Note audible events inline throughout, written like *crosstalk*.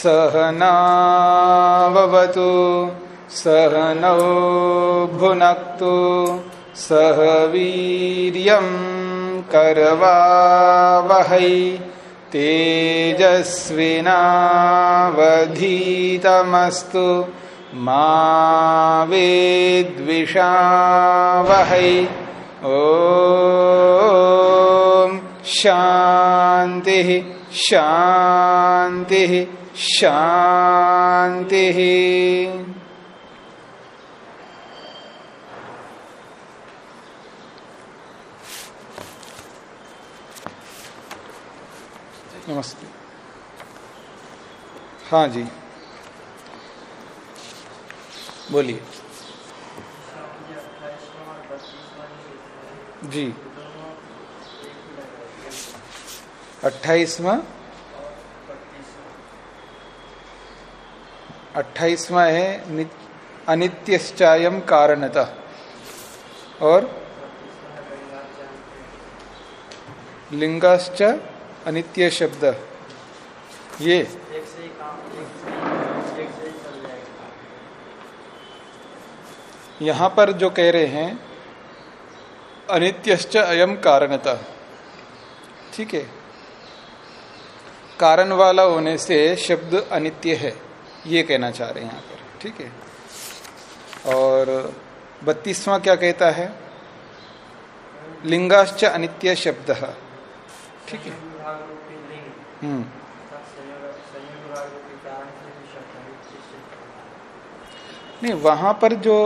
सहनावतु सहनौ भुनक्तु सह वीर्यं करवावहै तेजस्विनावधीतमस्तु मा वेद्विषावहै। ॐ शान्तिः शांति शांति। नमस्ते। हाँ जी। बोलिए। जी। अट्ठाईसवा? अट्ठाईसवा है अनित्यश्चायम कारणतः। और? लिंगाश्च अनित्य शब्द। ये? यहाँ पर जो कह रहे हैं, अनित्यश्च अयम कारणता। ठीक है? कारण वाला होने से शब्द अनित्य है, ये कहना चाह रहे हैं यहाँ पर, ठीक है? और बत्तीसवां क्या कहता है? लिंगाश्च अनित्य शब्द, ठीक है? हम्म। नहीं, वहाँ पर जो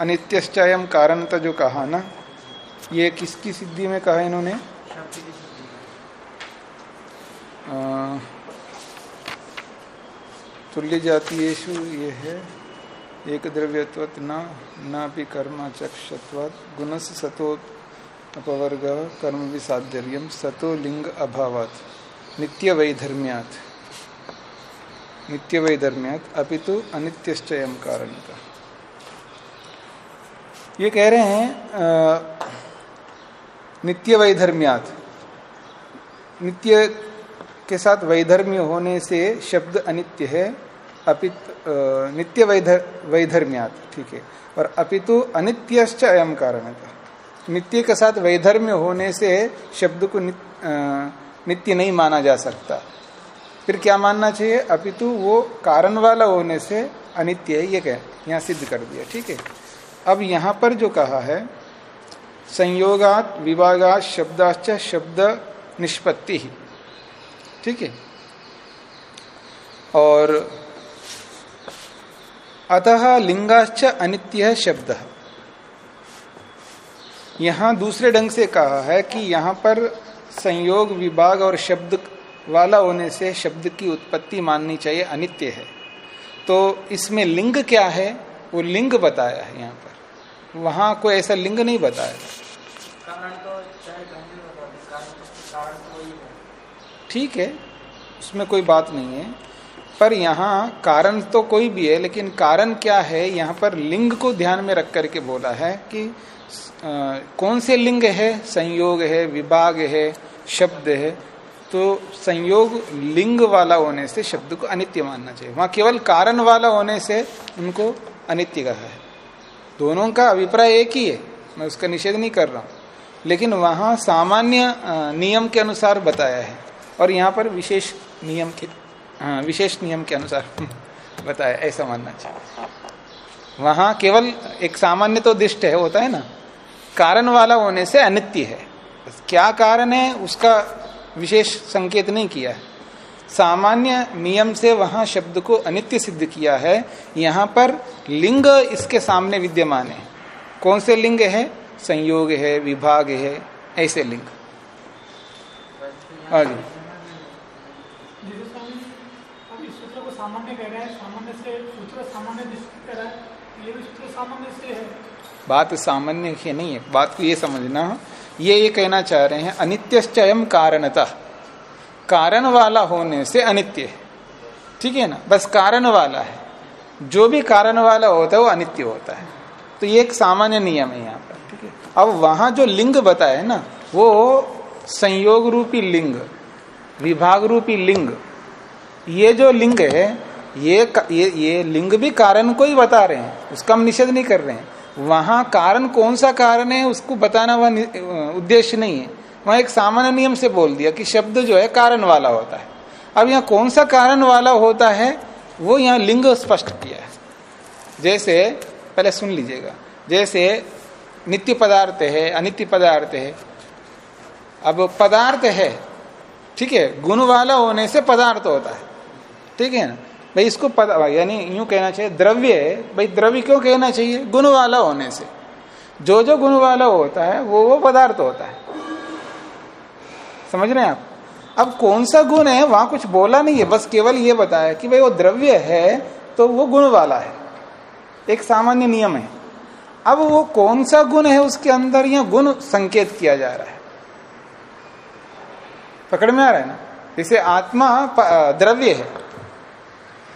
अनित्यश्चयम कारणता जो कहा ना, ये किसकी सिद्धि में कहा इन्होंने? तुल्य जातीयेशु ये है एक द्रव्यत्व न ना भी कर्म चक्षत्वात् गुणस सतो अपवर्ग, कर्म विसाध्यर्यम सतो लिंग अभावात नित्य वैधर्म्यात नित्य वैधर्म्यात अपितु अनित्यश्चयम कारण का ये कह रहे हैं नित्य वैधर्म्यात नित्य के साथ वैधर्म्य होने से शब्द अनित्य है, अपित नित्य वैधर, वैधर्म्यात, ठीक है। और अपितु अनित्यश्च अयम कारण नित्य के साथ वैधर्म्य होने से शब्द को नित्य नहीं माना जा सकता। फिर क्या मानना चाहिए? अपितु वो कारण वाला होने से अनित्य है, ये क्या यहाँ सिद्ध कर दिया, ठीक है। अब यहाँ पर जो कहा है, संयोगात विभागात शब्दाश्च शब्द निष्पत्ति ही। ठीक है। और अतः लिंगाश्च अनित्य शब्द। यहाँ दूसरे ढंग से कहा है कि यहाँ पर संयोग, विभाग और शब्द वाला होने से शब्द की उत्पत्ति माननी चाहिए, अनित्य है। तो इसमें लिंग क्या है? वो लिंग बताया है यहाँ पर। वहाँ कोई ऐसा लिंग नहीं बताया ठीक है उसमें कोई बात नहीं है। पर यहाँ कारण तो कोई भी है लेकिन कारण क्या है यहाँ पर लिंग को ध्यान में रख करके बोला है कि आ, कौन से लिंग है? संयोग है विभाग है शब्द है। तो संयोग लिंग वाला होने से शब्द को अनित्य मानना चाहिए। वहाँ केवल कारण वाला होने से उनको अनित्य कहा है। दोनों का अभिप्राय एक ही है मैं उसका निषेध नहीं कर रहा हूँ। लेकिन वहाँ सामान्य नियम के अनुसार बताया है। और यहाँ पर विशेष नियम के हाँ विशेष नियम के अनुसार *laughs* बताया, ऐसा मानना चाहिए। वहाँ केवल एक सामान्य तो दिष्ट है, होता है ना? कारण वाला होने से अनित्य है। क्या कारण है? उसका विशेष संकेत नहीं किया है। सामान्य नियम से वहाँ शब्द को अनित्य सिद्ध किया है। यहाँ पर लिंग इसके सामने विद्यमान है। कौन से लिंग है? संयोग है, विभाग है, ऐसे लिंग। आगे। सामान्य कह रहे हैं, सामान्य से सूत्र सामान्य कह रहा है ये भी सूत्र सामान्य से है। बात सामान्य ही नहीं है, बात को ये समझना ये ये कहना चाह रहे हैं अनित्यश्चयम कारणतः। कारण वाला होने से अनित्य ठीक है ना? बस कारण वाला है। जो भी कारण वाला होता है, वो अनित्य होता है। तो ये एक सामान्य नियम है यहाँ पर, ठीक है? अब वहाँ जो लिंग बताए ना, वो संयोग रूपी लिंग, विभाग रूपी लिंग ये जो लिंग है, ये ये ये लिंग भी कारण को ही बता रहे हैं, उसका हम निषेध नहीं कर रहे हैं। वहाँ कारण कौन सा कारण है, उसको बताना वह उद्देश्य नहीं है। वहाँ एक सामान्य नियम से बोल दिया कि शब्द जो है कारण वाला होता है। अब यहाँ कौन सा कारण वाला होता है, वो यहाँ लिंग स्पष्ट किया है। जैसे, पहले सुन लीजिएगा। जैसे, नित्य पदार्थ है, अनित्य पदार्थ है। अब पदार्थ है, ठीक है, गुण वाला होने से पदार्थ होता है। ठीक है ना? भाई इसको पता, यानी यूँ कहना चाहिए, द्रव्य भाई द्रव्य क्यों कहना चाहिए? गुण वाला होने से। जो जो गुण वाला होता है, वो वो पदार्थ होता है। समझ रहे हैं आप? अब कौन सा गुण है, वहाँ कुछ बोला नहीं है, बस केवल ये बताया कि भाई वो द्रव्य है तो वो गुण वाला है। एक सामान्य नियम है। अब वो कौन सा गुण है, उसके अंदर यह गुण संकेत किया जा रहा है। पकड़ में आ रहा है ना? जैसे आत्मा द्रव्य है।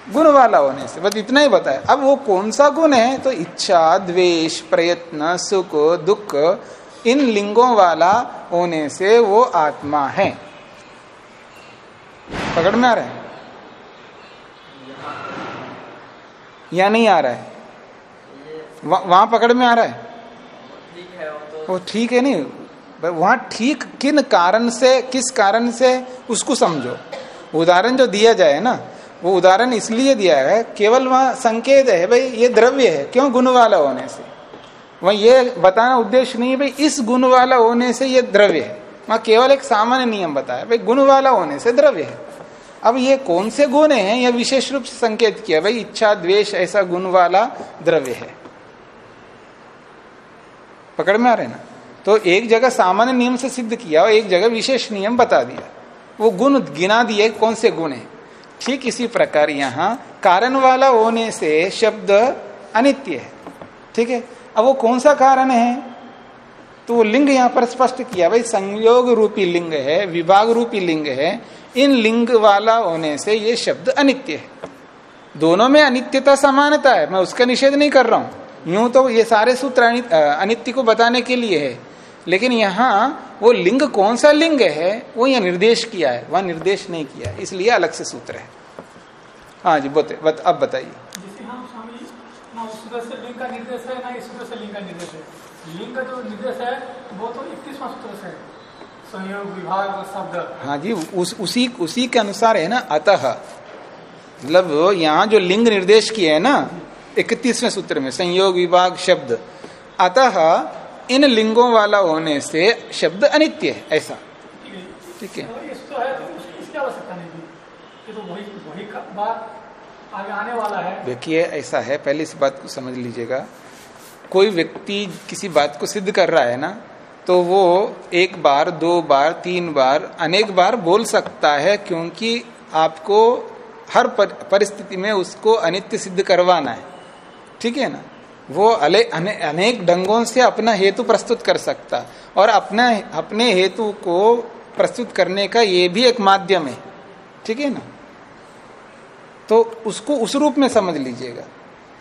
गुण वाला होने से। बस इतना ही बताया। अब वो कौन सा गुण है? तो इच्छा, द्वेष, प्रयत्न, सुख, दुख, इन लिंगों वाला होने से वो आत्मा है। पकड़ में आ रहा है? या नहीं आ रहा है? वहाँ पकड़ में आ रहा है? वो ठीक है नहीं? वहाँ ठीक किन कारण से, किस कारण से? उसको समझो। उदाहरण जो दिया जाए ना वो उदाहरण इसलिए दिया है, केवल वहाँ संकेत है, भाई, ये द्रव्य है, क्यों गुण वाला होने से? वह ये बताना उद्देश्य नहीं है, भाई, इस गुण वाला होने से ये द्रव्य है। वहाँ केवल एक सामान्य नियम बताया, भाई गुण वाला होने से द्रव्य है। अब ये कौन से गुण है, यह विशेष रूप से संकेत किया, भाई, इच्छा, द्वेष, ऐसा गुण वाला द्रव्य है। पकड़ में आ रहे ना? तो एक जगह सामान्य नियम से सिद्ध किया और एक जगह विशेष नियम बता दिया। वो गुण गिना दिए कौन से गुण है? ठीक इसी प्रकार यहाँ कारण वाला होने से शब्द अनित्य है। ठीक है? अब वो कौन सा कारण है? तो वो लिंग यहाँ पर स्पष्ट किया, भाई संयोग रूपी लिंग है, विभाग रूपी लिंग है, इन लिंग वाला होने से ये शब्द अनित्य है। दोनों में अनित्यता समानता है, मैं उसका निषेध नहीं कर रहा हूँ। यूँ तो ये सारे सूत्र अनित्य को बताने के लिए है। लेकिन यहाँ वो लिंग कौन सा लिंग है वो यह निर्देश किया है वह निर्देश नहीं किया है इसलिए अलग से सूत्र है। हाँ जी बोते बत, अब बताइए। है तो हाँ जी उस उसी उसी के अनुसार है ना अतः। मतलब यहाँ जो लिंग निर्देश किए है ना इकतीसवें सूत्र में संयोग विभाग शब्द। अतः इन लिंगों वाला होने से शब्द अनित्य है ऐसा। ठीक है। देखिए ऐसा है पहले इस बात को समझ लीजिएगा। कोई व्यक्ति किसी बात को सिद्ध कर रहा है ना तो वो एक बार दो बार तीन बार अनेक बार बोल सकता है क्योंकि आपको हर परिस्थिति में उसको अनित्य सिद्ध करवाना है। ठीक है ना? वो अले अने, अनेक ढंगों से अपना हेतु प्रस्तुत कर सकता। और अपना अपने हेतु को प्रस्तुत करने का ये भी एक माध्यम है। ठीक है ना? तो उसको उस रूप में समझ लीजिएगा।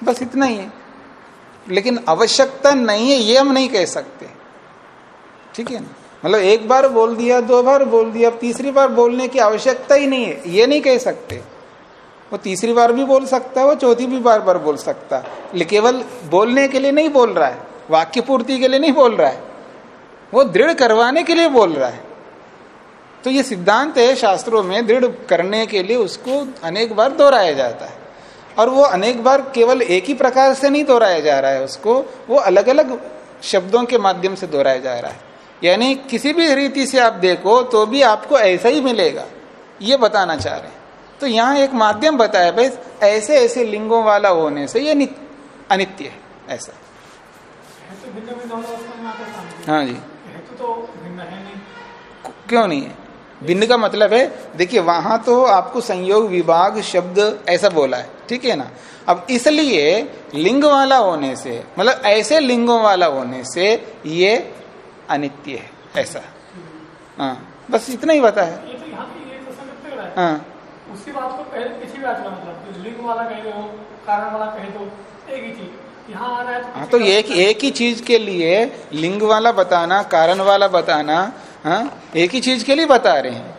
बस इतना ही है। लेकिन आवश्यकता नहीं है ये हम नहीं कह सकते। ठीक है ना? मतलब एक बार बोल दिया दो बार बोल दिया तीसरी बार बोलने की आवश्यकता ही नहीं है। ये नहीं कह सकते। वो तीसरी बार भी बोल सकता है, वो चौथी भी बार बार बोल सकता है। केवल बोलने के लिए नहीं बोल रहा है वाक्य पूर्ति के लिए नहीं बोल रहा है, वो दृढ़ करवाने के लिए बोल रहा है। तो ये सिद्धांत है शास्त्रों में, दृढ़ करने के लिए उसको अनेक बार दोहराया जाता है। और वो अनेक बार केवल एक ही प्रकार से नहीं दोहराया जा रहा है उसको, वो अलग अलग शब्दों के माध्यम से दोहराया जा रहा है। यानी किसी भी रीति से आप देखो तो भी आपको ऐसा ही मिलेगा, ये बताना चाह रहे हैं। तो यहाँ एक माध्यम बताया भाई ऐसे ऐसे लिंगों वाला होने से ये अनित्य है ऐसा। हाँ। जी। तो क्यों नहीं है? भिन्न का मतलब है देखिए वहाँ तो आपको संयोग विभाग शब्द ऐसा बोला है ठीक है ना? अब इसलिए लिंग वाला होने से मतलब ऐसे लिंगों वाला होने से ये अनित्य है ऐसा। हाँ बस इतना ही बता है तो हाँ। उसी बात को पहले पिछली बात का मतलब लिंग वाला कह दो कारण वाला कह दो एक ही चीज़। यहाँ आ रहा है हाँ तो एक एक ही चीज़ के लिए लिंग वाला बताना कारण वाला बताना हाँ एक ही चीज़ के लिए बता रहे हैं।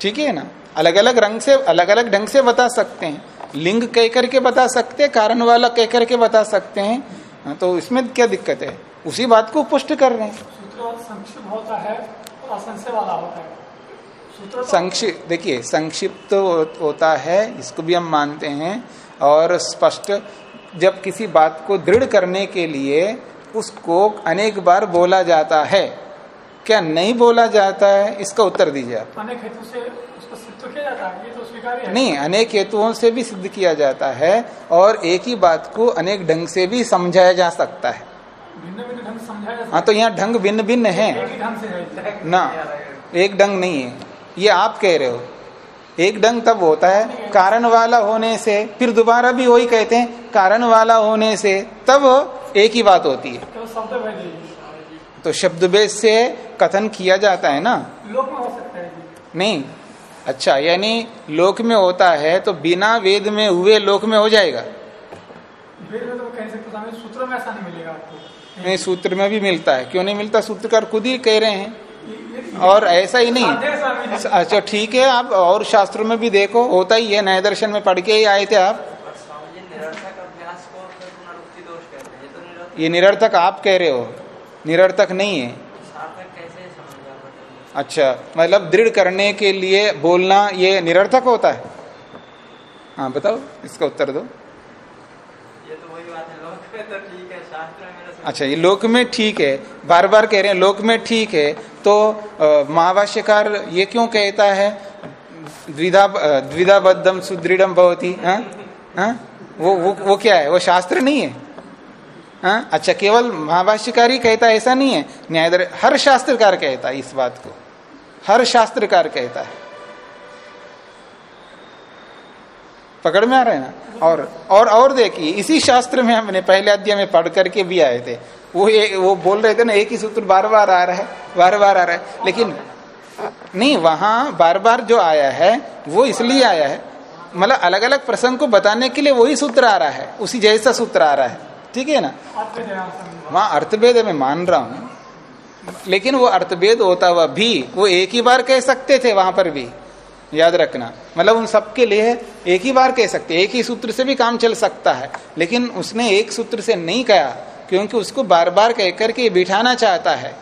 ठीक है ना? अलग अलग रंग से अलग अलग ढंग से बता सकते हैं। लिंग कह करके बता सकते हैं कारण वाला कह करके बता सकते हैं। हाँ, तो इसमें क्या दिक्कत है? उसी बात को पुष्ट कर रहे हैं। सूत्र संक्षिप्त होता है और असंशय वाला होता है। तो- संक्षिप्त देखिए संक्षिप्त होता है इसको भी हम मानते हैं और स्पष्ट जब किसी बात को दृढ़ करने के लिए उसको अनेक बार बोला जाता है। क्या नहीं बोला जाता है? इसका उत्तर दीजिए आप। अनेक हेतु से उसको सिद्ध किया जाता है ये तो स्वीकार है। नहीं अनेक हेतुओं से भी सिद्ध किया जाता है और एक ही बात को अनेक ढंग से भी समझाया जा सकता है। भिन्न भिन्न ढंग समझाया हाँ तो यहाँ ढंग भिन्न भिन्न है। ना एक ढंग नहीं है। ये आप कह रहे हो। एक ढंग तब होता है कारण वाला होने से फिर दोबारा भी वही कहते हैं कारण वाला होने से तब एक ही बात होती है। तो शब्द भेजी तो शब्द बेस से कथन किया जाता है ना? लोक में हो सकता है। नहीं। अच्छा यानी लोक में होता है तो बिना वेद में हुए लोक में हो जाएगा। वेद में तो कह सकते हैं सूत्र में ऐसा नहीं मिलेगा आपको। नहीं सूत्र में भी मिलता है। क्यों नहीं मिलता? सूत्रकार खुद ही कह रहे हैं। और ऐसा ही नहीं। अच्छा ठीक है, आप और शास्त्रों में भी देखो, होता ही है, नए दर्शन में पढ़ के ही आए थे आप। ये निरर्थक आप कह रहे हो? निरर्थक नहीं है। अच्छा मतलब दृढ़ करने के लिए बोलना, ये निरर्थक होता है। हाँ बताओ, इसका उत्तर दो। ये तो वही बात है लोक में तो ठीक है शास्त्र में अच्छा ये लोक में ठीक है, बार बार कह रहे हैं, लोक में ठीक है तो महाभाष्यकार ये क्यों कहता है? द्विधा द्विधाबद्धम सुदृढ़ भवती हाँ वो वो वो क्या है? वो शास्त्र नहीं है? हाँ अच्छा केवल महाभाष्यकार ही कहता है, ऐसा नहीं है? न्याय हर शास्त्रकार कहता है इस बात को। हर शास्त्रकार कहता है। पकड़ में आ रहे हैं ना? और और और देखिए, इसी शास्त्र में हमने पहले अध्याय में पढ़ करके भी आए थे। वो ए, वो बोल रहे थे ना एक ही सूत्र बार बार आ रहा है बार बार आ रहा है। लेकिन नहीं वहाँ बार बार जो आया है वो इसलिए आया है मतलब अलग अलग प्रसंग को बताने के लिए वही सूत्र आ रहा है उसी जैसा सूत्र आ रहा है। ठीक है ना? वहाँ अर्थभेद मैं मान रहा हूँ। लेकिन वो अर्थभेद होता हुआ भी वो एक ही बार कह सकते थे वहाँ पर भी। याद रखना मतलब उन सबके लिए एक ही बार कह सकते एक ही सूत्र से भी काम चल सकता है। लेकिन उसने एक सूत्र से नहीं कहा। क्योंकि उसको बार बार कह करके बिठाना चाहता है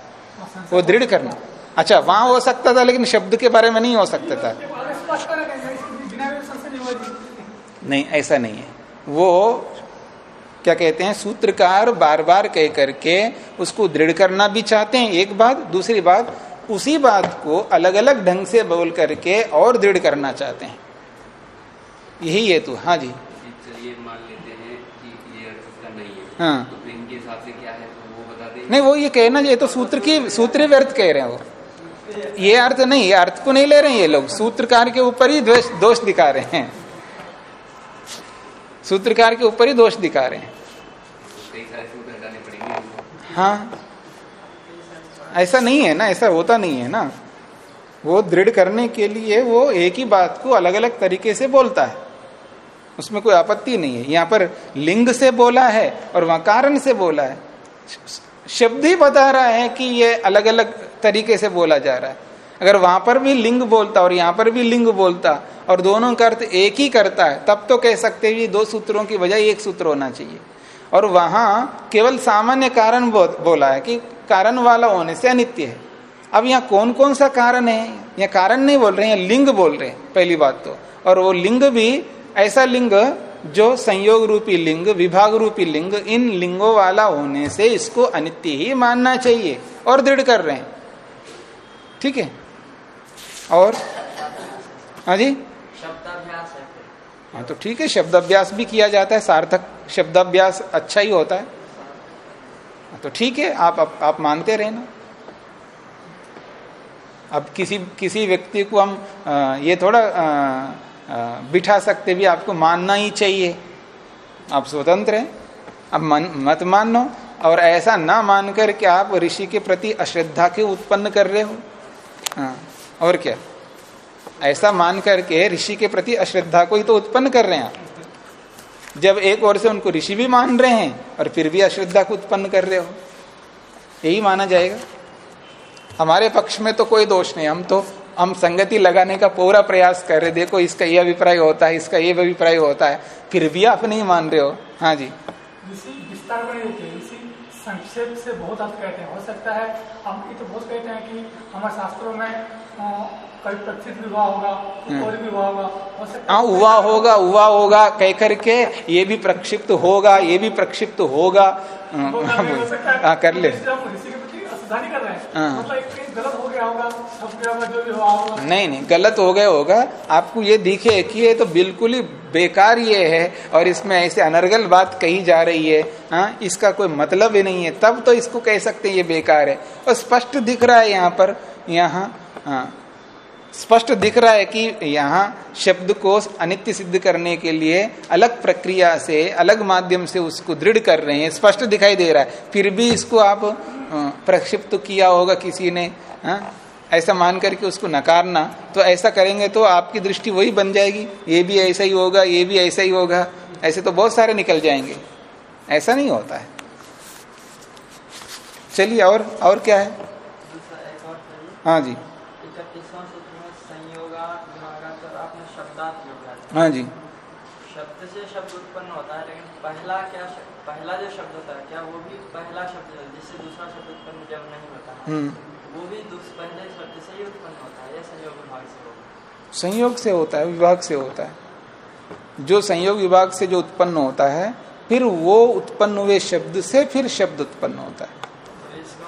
वो दृढ़ करना। अच्छा वहाँ हो सकता था लेकिन शब्द के बारे में नहीं हो सकता था। नहीं ऐसा नहीं है। वो क्या कहते हैं सूत्रकार बार बार कह करके उसको दृढ़ करना भी चाहते हैं एक बात। दूसरी बात उसी बात को अलग अलग ढंग से बोल करके और दृढ़ करना चाहते हैं। यही हेतु। हाँ जी। चलिए मान लेते हैं कि ये नहीं है। हाँ। तो हिसाब से क्या है तो वो बता दें। नहीं वो ये कहना ये तो सूत्र की सूत्र व्यर्थ कह रहे हैं वो। ये अर्थ नहीं ये अर्थ को नहीं ले रहे हैं ये लोग। सूत्रकार के ऊपर ही दोष दिखा रहे हैं। सूत्रकार के ऊपर ही दोष दिखा रहे हैं। हाँ। ऐसा नहीं है ना ऐसा होता नहीं है ना। वो दृढ़ करने के लिए वो एक ही बात को अलग अलग तरीके से बोलता है। उसमें कोई आपत्ति नहीं है। यहाँ पर लिंग से बोला है और वहाँ कारण से बोला है। शब्द ही बता रहा है कि ये अलग अलग तरीके से बोला जा रहा है। अगर वहाँ पर भी लिंग बोलता और यहाँ पर भी लिंग बोलता और दोनों का अर्थ एक ही करता है, तब तो कह सकते हैं दो सूत्रों की बजाय एक सूत्र होना चाहिए। और वहाँ केवल सामान्य कारण बोला है कि कारण वाला होने से अनित्य है। अब यहाँ कौन कौन सा कारण है? यहाँ कारण नहीं बोल रहे हैं लिंग बोल रहे हैं, पहली बात तो। और वो लिंग भी ऐसा लिंग जो संयोग रूपी लिंग विभाग रूपी लिंग इन लिंगों वाला होने से इसको अनित्य ही मानना चाहिए और दृढ़ कर रहे हैं। ठीक है? और? हाँ जी? शब्दाभ्यास है हाँ तो ठीक है शब्दाभ्यास भी किया जाता है सार्थक शब्दाभ्यास अच्छा ही होता है। हाँ, तो ठीक है आप, आप आप मानते रहे ना अब किसी किसी व्यक्ति को हम आ, ये थोड़ा आ, बिठा सकते भी आपको मानना ही चाहिए। आप स्वतंत्र हैं अब मन, मत मानो और ऐसा ना मानकर के आप ऋषि के प्रति अश्रद्धा के उत्पन्न कर रहे हो। हाँ और क्या? ऐसा मान करके ऋषि के प्रति अश्रद्धा को ही तो उत्पन्न कर रहे हैं आप। जब एक ओर से उनको ऋषि भी मान रहे हैं और फिर भी अश्रद्धा को उत्पन्न कर रहे हो यही माना जाएगा। हमारे पक्ष में तो कोई दोष नहीं हम तो हम संगति लगाने का पूरा प्रयास कर रहे देखो इसका ये अभिप्राय होता है इसका ये अभिप्राय होता है। फिर भी आप नहीं मान रहे हो? हाँ जी। विस्तार संक्षेप से बहुत अर्थ कहते हैं। हो सकता है हम ये तो बहुत कहते हैं कि हमारे शास्त्रों में कभी विवाह होगा। और विवाह होगा। हो सकता हाँ हुआ होगा हुआ होगा कह करके ये भी प्रक्षिप्त होगा ये भी प्रक्षिप्त होगा। हाँ, कर ले, नहीं कर रहे हैं। मतलब एक कहीं गलत हो गया होगा सब गया होगा जो भी हुआ होगा। नहीं नहीं गलत हो गया होगा। आपको ये दिखे कि ये तो बिल्कुल ही बेकार ये है और इसमें ऐसे अनर्गल बात कही जा रही है। हाँ इसका कोई मतलब ही नहीं है। तब तो इसको कह सकते हैं ये बेकार है। और स्पष्ट दिख रहा है यहाँ पर। यहाँ हाँ। स्पष्ट दिख रहा है कि यहाँ शब्द को अनित्य सिद्ध करने के लिए अलग प्रक्रिया से, अलग माध्यम से उसको दृढ़ कर रहे हैं। स्पष्ट दिखाई दे रहा है। फिर भी इसको आप प्रक्षिप्त किया होगा किसी ने हाँ? ऐसा मान करके उसको नकारना। तो ऐसा करेंगे तो आपकी दृष्टि वही बन जाएगी। ये भी ऐसा ही होगा, ये भी ऐसा ही होगा। ऐसे तो बहुत सारे निकल जाएँगे। ऐसा नहीं होता है। चलिए और और क्या है? हाँ जी इकतीसवां सूत्र में संयोगा विभागात और आपने शब्दार्थ योगा हाँ जी। शब्द से शब्द उत्पन्न होता है लेकिन पहला क्या शब्द, पहला जो शब्द होता है क्या वो भी पहला शब्द जिससे दूसरा शब्द उत्पन्न जब नहीं होता? है हम्म। वो भी पहले शब्द से ही उत्पन्न होता है या संयोग विभाग से होगा संयोग से होता है विभाग से होता है। जो संयोग विभाग से जो उत्पन्न होता है फिर वो उत्पन्न हुए शब्द से फिर शब्द उत्पन्न होता है। तो इसको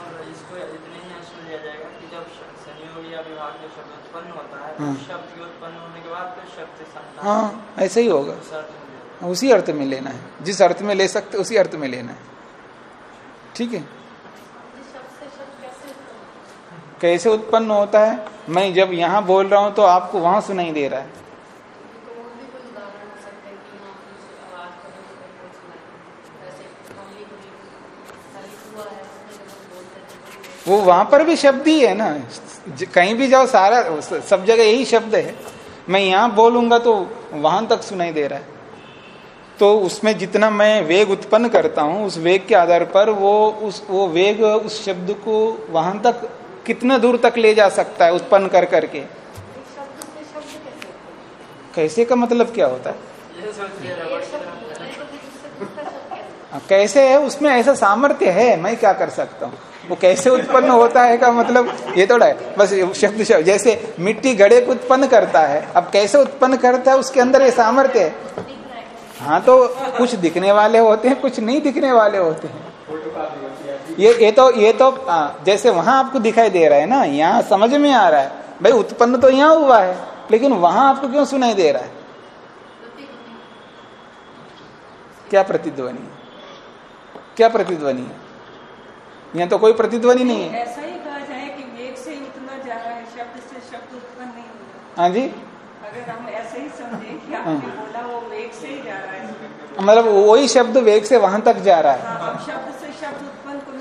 हाँ ऐसे ही होगा। उस अर्थ में लेना है। जिस अर्थ में ले सकते, उसी अर्थ में लेना है। ठीक है? कैसे उत्पन्न होता है? मैं जब यहाँ बोल रहा हूँ तो आपको वहाँ सुनाई दे रहा है। वो वहाँ पर भी शब्द ही है ना। कहीं भी जाओ, सारा, सब जगह यही शब्द है। मैं यहाँ बोलूँगा तो वहाँ तक सुनाई दे रहा है। तो उसमें जितना मैं वेग उत्पन्न करता हूँ उस वेग के आधार पर वो उस वो वेग उस शब्द को वहाँ तक कितना दूर तक ले जा सकता है उत्पन्न कर करके? कैसे का मतलब क्या होता है? हाँ, कैसे है? उसमें ऐसा सामर्थ्य है मैं क्या कर सकता हूँ? वो कैसे उत्पन्न होता है का मतलब ये थोड़ा है। बस शब्द शब्द जैसे मिट्टी घड़े को उत्पन्न करता है अब कैसे उत्पन्न करता है उसके अंदर ये सामर्थ्य है। हाँ तो कुछ दिखने वाले होते हैं कुछ नहीं दिखने वाले होते हैं। ये ये तो ये तो आ, जैसे वहाँ आपको दिखाई दे रहा है ना यहाँ समझ में आ रहा है। भाई उत्पन्न तो यहाँ हुआ है लेकिन वहाँ आपको क्यों सुनाई दे रहा है? क्या प्रतिध्वनि है? क्या प्रतिध्वनि है? यहाँ तो कोई प्रतिध्वनि नहीं है। ऐसा ही कहा जाए कि वेग से उतना जा रहा है शब्द से शब्द उत्पन्न नहीं हाँ जी। अगर हम ऐसे ही समझे कि हाँ। आपने बोला वो वेग से ही जा रहा है मतलब वही शब्द वेग से वहाँ तक जा रहा है। हाँ, शब्द से शब्द उत्पन्न तो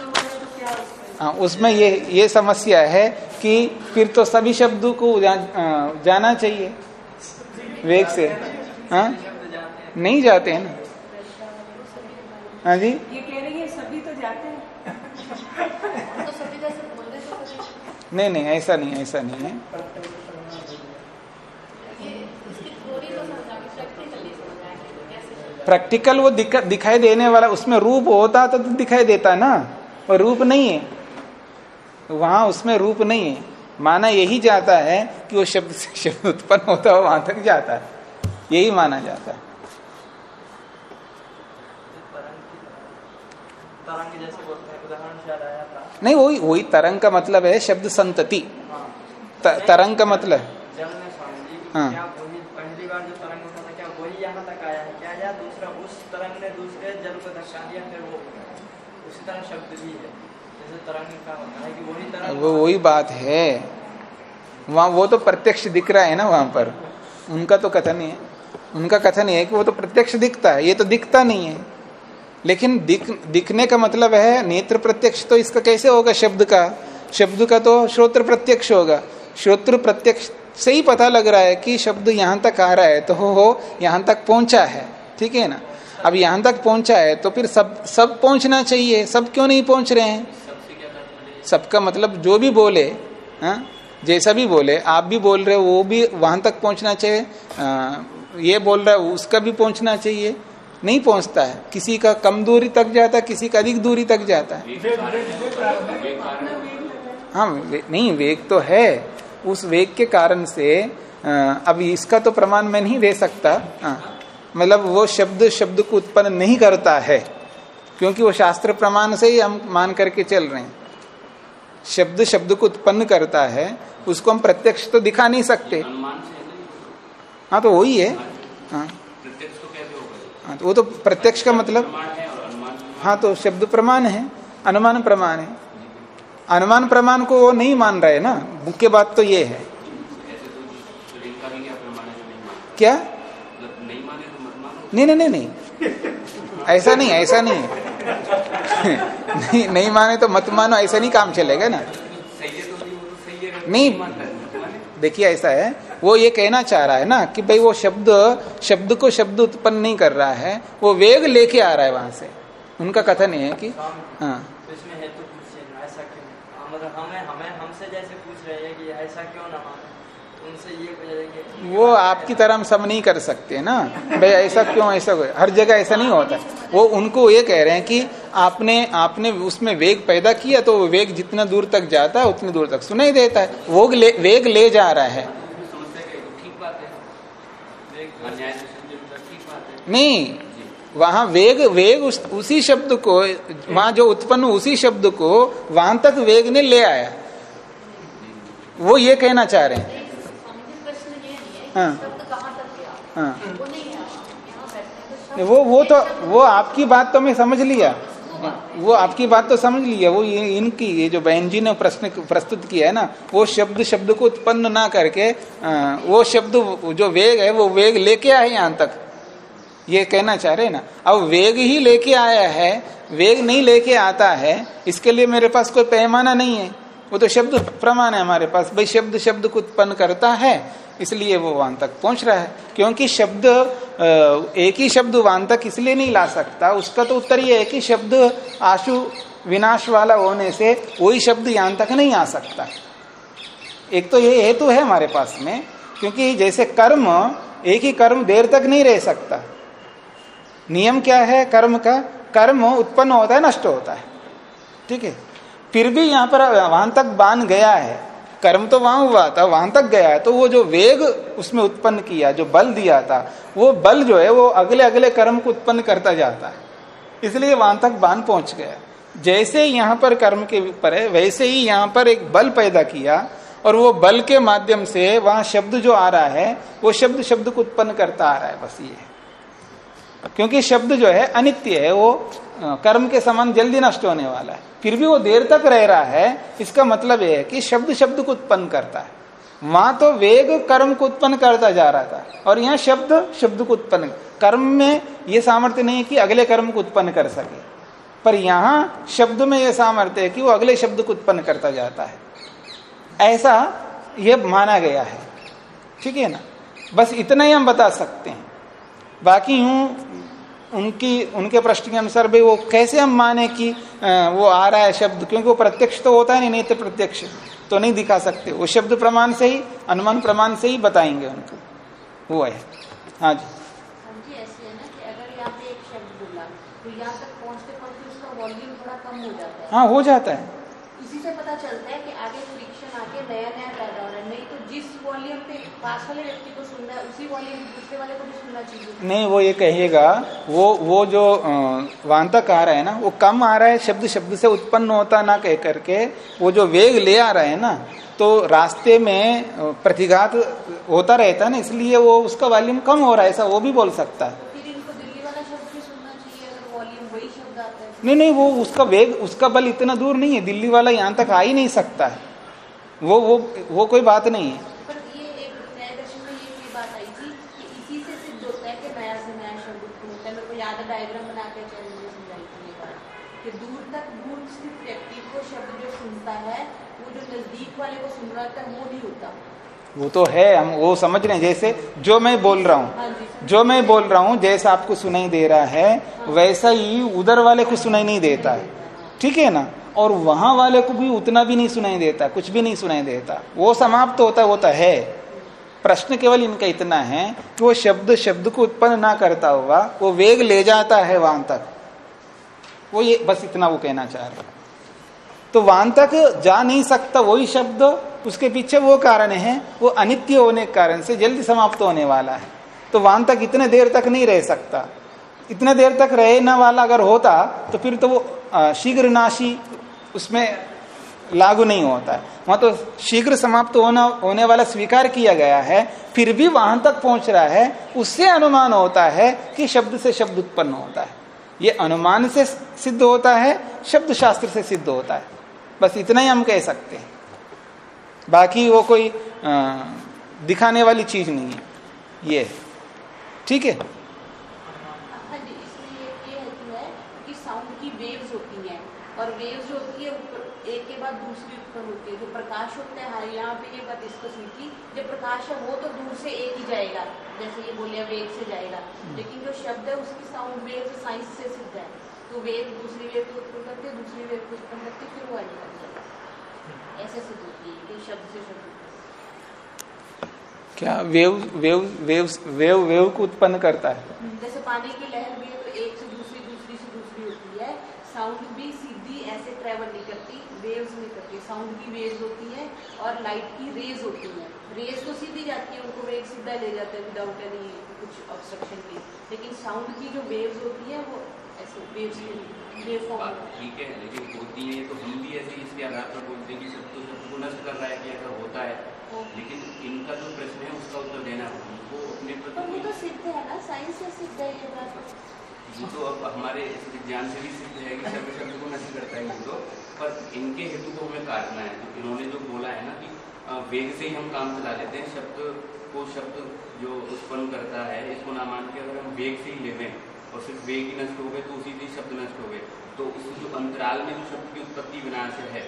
क्या उसमें? हाँ, उसमें ये ये समस्या है कि फिर तो सभी शब्दों को जा, जाना चाहिए वेग से। हाँ? नहीं जाते हैं ना। हाँ जी। ये कह रही है सभी तो जाते हैं नहीं नहीं ऐसा नहीं ऐसा नहीं है। प्रैक्टिकल वो दिख, दिखाई देने वाला उसमें रूप होता तो, दिखाई देता ना और रूप नहीं है। वहाँ उसमें रूप नहीं है। माना यही जाता है कि वो शब्द से शब्द उत्पन्न होता है वहाँ तक जाता है। यही माना जाता है। तरंग जैसे बोलते हैं उदाहरण शायद आया। नहीं वही वही तरंग का मतलब है शब्द संतति। हाँ तरंग का मतलब हाँ। क्या वही पहली बार जो तरंग उठा था क्या वही यहाँ तक आया क्या या दूसरा उस तरंग ने दूसरे जल को धक्का दिया फिर वो उसी तरह शब्द भी जैसे तरंग का होता कि वही तरंग वो वही बात है। वहाँ वो तो प्रत्यक्ष दिख रहा है ना वहाँ पर। उनका तो कथन है उनका कथन है कि वो तो प्रत्यक्ष दिखता है। ये तो दिखता नहीं है। लेकिन दिख दिखने का मतलब है नेत्र प्रत्यक्ष तो इसका कैसे होगा शब्द का? शब्द का तो श्रोत्र प्रत्यक्ष होगा। श्रोत्र प्रत्यक्ष से ही पता लग रहा है कि शब्द यहाँ तक आ रहा है तो हो हो यहाँ तक पहुँचा है। ठीक है ना? अब यहाँ तक पहुँचा है तो फिर सब सब पहुँचना चाहिए। सब क्यों नहीं पहुँच रहे हैं? सबका मतलब जो भी बोले हाँ? जैसा भी बोले आप भी बोल रहे हो वो भी वहाँ तक पहुँचना चाहिए। आ, ये बोल रहा है उसका भी पहुँचना चाहिए। नहीं पहुँचता है। किसी का कम दूरी तक जाता है किसी का अधिक दूरी तक जाता है। है। वे, नहीं वेग तो है। उस वेग के कारण से अब इसका तो प्रमाण मैं नहीं दे सकता। मतलब वो शब्द शब्द को उत्पन्न नहीं करता है क्योंकि वो शास्त्र प्रमाण से ही हम मान करके चल रहे हैं। शब्द शब्द को उत्पन्न करता है उसको हम प्रत्यक्ष तो दिखा नहीं सकते। हाँ तो वही है। हाँ प्रत्यक्ष तो कैसे होगा हाँ, तो वो तो प्रत्यक्ष का मतलब? है तो शब्द प्रमाण है अनुमान प्रमाण है। अनुमान प्रमाण को वो नहीं मान रहे ना? मुख्य बात तो ये है। क्या? नहीं नहीं नहीं नहीं। ऐसा नहीं ऐसा नहीं। नहीं नहीं माने तो मत मानो ऐसा नहीं काम चलेगा ना। नहीं देखिए ऐसा है। वो ये कहना चाह रहा है ना कि भाई वो शब्द शब्द को शब्द उत्पन्न नहीं कर रहा है वो वेग लेके आ रहा है वहाँ से। उनका कथन है कि हाँ। तो मतलब तो हैं कि वो आपकी तरह हम सब नहीं कर सकते ना। भाई ऐसा क्यों ऐसा क्यों? हर जगह ऐसा नहीं होता। वो उनको ये कह रहे हैं कि आपने आपने उसमें वेग पैदा किया तो वो वेग जितना दूर तक जाता है उतनी दूर तक सुनाई देता है। वो ले, वेग ले जा रहा है समस्या क्या है? तो ठीक बात है वेग अन्याय से समझे तो ठीक बात है नहीं वहाँ वेग वेग उस, उसी शब्द को वहाँ जो उत्पन्न उसी शब्द को वहाँ तक वेग ने ले आया। वो ये कहना चाह रहे हैं। है हाँ। वो तो वो तो वो आपकी बात तो मैं समझ लिया। वो आपकी बात तो समझ ली है वो ये इनकी ये जो बहन जी ने प्रश्न प्रस्तुत किया है ना वो शब्द शब्द को उत्पन्न ना करके आ, वो शब्द जो वेग है वो वेग लेके आए यहाँ तक। ये कहना चाह रहे हैं ना अब वेग ही लेके आया है वेग नहीं लेके आता है इसके लिए मेरे पास कोई पैमाना नहीं है। वो तो शब्द प्रमाण है हमारे पास। भाई शब्द शब्द को उत्पन्न करता है, इसलिए वो वहाँ तक पहुँच रहा है। क्योंकि शब्द एक ही शब्द वहाँ तक इसलिए नहीं ला सकता, उसका तो उत्तर ये है कि शब्द आशु विनाश वाला होने से वही शब्द यहाँ तक नहीं आ सकता। एक तो ये हेतु है हमारे पास में, क्योंकि जैसे कर्म, एक ही कर्म देर तक नहीं रह सकता। नियम क्या है कर्म का? कर्म उत्पन्न होता है, नष्ट होता है। ठीक है? फिर भी यहाँ पर वहाँ तक बाँध गया है। कर्म तो वहाँ हुआ था, वहाँ तक गया है। तो वो जो वेग उसमें उत्पन्न किया, जो बल दिया था, वो बल जो है, वो अगले अगले कर्म को उत्पन्न करता जाता है। इसलिए वहाँ तक बाँध पहुँच गया। जैसे यहाँ पर कर्म के ऊपर है, वैसे ही यहाँ पर एक बल पैदा किया और वो बल के माध्यम से वहाँ शब्द जो आ रहा है, वो शब्द शब्द को उत्पन्न करता आ रहा है, बस ये। क्योंकि शब्द जो है अनित्य है, वो कर्म के समान जल्दी नष्ट होने वाला है। फिर भी वो देर तक रह रहा है, इसका मतलब यह है कि शब्द शब्द को उत्पन्न करता है। वहाँ तो वेग कर्म को उत्पन्न करता जा रहा था, और यहाँ शब्द शब्द को उत्पन्न, कर्म में ये सामर्थ्य नहीं है कि अगले कर्म को उत्पन्न कर सके। पर यहाँ शब्द में यह सामर्थ्य है कि वो अगले शब्द को उत्पन्न करता जाता है। ऐसा यह माना गया है। ठीक है ना? बस इतना ही हम बता सकते हैं। बाकी यूँ उनकी उनके प्रश्न के अनुसार भाई वो कैसे हम माने कि वो आ रहा है शब्द? क्योंकि वो प्रत्यक्ष तो होता है नहीं नहीं तो प्रत्यक्ष तो नहीं दिखा सकते। वो शब्द प्रमाण से ही अनुमान प्रमाण से ही बताएँगे उनको। वो है। हाँ जी। है तो हो जाता है। हाँ हो जाता है। इसी से पता चलता है कि आगे फ्रिक्शन आके नया नया पैदा हो रहा है नहीं तो जिस वॉल्यूम पे पास वाले व्यक्ति को सुनना है उसी वॉल्यूम दूसरे वाले को भी सुनना चाहिए। नहीं वो ये कहिएगा वो वो जो अ, वहाँ तक आ रहा है ना वो कम आ रहा है शब्द शब्द से उत्पन्न होता ना कह करके वो जो वेग ले आ रहा है ना तो रास्ते में प्रतिघात होता रहता है ना इसलिए वो उसका वॉल्यूम कम हो रहा है ऐसा वो भी बोल सकता फिर इनको दिल्ली वाला शब्द भी सुनना चाहिए अगर वॉल्यूम वही शब्द आता है। नहीं नहीं वो उसका वेग उसका बल इतना दूर नहीं है दिल्ली वाला यहाँ तक आ ही नहीं सकता है। वो वो वो कोई बात नहीं है। पर ये एक न्याय दर्शन में ये ये बात आई थी कि इसी से सिद्ध होता है कि नया से नया शब्द उत्पन्न होता है। मेरे को याद है डायग्राम बना के चैनल में समझाई थी ये बात कि दूर तक दूर स्थित व्यक्ति को शब्द जो सुनता है वो जो नज़दीक वाले को सुन रहा है वो नहीं होता। वो तो है हम वो समझ रहे हैं। जैसे जो मैं बोल रहा हूँ हाँ जो मैं बोल रहा हूँ जैसा आपको सुनाई दे रहा है वैसा ही उधर वाले को सुनाई नहीं देता है। ठीक है ना? और वहाँ वाले को भी उतना भी नहीं सुनाई देता, कुछ भी नहीं सुनाई देता। वो समाप्त तो होता है वो तो है। प्रश्न केवल इनका इतना है कि वो शब्द शब्द को उत्पन्न ना करता हुआ, वो वेग ले जाता है वहाँ तक। वो ये बस इतना वो कहना चाह रहे तो वहाँ तक जा नहीं सकता वही शब्द, उसके पीछे वो कारण है, वो अनित्य होने के कारण से जल्दी समाप्त होने वाला है। तो वहाँ तक इतने देर तक नहीं रह सकता। इतने देर तक रहने वाला अगर होता तो फिर तो वो शीघ्र नाशी उसमें लागू नहीं होता है। वहाँ तो शीघ्र समाप्त होना होने वाला स्वीकार किया गया है फिर भी वहाँ तक पहुँच रहा है उससे अनुमान होता है कि शब्द से शब्द उत्पन्न होता है। ये अनुमान से सिद्ध होता है शब्द शास्त्र से सिद्ध होता है। बस इतना ही हम कह सकते हैं। बाकी वो कोई अ, दिखाने वाली चीज़ नहीं है। ये ठीक हाँ जी इसमें ये ये हेतु है कि साउंड की वेव्स होती हैं और वेव्स जो होती है ऊपर एक के बाद दूसरी उत्पन्न होती है जो प्रकाश होता है हाँ यहाँ पे ये बात डिस्कस हुई थी। जब प्रकाश है वो तो दूर से एक ही जाएगा जैसे ये बोलिए वेग से जाएगा। लेकिन जो शब्द है उसकी साउंड वेव साइंस से सिद्ध है। तो वेव दूसरी वेव को उत्पन्न करती है दूसरी वेव को उत्पन्न करती फिर वो आगे बढ़ जाएगा ऐसे सिद्ध होती है कि शब्द से शब्द क्या wave wave wave wave wave को उत्पन्न करता है? जैसे पानी की लहर भी है तो एक से दूसरी दूसरी से दूसरी होती है। साउंड भी सीधी ऐसे ट्रेवल नहीं करती। वेव्स नहीं करती साउंड की वेव्स होती है और लाइट की रेज होती है। रेज तो सीधी जाती है उनको वेग सीधा ले जाते हैं विदाउट एनी कुछ ऑब्स्ट्रक्शन के लेकिन साउंड की जो वेव्स होती है वो ऐसे वेव्स ठीक है लेकिन होती है तो हम भी ऐसे इसके आधार पर बोलते हैं कि सब तो सबको नष्ट कर रहा है कि ऐसा होता है। लेकिन इनका जो प्रश्न है उसका उत्तर देना है। उनको अपने पर प्रति वो तो सिद्ध है ना साइंस से सिद्ध है ये बात। वो तो अब हमारे विज्ञान से भी सिद्ध है कि शब्द शब्द को नष्ट करता है ये तो पर इनके हेतु को हमें काटना है। तो इन्होंने जो बोला है ना कि वेग से ही हम काम चला लेते हैं शब्द को शब्द जो उत्पन्न करता है इसको ना मान के अगर हम वेग से ही ले लें और सिर्फ़ वेग ही नष्ट हो गए तो उसी से शब्द नष्ट हो गए। तो उस जो अंतराल में जो शब्द की उत्पत्ति विनाश है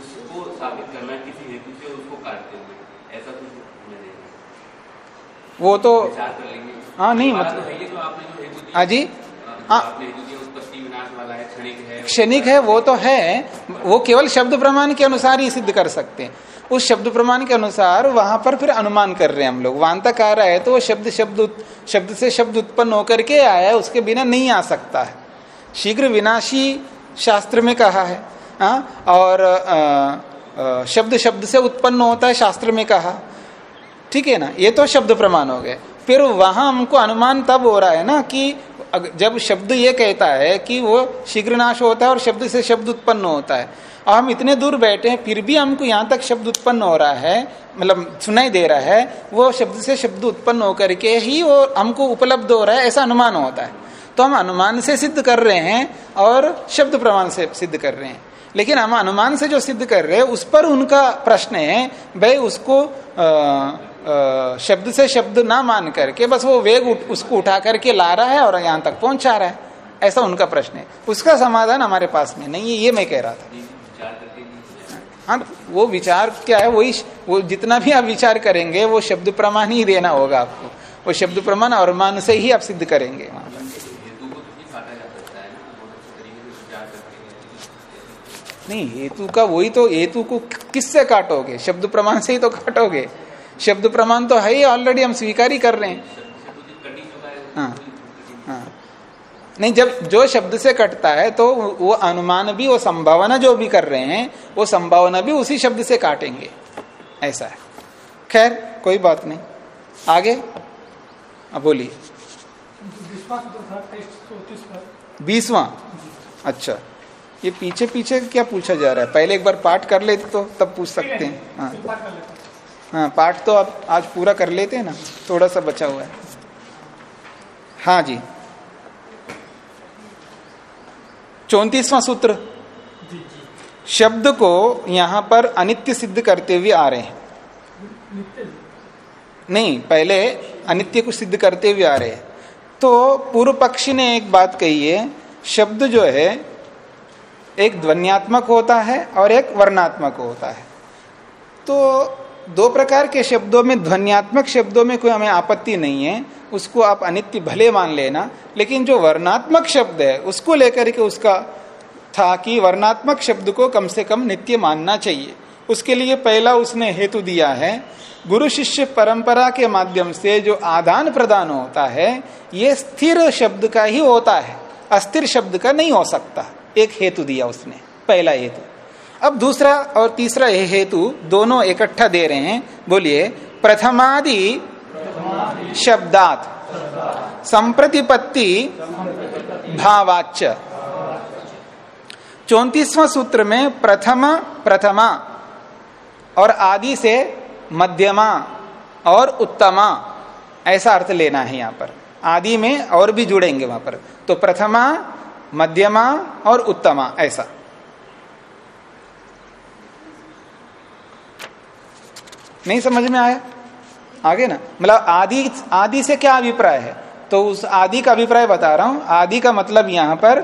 उसको साबित करना है किसी हेतु से उसको काटते हुए। ऐसा कुछ हमें देखना वो तो लेंगे। हाँ, नहीं, मतलब- तो है ये जो आपने जो हेतु हाँ क्षणिक है क्षणिक है वो तो है। वो केवल शब्द प्रमाण के अनुसार ही सिद्ध कर सकते हैं। उस शब्द प्रमाण के अनुसार वहाँ पर फिर अनुमान कर रहे हैं हम लोग। वहाँ तक आ रहा है तो वो शब्द शब्द शब्द से शब्द उत्पन्न होकर के आया है उसके बिना नहीं आ सकता है। शीघ्र विनाशी शास्त्र में कहा है हाँ? और अ, अ, शब्द शब्द से उत्पन्न होता है शास्त्र में कहा। ठीक है ना? ये तो शब्द प्रमाण हो गए। फिर वहाँ हमको अनुमान तब हो रहा है ना कि जब शब्द ये कहता है कि वो शीघ्र नाश होता है और शब्द से शब्द उत्पन्न होता है। और हम इतने दूर बैठे हैं फिर भी हमको यहाँ तक शब्द उत्पन्न हो रहा है मतलब सुनाई दे रहा है वो शब्द से शब्द उत्पन्न होकर के ही वो हमको उपलब्ध हो रहा है ऐसा अनुमान होता है। तो हम अनुमान से सिद्ध कर रहे हैं और शब्द प्रमाण से सिद्ध कर रहे हैं। लेकिन हम अनुमान से जो सिद्ध कर रहे हैं उस पर उनका प्रश्न है भाई उसको अ, शब्द से शब्द ना मान करके बस वो वेग उठ, उसको उठा करके ला रहा है और यहाँ तक पहुँचा रहा है। ऐसा उनका प्रश्न है। उसका समाधान हमारे पास में नहीं है ये मैं कह रहा था। हाँ वो विचार क्या है वही वो जितना भी आप विचार करेंगे वो शब्द प्रमाण ही देना होगा आपको। वो शब्द प्रमाण और मान से ही आप सिद्ध करेंगे वहाँ पर। नहीं हेतु का वही तो हेतु को किससे काटोगे? शब्द प्रमाण से ही तो काटोगे। शब्द प्रमाण तो है ही ऑलरेडी हम स्वीकार ही कर रहे हैं। है हाँ। नहीं, जब जो शब्द से कटता है तो वो अनुमान भी, वो संभावना जो भी कर रहे हैं, वो संभावना भी उसी शब्द से काटेंगे। ऐसा है। खैर, कोई बात नहीं। आगे? अब बोलिए। बीसवां? अच्छा। ये पीछे पीछे क्या पूछा जा रहा है? पहले एक बार पाठ कर लेते तो तब पूछ सकते हैं। हाँ। हैं, पाठ तो आप आज पूरा कर लेते हैं ना, थोड़ा सा बचा हुआ है। हाँ जी। चौतीसवां सूत्र। शब्द को यहाँ पर अनित्य सिद्ध करते हुए आ रहे हैं। नहीं, पहले अनित्य को सिद्ध करते हुए आ रहे हैं। तो पूर्व पक्षी ने एक बात कही है, शब्द जो है, एक ध्वनियात्मक होता है और एक वर्णात्मक होता है। तो दो प्रकार के शब्दों में, ध्वनियात्मक शब्दों में कोई हमें आपत्ति नहीं है, उसको आप अनित्य भले मान लेना, लेकिन जो वर्णात्मक शब्द है, उसको लेकर के उसका था कि वर्णात्मक शब्द को कम से कम नित्य मानना चाहिए। उसके लिए पहला उसने हेतु दिया है, गुरु शिष्य परंपरा के माध्यम से जो आदान प्रदान होता है, ये स्थिर शब्द का ही होता है, अस्थिर शब्द का नहीं हो सकता। एक हेतु दिया उसने, पहला हेतु। अब दूसरा और तीसरा हेतु दोनों इकट्ठा दे रहे हैं। बोलिए, प्रथमादि शब्दात। संप्रतिपत्ति भावाच्य। चौतीसवां सूत्र में प्रथम, प्रथमा और आदि से मध्यमा और उत्तमा। ऐसा अर्थ लेना है यहाँ पर। आदि में और भी जुड़ेंगे वहाँ पर। तो प्रथमा, मध्यमा और उत्तमा, ऐसा। नहीं समझ में आया? आगे ना। मतलब आदि आदि से क्या अभिप्राय है? तो उस आदि का अभिप्राय बता रहा हूँ। आदि का मतलब यहाँ पर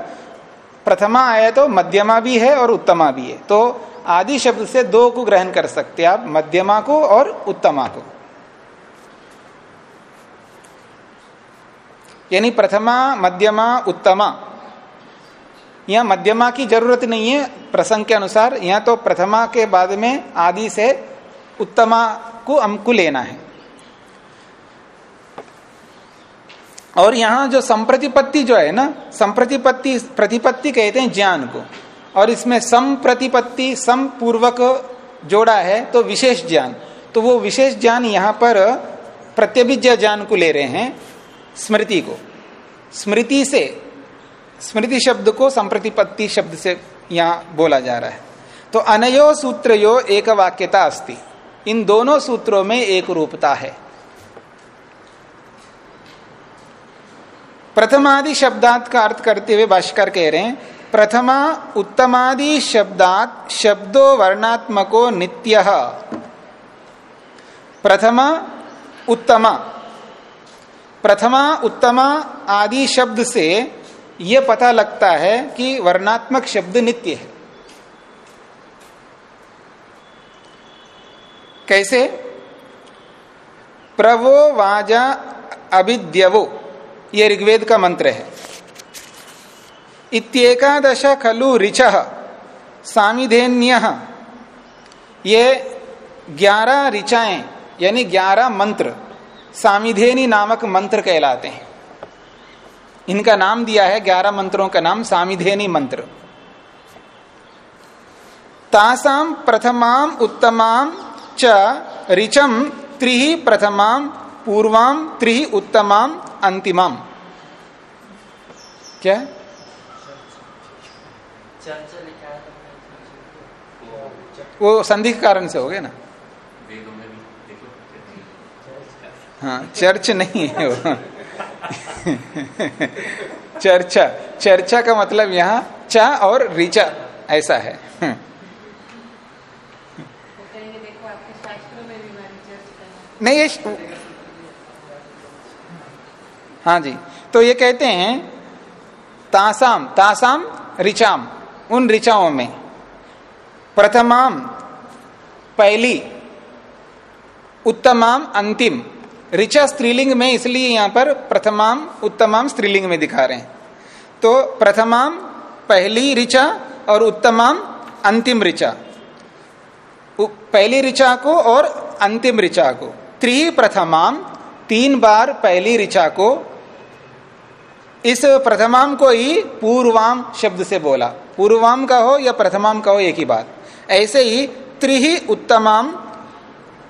प्रथमा आया तो मध्यमा भी है और उत्तमा भी है। तो आदि शब्द से दो को ग्रहण कर सकते आप, मध्यमा को और उत्तमा को। यानी प्रथमा, मध्यमा, उत्तमा। यहाँ मध्यमा की ज़रूरत नहीं है प्रसंग के अनुसार। यहाँ तो प्रथमा के बाद में आदि से उत्तमा को हमको लेना है। और यहाँ जो संप्रतिपत्ति जो है ना, संप्रतिपत्ति, प्रतिपत्ति कहते हैं ज्ञान को। और इसमें सम प्रतिपत्ति सम पूर्वक जोड़ा है तो विशेष ज्ञान। तो वो विशेष ज्ञान यहाँ पर प्रत्यभिज्ञ ज्ञान को ले रहे हैं, स्मृति को। स्मृति से, स्मृति शब्द को संप्रतिपत्ति शब्द से यहाँ बोला जा रहा है। तो अनयो सूत्रयो एक वाक्यता अस्ति। इन दोनों सूत्रों में एक रूपता है। प्रथमादि शब्दात का अर्थ करते हुए भाष्कर कह रहे हैं, प्रथमा उत्तमादि शब्दात शब्दो वर्णात्मको नित्य। प्रथमा उत्तमा। प्रथमा उत्तमा आदि शब्द से यह पता लगता है कि वर्णात्मक शब्द नित्य है। कैसे? प्रवो वाजा अभिद्यवो ये ऋग्वेद का मंत्र है। इत्येकादश खलु ऋच सामिधेन्य। ये ग्यारह ऋचाएँ, यानी ग्यारह मंत्र, सामिधेनी नामक मंत्र कहलाते हैं। इनका नाम दिया है ग्यारह मंत्रों का नाम सामिधेनी मंत्र। तासाम प्रथमाम उत्तमाम च ऋचम त्रिही प्रथमाम पूर्वाम त्रिही उत्तमाम अंतिमाम क्या? वो संधि के कारण से हो गया ना? हाँ चर्च नहीं है वो। चर्चा चर्चा का मतलब यहाँ चा और ऋचा, ऐसा है हम्म। वो कहेंगे देखो आपके शास्त्रों में भी हमारी चर्चा है नहीं, ये हाँ जी। तो ये कहते हैं, तासाम तासाम ऋचाम उन ऋचाओं में। प्रथमाम, पहली, उत्तमाम, अंतिम। ऋचा स्त्रीलिंग में इसलिए यहाँ पर प्रथमाम, उत्तमाम स्त्रीलिंग में दिखा रहे हैं। तो प्रथमाम, पहली ऋचा और उत्तमाम, अंतिम ऋचा पहली ऋचा को और अंतिम ऋचा को। त्रि प्रथमाम तीन बार पहली ऋचा को। इस प्रथमाम को ही पूर्वाम शब्द से बोला। पूर्वाम का हो या प्रथमाम का हो एक ही बात। ऐसे ही त्रिही उत्तमाम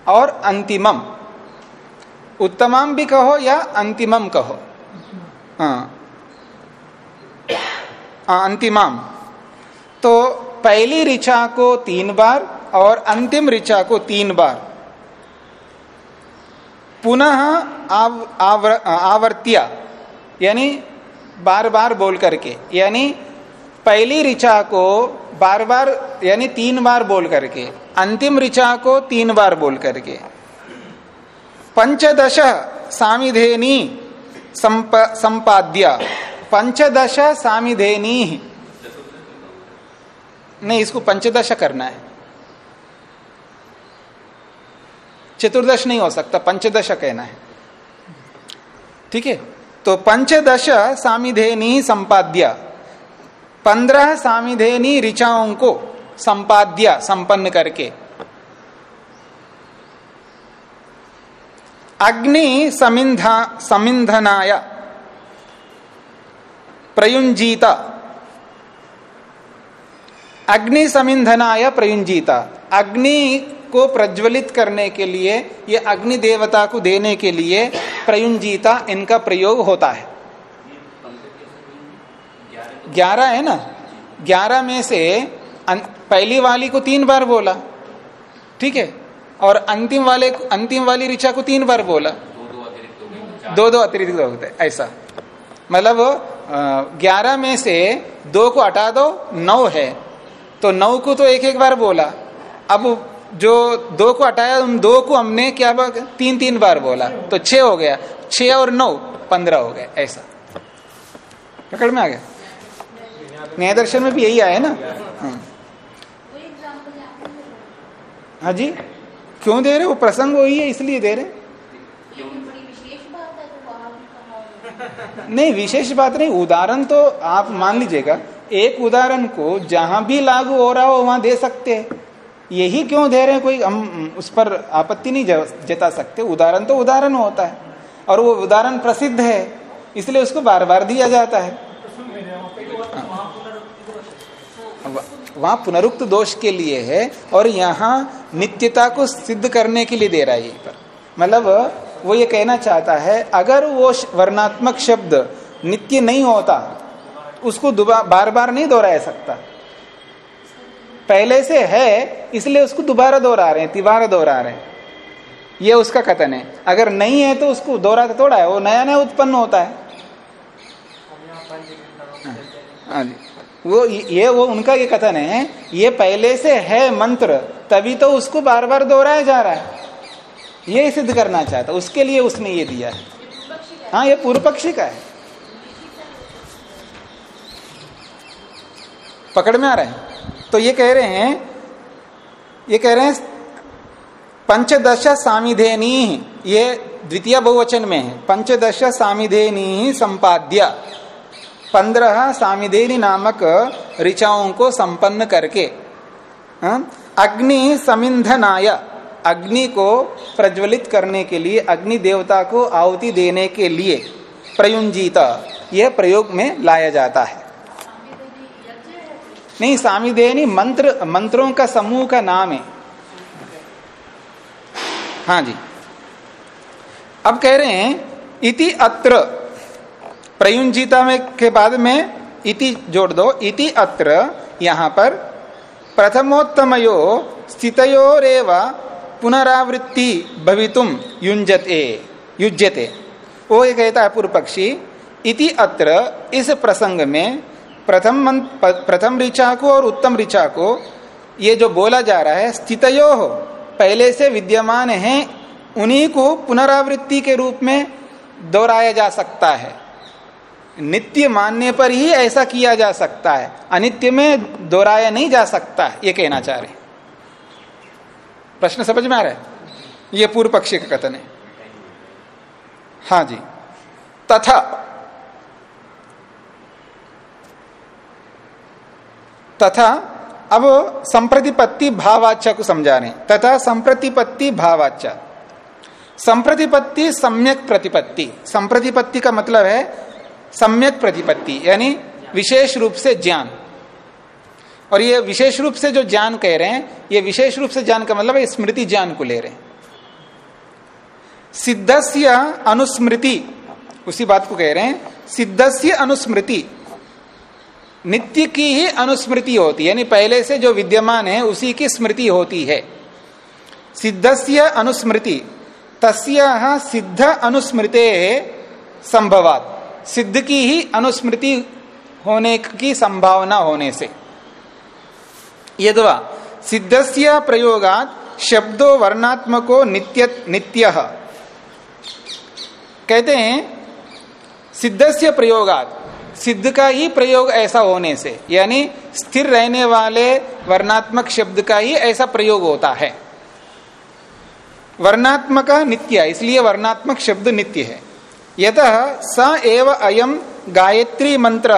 और अंतिमम उत्तमाम भी कहो या अंतिमम कहो? हाँ। हाँ, अंतिमाम तो पहली ऋचा को तीन बार और अंतिम ऋचा को तीन बार। पुनः आव, आवर, आवर्त्या यानी बार बार बोल करके यानी पहली ऋचा को बार बार यानी तीन बार बोल करके अंतिम ऋचा को तीन बार बोल करके। पंचदश सामिधेनी संप, संपाद्य। पंचदश सामिधेनी। नहीं इसको पंचदश करना है। चतुर्दश नहीं हो सकता, पंचदश कहना है। ठीक है? तो पंचदश सामिधेनी संपाद्य, पंद्रह सामिधेनी ऋचाओं को संपाद्य, संपन्न करके। अग्नि समिंधा समिंधनाय प्रयुंजीत अग्नि समिंधनाय प्रयुंजीता अग्नि को प्रज्वलित करने के लिए, ये अग्नि देवता को देने के लिए प्रयुंजीता इनका प्रयोग होता है। ग्यारह है ना? ग्यारह में से पहली वाली को तीन बार बोला। ठीक है? और अंतिम वाले अंतिम वाली ऋचा को तीन बार बोला। दो दो अतिरिक्त होते ऐसा। मतलब ग्यारह में से दो को हटा दो, नौ है। तो नौ को तो एक एक बार बोला। अब जो दो को हटाया उन दो को हमने क्या बार? तीन तीन बार बोला। तो छह हो गया। छह और नौ पंद्रह हो गया ऐसा। पकड़ में आ गया? न्याय दर्शन में भी यही आया ना? हाँ, हाँ जी। क्यों दे रहे वो प्रसंग वही है इसलिए दे रहे नहीं विशेष बात नहीं। उदाहरण तो आप मान लीजिएगा। एक उदाहरण को जहाँ भी लागू हो रहा हो वहाँ दे सकते हैं। यही क्यों दे रहे हैं? कोई हम, उस पर आपत्ति नहीं जता सकते। उदाहरण तो उदाहरण होता है। और वो उदाहरण प्रसिद्ध है। इसलिए उसको बार बार दिया जाता है। वहाँ पुनरुक्त दोष के लिए है और यहाँ नित्यता को सिद्ध करने के लिए दे रहा है पर। मतलब वो ये कहना चाहता है, अगर वो वर्णात्मक शब्द नित्य नहीं होता, उसको बार बार नहीं दोहराया सकता। पहले से है, इसलिए उसको दोबारा दोहरा रहे हैं, तिबारा दोहरा रहे हैं। ये उसका कथन है। अगर नहीं है तो उसको दोहरा थोड़ा है, वो नया नया उत्पन्न होता है। हाँ वो ये वो उनका ये कथन है, ये पहले से है मंत्र, तभी तो उसको बार बार दोहराया जा रहा है। ये सिद्ध करना चाहता, उसके लिए उसने ये दिया है। हाँ ये पूर्व पक्षी का है। पकड़ में आ रहे हैं? तो ये कह रहे हैं ये कह रहे हैं पंचदश सामिधेनी ये द्वितीय बहुवचन में है। पंचदश सामिधेनी संपाद्य। पंद्रह सामिधेनी नामक ऋचाओं को संपन्न करके हाँ, अग्नि समिंधनाय अग्नि को प्रज्वलित करने के लिए अग्नि देवता को आहुति देने के लिए प्रयुंजीत यह प्रयोग में लाया जाता है। नहीं सामिदेनी मंत्र, मंत्रों का समूह का नाम है। हाँ जी। अब कह रहे हैं, इति अत्र। प्रयुंजिता में, के बाद में इति जोड़ दो। इति अत्र, यहाँ पर प्रथमोत्तमयो स्थितयोरेव पुनरावृत्ति भवितुम युंजते युज्यते। वो ये कहता है पूर्व पक्षी इति अत्र, इस प्रसंग में प्रथम प्रथम ऋचा को और उत्तम ऋचा को ये जो बोला जा रहा है, स्थितयो, पहले से विद्यमान है, उन्हीं को पुनरावृत्ति के रूप में दोहराया जा सकता है। नित्य मानने पर ही ऐसा किया जा सकता है, अनित्य में दोहराया नहीं जा सकता, ये कहना चाह रहे प्रश्न समझ में आ रहा है? ये पूर्व पक्षी का कथन है। हाँ जी। तथा तथा अब संप्रतिपत्ति भावाच्य को समझा रहे तथा संप्रतिपत्ति भावाच्य। संप्रतिपत्ति सम्यक प्रतिपत्ति। संप्रतिपत्ति का मतलब है सम्यक प्रतिपत्ति, यानी विशेष रूप से ज्ञान। और ये विशेष रूप से जो ज्ञान कह रहे हैं, ये विशेष रूप से ज्ञान का मतलब है स्मृति ज्ञान को ले रहे हैं। सिद्धस्य अनुस्मृति, उसी बात को कह रहे हैं, सिद्धस्य अनुस्मृति। नित्य की ही अनुस्मृति होती है, यानी पहले से जो विद्यमान है, उसी की स्मृति होती है। सिद्धस्य अनुस्मृति, तस्य सिद्ध अनुस्मृते संभवात। सिद्ध की ही अनुस्मृति होने की संभावना होने से। यदवा, सिद्धस्य प्रयोगात शब्दों वर्णात्मको नित्य नित्य। कहते हैं, सिद्धस्य प्रयोगात सिद्ध का ही प्रयोग ऐसा होने से, यानी स्थिर रहने वाले वर्णात्मक शब्द का ही ऐसा प्रयोग होता है। वर्णात्मक नित्य, इसलिए वर्णात्मक शब्द नित्य है। यत स एव अयम गायत्री मंत्र।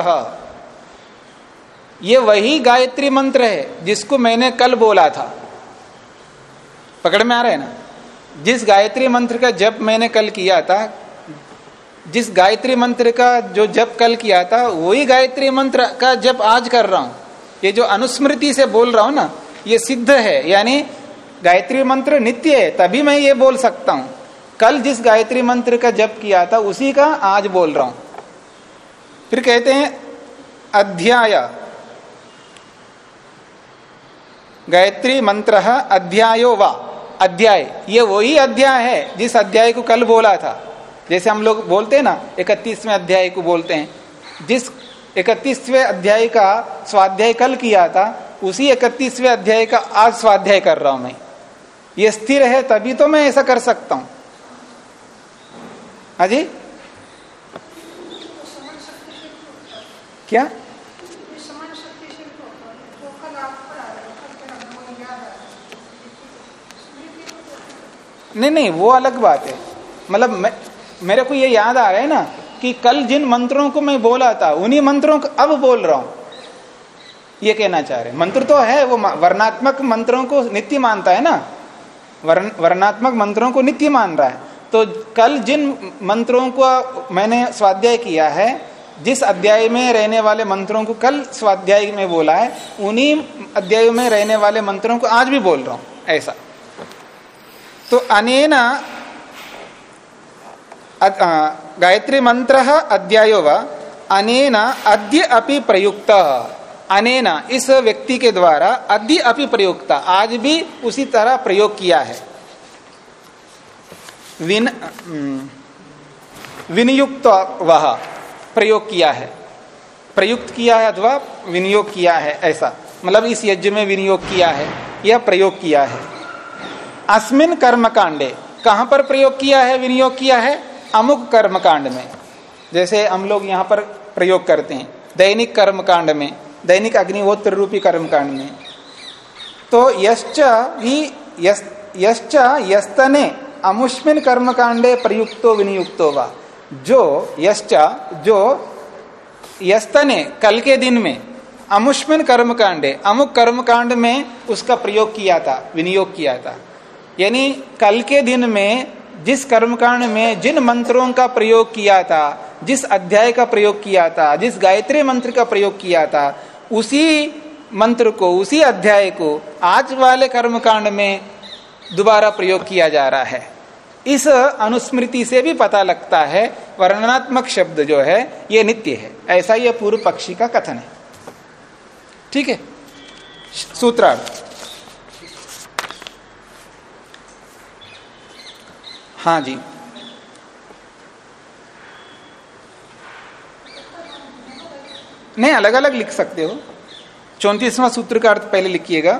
ये वही गायत्री मंत्र है जिसको मैंने कल बोला था। पकड़ में आ रहा है ना? जिस गायत्री मंत्र का जप मैंने कल किया था जिस गायत्री मंत्र का जो जप कल किया था, वही गायत्री मंत्र का जप आज कर रहा हूँ। ये जो अनुस्मृति से बोल रहा हूँ ना, ये सिद्ध है। यानी गायत्री मंत्र नित्य है, तभी मैं ये बोल सकता हूँ। कल जिस गायत्री मंत्र का जप किया था, उसी का आज बोल रहा हूँ। फिर कहते हैं, अध्याय। गायत्री मंत्र अध्यायो वा। अध्याय, ये वही अध्याय है जिस अध्याय को कल बोला था। जैसे हम लोग बोलते हैं ना, इकतीसवें अध्याय को बोलते हैं। जिस इकतीसवें अध्याय का स्वाध्याय कल किया था, उसी इकतीसवें अध्याय का आज स्वाध्याय कर रहा हूँ मैं। ये स्थिर है, तभी तो मैं ऐसा कर सकता हूँ। हाजी क्या? नहीं नहीं, वो अलग बात है। मतलब मेरे को ये याद आ रहा है ना कि कल जिन मंत्रों को मैं बोला था, उन्हीं मंत्रों को अब बोल रहा हूँ। ये कहना चाह रहे मंत्र तो है, वो वर्णात्मक मंत्रों को नित्य मानता है ना? वर्ण वर्णात्मक मंत्रों को नित्य मान रहा है। तो कल जिन मंत्रों को मैंने स्वाध्याय किया है, जिस अध्याय में रहने वाले मंत्रों को कल स्वाध्याय में बोला है, उन्हीं अध्यायों में रहने वाले मंत्रों को आज भी बोल रहा हूँ। ऐसा। तो अनेना गायत्री मंत्र अध्यायो व? अनेना अद्य अपि प्रयुक्त। अनेना इस व्यक्ति के द्वारा अद्य अपि प्रयुक्त। आज भी उसी तरह प्रयोग किया है। विन विनियुक्त वह प्रयोग किया है। प्रयुक्त किया है अथवा विनियोग किया है, ऐसा। मतलब इस यज्ञ में विनियोग किया है यह प्रयोग किया है। अस्मिन कर्म कांडे कहाँ पर प्रयोग किया है, विनियोग किया है? अमुक कर्म कांड में, जैसे हम लोग यहाँ पर प्रयोग करते हैं, दैनिक कर्म कांड में, दैनिक अग्निहोत्र रूपी कर्म कांड में तो यश्च ही यश्च यस्तने अमुष्मिन कर्म कांडे प्रयुक्तो विनियुक्तो वा, जो यश्च, जो यस्तने कल के दिन में अमुष्मिन कर्म कांडे अमुक कर्म कांड में उसका प्रयोग किया था, विनियोग किया था, यानी कल के दिन में जिस कर्मकांड में जिन मंत्रों का प्रयोग किया था, जिस अध्याय का प्रयोग किया था, जिस गायत्री मंत्र का प्रयोग किया था, उसी मंत्र को, उसी अध्याय को आज वाले कर्मकांड में दोबारा प्रयोग किया जा रहा है। इस अनुस्मृति से भी पता लगता है, वर्णनात्मक शब्द जो है, ये नित्य है। ऐसा यह पूर्व पक्षी का कथन है। ठीक है? सूत्रार्थ। हाँ जी। नहीं अलग अलग लिख सकते हो। चौतीसवां सूत्र का अर्थ पहले लिखिएगा।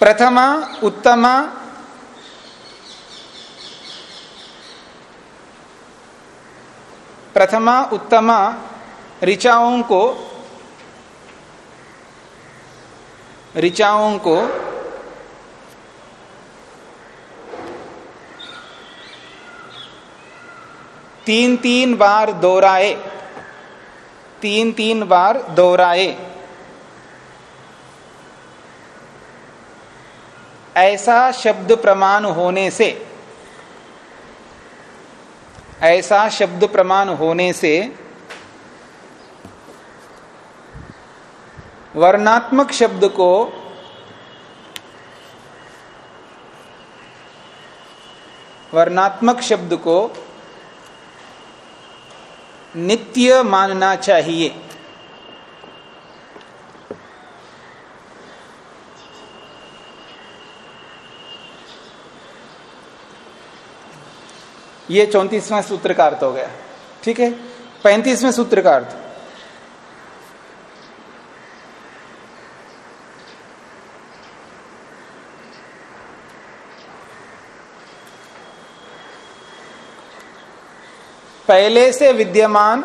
प्रथमा, उत्तमा प्रथमा, उत्तमा, ऋचाओं को ऋचाओं को तीन तीन बार दोहराए। तीन तीन बार दोहराए। ऐसा शब्द प्रमाण होने से, ऐसा शब्द प्रमाण होने से वर्णात्मक शब्द को वर्णात्मक शब्द को नित्य मानना चाहिए। ये चौंतीसवां सूत्र का अर्थ हो गया। ठीक है? पैंतीसवें सूत्र का अर्थ। पहले से विद्यमान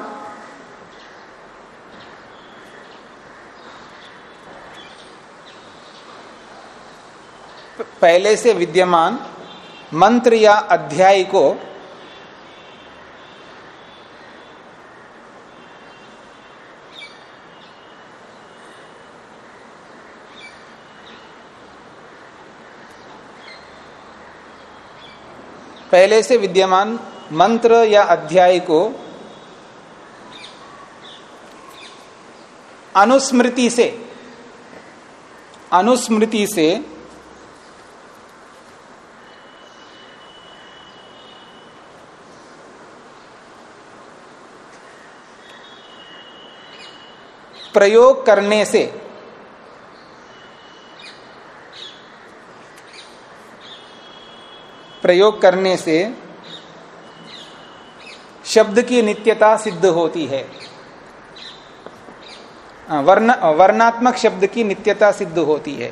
पहले से विद्यमान मंत्र या अध्याय को पहले से विद्यमान मंत्र या अध्याय को अनुस्मृति से अनुस्मृति से प्रयोग करने से प्रयोग करने से शब्द की नित्यता सिद्ध होती है। वर्ण, वर्णात्मक शब्द की नित्यता सिद्ध होती है।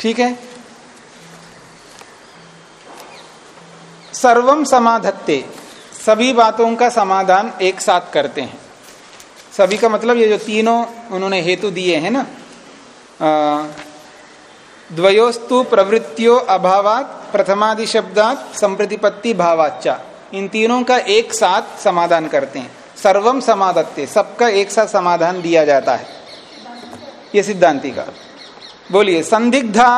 ठीक है? सर्वम समाधत्ते। सभी बातों का समाधान एक साथ करते हैं। सभी का मतलब ये जो तीनों उन्होंने हेतु दिए हैं ना द्वयोस्तु प्रवृत्तियों अभावात, प्रथमादि शब्दात, संप्रतिपत्ति भावाचा इन तीनों का एक साथ समाधान करते हैं। सर्वम समाधत्ते, सबका एक साथ समाधान दिया जाता है। ये सिद्धांति का। बोलिए, संदिग्धा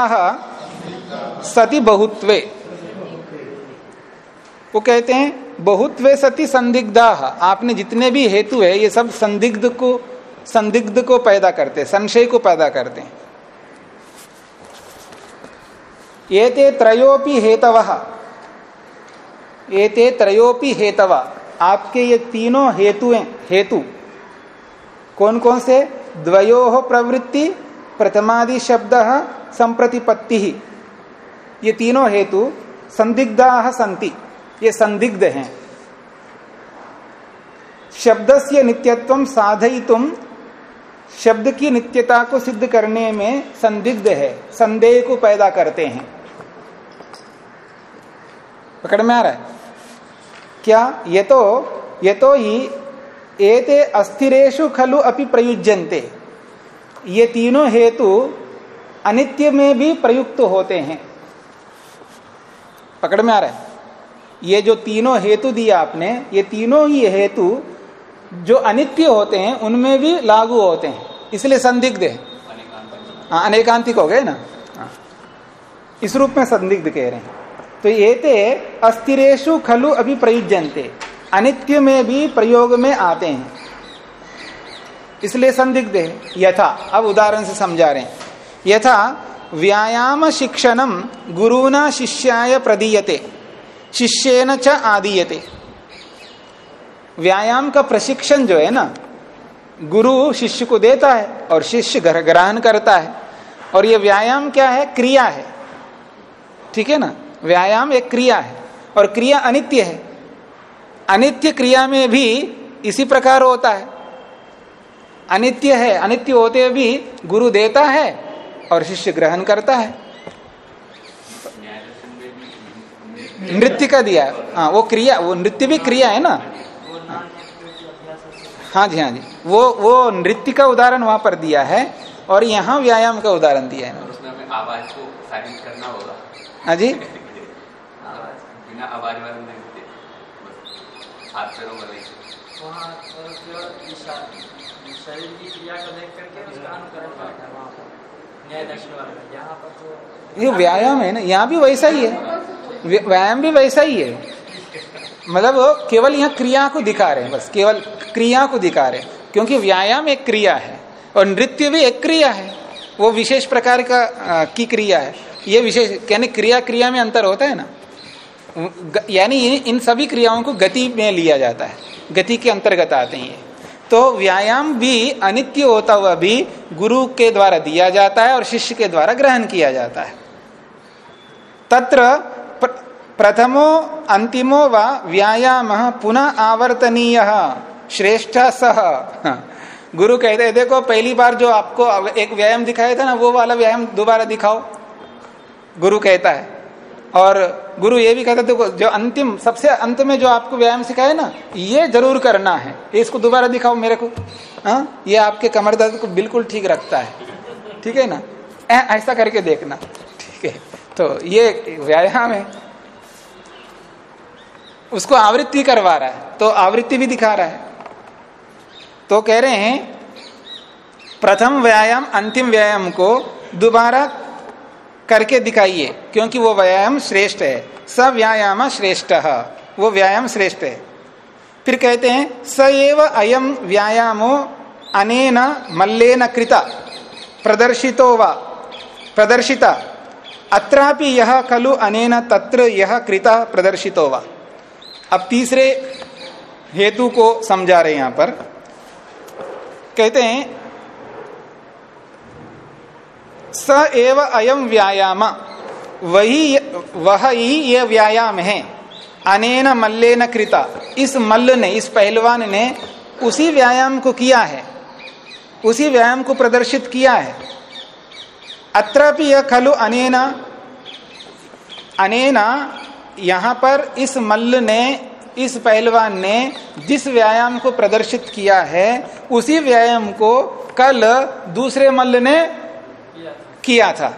सती बहुत्वे। वो कहते हैं, बहुत्वे सती संदिग्धा। आपने जितने भी हेतु है, ये सब संदिग्ध को संदिग्ध को पैदा करते संशय को पैदा करते हैं। एते त्रयोपि हेतव। एते त्रयोपि हेतव। आपके ये तीनों हेतु हेतु। कौन कौन से? द्वयो प्रवृत्ति, प्रथमादि शब्द, संप्रतिपत्ति। ये तीनों हेतु संदिग्धा संति। ये संदिग्ध हैं। शब्द से नित्यत्व साधई साधयितुम शब्द की नित्यता को सिद्ध करने में संदिग्ध है, संदेह को पैदा करते हैं। पकड़ में आ रहा है? क्या ये तो ये तो ही एते अस्थिरेशु खलु अपि प्रयुज्यन्ते। ये तीनों हेतु अनित्य में भी प्रयुक्त होते हैं। पकड़ में आ रहा है? ये जो तीनों हेतु दिया आपने, ये तीनों ही हेतु जो अनित्य होते हैं, उनमें भी लागू होते हैं। इसलिए संदिग्ध है। हाँ अनेकांतिक हो गए ना? हाँ। इस रूप में संदिग्ध कह रहे हैं। तो ये ते अस्थिरेशु खलु अभी प्रयुजनते अनित्य में भी प्रयोग में आते हैं। इसलिए संदिग्ध है। यथा, अब उदाहरण से समझा रहे हैं। यथा, व्यायाम शिक्षणम गुरुना शिष्याय प्रदीयते। शिष्यन च आदीयते। व्यायाम का प्रशिक्षण जो है ना, गुरु शिष्य को देता है और शिष्य घर ग्रहण करता है। और ये व्यायाम क्या है? क्रिया है। ठीक है ना? व्यायाम एक क्रिया है और क्रिया अनित्य है। अनित्य क्रिया में भी इसी प्रकार होता है। अनित्य है, अनित्य होते भी गुरु देता है और शिष्य ग्रहण करता है। नृत्य का दिया हाँ। वो क्रिया वो नृत्य भी क्रिया है ना? हाँ जी हाँ जी। वो वो नृत्य का उदाहरण वहाँ पर दिया है और यहाँ व्यायाम का उदाहरण दिया है। उसमें आवाज़ को साइलेंट करना होगा। हाँ जी। बिना आवाज़ वाले हाथ पैरों वाले शरीर की क्रिया को देख करके उसका अनुकरण करता वहाँ पर। न्याय दर्शन वाला यहाँ पर तो ये व्यायाम है ना? यहाँ भी वैसा ही है। व्यायाम भी वैसा ही है। मतलब केवल यहाँ क्रिया को दिखा रहे हैं बस केवल क्रिया को दिखा रहे हैं। क्योंकि व्यायाम एक क्रिया है और नृत्य भी एक क्रिया है। वो विशेष प्रकार का आ, की क्रिया है। ये विशेष यानी क्रिया क्रिया में अंतर होता है ना? यानी इन सभी क्रियाओं को गति में लिया जाता है। गति के अंतर्गत आते हैं तो व्यायाम भी अनित्य होता हुआ भी गुरु के द्वारा दिया जाता है और शिष्य के द्वारा ग्रहण किया जाता है। तत्र प्रथमो अंतिमो व व्यायाम पुनः आवर्तनीय, श्रेष्ठ सह *laughs* गुरु कहते देखो, पहली बार जो आपको एक व्यायाम दिखाया था ना, वो वाला व्यायाम दोबारा दिखाओ। गुरु कहता है। और गुरु ये भी कहता देखो, जो अंतिम, सबसे अंत में जो आपको व्यायाम सिखाया ना, ये ज़रूर करना है। इसको दोबारा दिखाओ मेरे को। हाँ ये आपके कमर दर्द को बिल्कुल ठीक रखता है। ठीक है ना? ऐसा करके देखना। ठीक है। तो ये व्यायाम है। उसको आवृत्ति करवा रहा है तो आवृत्ति भी दिखा रहा है। तो कह रहे हैं, प्रथम व्यायाम, अंतिम व्यायाम को दोबारा करके दिखाइए, क्योंकि वो व्यायाम श्रेष्ठ है। स व्यायाम श्रेष्ठ, वो व्यायाम श्रेष्ठ है। फिर कहते हैं, स एव अयम व्यायामो अनेन मल्लेन कृता, प्रदर्शितो वा, प्रदर्शिता। अत्रापि यह खलु अनेन तत्र यह कृता प्रदर्शित अब तीसरे हेतु को समझा रहे यहाँ पर। कहते हैं, स एव अयम व्यायाम। वही वह ही यह व्यायाम है। अनेन मल्लेन कृता। इस मल्ल ने, इस पहलवान ने उसी व्यायाम को किया है। उसी व्यायाम को प्रदर्शित किया है। अत्रापि यह खलु अनेना अनेना यहाँ पर इस मल्ल ने इस पहलवान ने जिस व्यायाम को प्रदर्शित किया है उसी व्यायाम को कल दूसरे मल्ल ने किया था।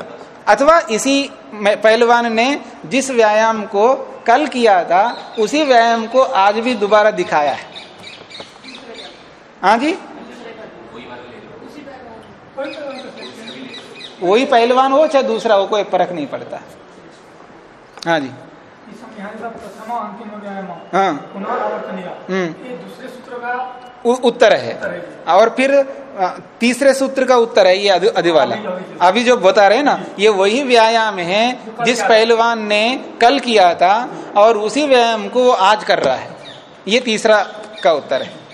अथवा इसी पहलवान ने जिस व्यायाम को कल किया था उसी व्यायाम को आज भी दोबारा दिखाया है। हाँ जी? वही पहलवान हो चाहे दूसरा हो कोई फ़र्क नहीं पड़ता। हाँ जी। हाँ हम्म। उत्तर है। और फिर तीसरे सूत्र का उत्तर है ये अधि वाला। अभी जो बता रहे ना ये वही व्यायाम है जिस पहलवान ने कल किया था और उसी व्यायाम को वो आज कर रहा है। ये तीसरा का उत्तर है।